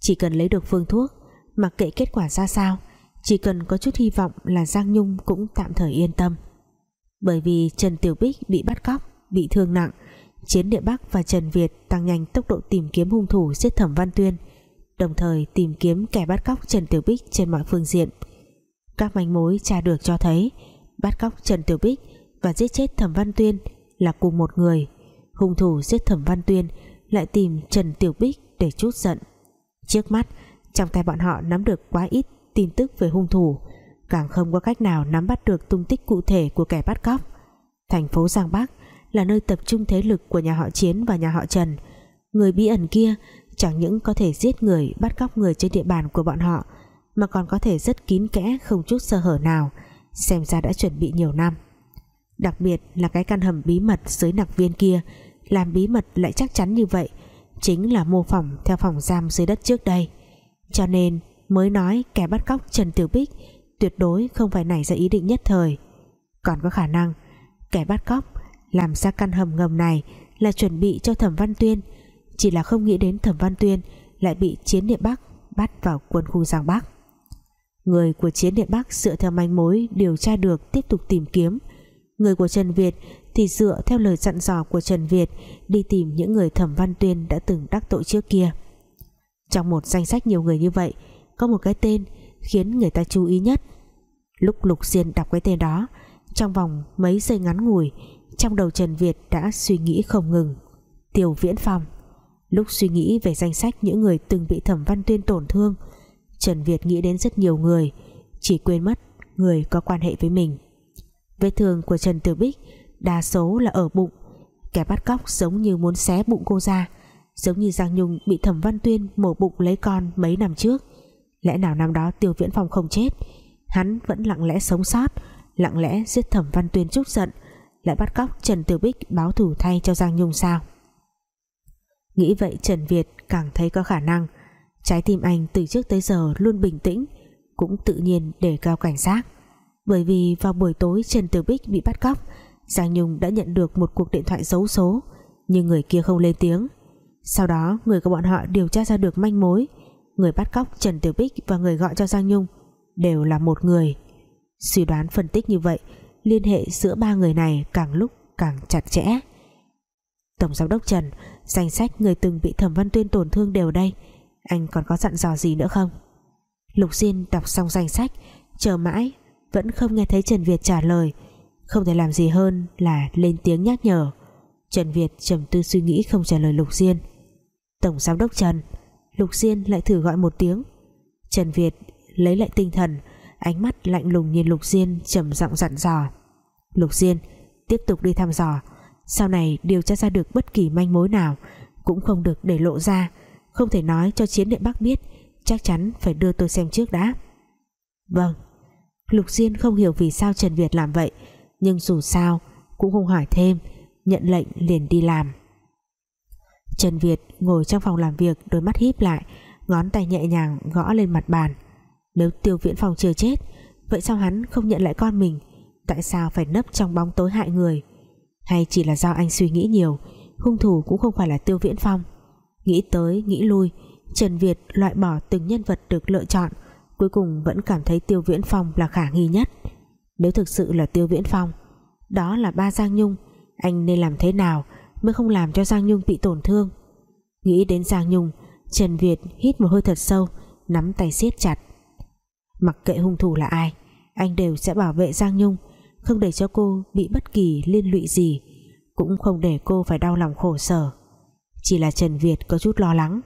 Chỉ cần lấy được phương thuốc, Mặc kệ kết quả ra sao, Chỉ cần có chút hy vọng là Giang Nhung Cũng tạm thời yên tâm. Bởi vì Trần Tiểu Bích bị bắt cóc, Bị thương nặng, Chiến địa Bắc và Trần Việt tăng nhanh tốc độ tìm kiếm hung thủ giết thẩm Văn Tuyên. Đồng thời tìm kiếm kẻ bắt cóc Trần Tiểu Bích trên mọi phương diện. Các manh mối tra được cho thấy, bắt cóc Trần Tiểu Bích và giết chết Thẩm Văn Tuyên là cùng một người. Hung thủ giết Thẩm Văn Tuyên lại tìm Trần Tiểu Bích để chút giận. Trước mắt, trong tay bọn họ nắm được quá ít tin tức về hung thủ, càng không có cách nào nắm bắt được tung tích cụ thể của kẻ bắt cóc. Thành phố Giang Bắc là nơi tập trung thế lực của nhà họ Chiến và nhà họ Trần. Người bí ẩn kia chẳng những có thể giết người, bắt cóc người trên địa bàn của bọn họ, mà còn có thể rất kín kẽ, không chút sơ hở nào, xem ra đã chuẩn bị nhiều năm. Đặc biệt là cái căn hầm bí mật dưới nặc viên kia, làm bí mật lại chắc chắn như vậy, chính là mô phỏng theo phòng giam dưới đất trước đây. Cho nên, mới nói kẻ bắt cóc Trần Tiểu Bích tuyệt đối không phải nảy ra ý định nhất thời. Còn có khả năng, kẻ bắt cóc làm ra căn hầm ngầm này là chuẩn bị cho Thẩm Văn Tuyên chỉ là không nghĩ đến Thẩm Văn Tuyên lại bị chiến địa Bắc bắt vào quân khu Giang Bắc Người của chiến địa Bắc dựa theo manh mối điều tra được tiếp tục tìm kiếm. Người của Trần Việt thì dựa theo lời dặn dò của Trần Việt đi tìm những người thẩm văn tuyên đã từng đắc tội trước kia. Trong một danh sách nhiều người như vậy, có một cái tên khiến người ta chú ý nhất. Lúc Lục Diên đọc cái tên đó, trong vòng mấy giây ngắn ngủi, trong đầu Trần Việt đã suy nghĩ không ngừng. Tiểu Viễn Phong Lúc suy nghĩ về danh sách những người từng bị thẩm văn tuyên tổn thương, Trần Việt nghĩ đến rất nhiều người, Chỉ quên mất người có quan hệ với mình. Vết thương của Trần Tử Bích Đa số là ở bụng, Kẻ bắt cóc giống như muốn xé bụng cô ra, giống như Giang Nhung bị Thẩm Văn Tuyên mổ bụng lấy con mấy năm trước. Lẽ nào năm đó Tiêu Viễn Phong không chết, hắn vẫn lặng lẽ sống sót, lặng lẽ giết Thẩm Văn Tuyên chút giận, lại bắt cóc Trần Tử Bích báo thù thay cho Giang Nhung sao? Nghĩ vậy Trần Việt càng thấy có khả năng. Trái tim anh từ trước tới giờ luôn bình tĩnh, cũng tự nhiên đề cao cảnh giác. Bởi vì vào buổi tối Trần Tiểu Bích bị bắt cóc, Giang Nhung đã nhận được một cuộc điện thoại giấu số, nhưng người kia không lên tiếng. Sau đó, người của bọn họ điều tra ra được manh mối. Người bắt cóc Trần Tiểu Bích và người gọi cho Giang Nhung đều là một người. Suy đoán phân tích như vậy, liên hệ giữa ba người này càng lúc càng chặt chẽ. Tổng giám đốc Trần danh sách người từng bị Thẩm Văn Tuyên tổn thương đều đây. Anh còn có dặn dò gì nữa không? Lục Diên đọc xong danh sách, chờ mãi, vẫn không nghe thấy Trần Việt trả lời. Không thể làm gì hơn là lên tiếng nhắc nhở. Trần Việt trầm tư suy nghĩ không trả lời Lục Diên. Tổng giám đốc Trần, Lục Diên lại thử gọi một tiếng. Trần Việt lấy lại tinh thần, ánh mắt lạnh lùng nhìn Lục Diên trầm giọng dặn dò. Lục Diên, tiếp tục đi thăm dò sau này điều tra ra được bất kỳ manh mối nào cũng không được để lộ ra. Không thể nói cho chiến địa Bắc biết, chắc chắn phải đưa tôi xem trước đã. Vâng. Lục Diên không hiểu vì sao Trần Việt làm vậy, nhưng dù sao cũng không hỏi thêm, nhận lệnh liền đi làm. Trần Việt ngồi trong phòng làm việc, đôi mắt híp lại, ngón tay nhẹ nhàng gõ lên mặt bàn. Nếu tiêu viễn phòng chưa chết, vậy sao hắn không nhận lại con mình? Tại sao phải nấp trong bóng tối hại người? Hay chỉ là do anh suy nghĩ nhiều, hung thủ cũng không phải là tiêu viễn phong. Nghĩ tới, nghĩ lui, Trần Việt loại bỏ từng nhân vật được lựa chọn, cuối cùng vẫn cảm thấy tiêu viễn phong là khả nghi nhất. Nếu thực sự là tiêu viễn phong, đó là ba Giang Nhung, anh nên làm thế nào mới không làm cho Giang Nhung bị tổn thương? Nghĩ đến Giang Nhung, Trần Việt hít một hơi thật sâu, nắm tay siết chặt. Mặc kệ hung thủ là ai, anh đều sẽ bảo vệ Giang Nhung không để cho cô bị bất kỳ liên lụy gì, cũng không để cô phải đau lòng khổ sở. Chỉ là Trần Việt có chút lo lắng,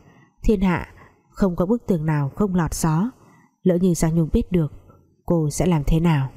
thiên hạ không có bức tường nào không lọt gió. Lỡ như Giang Nhung biết được, cô sẽ làm thế nào?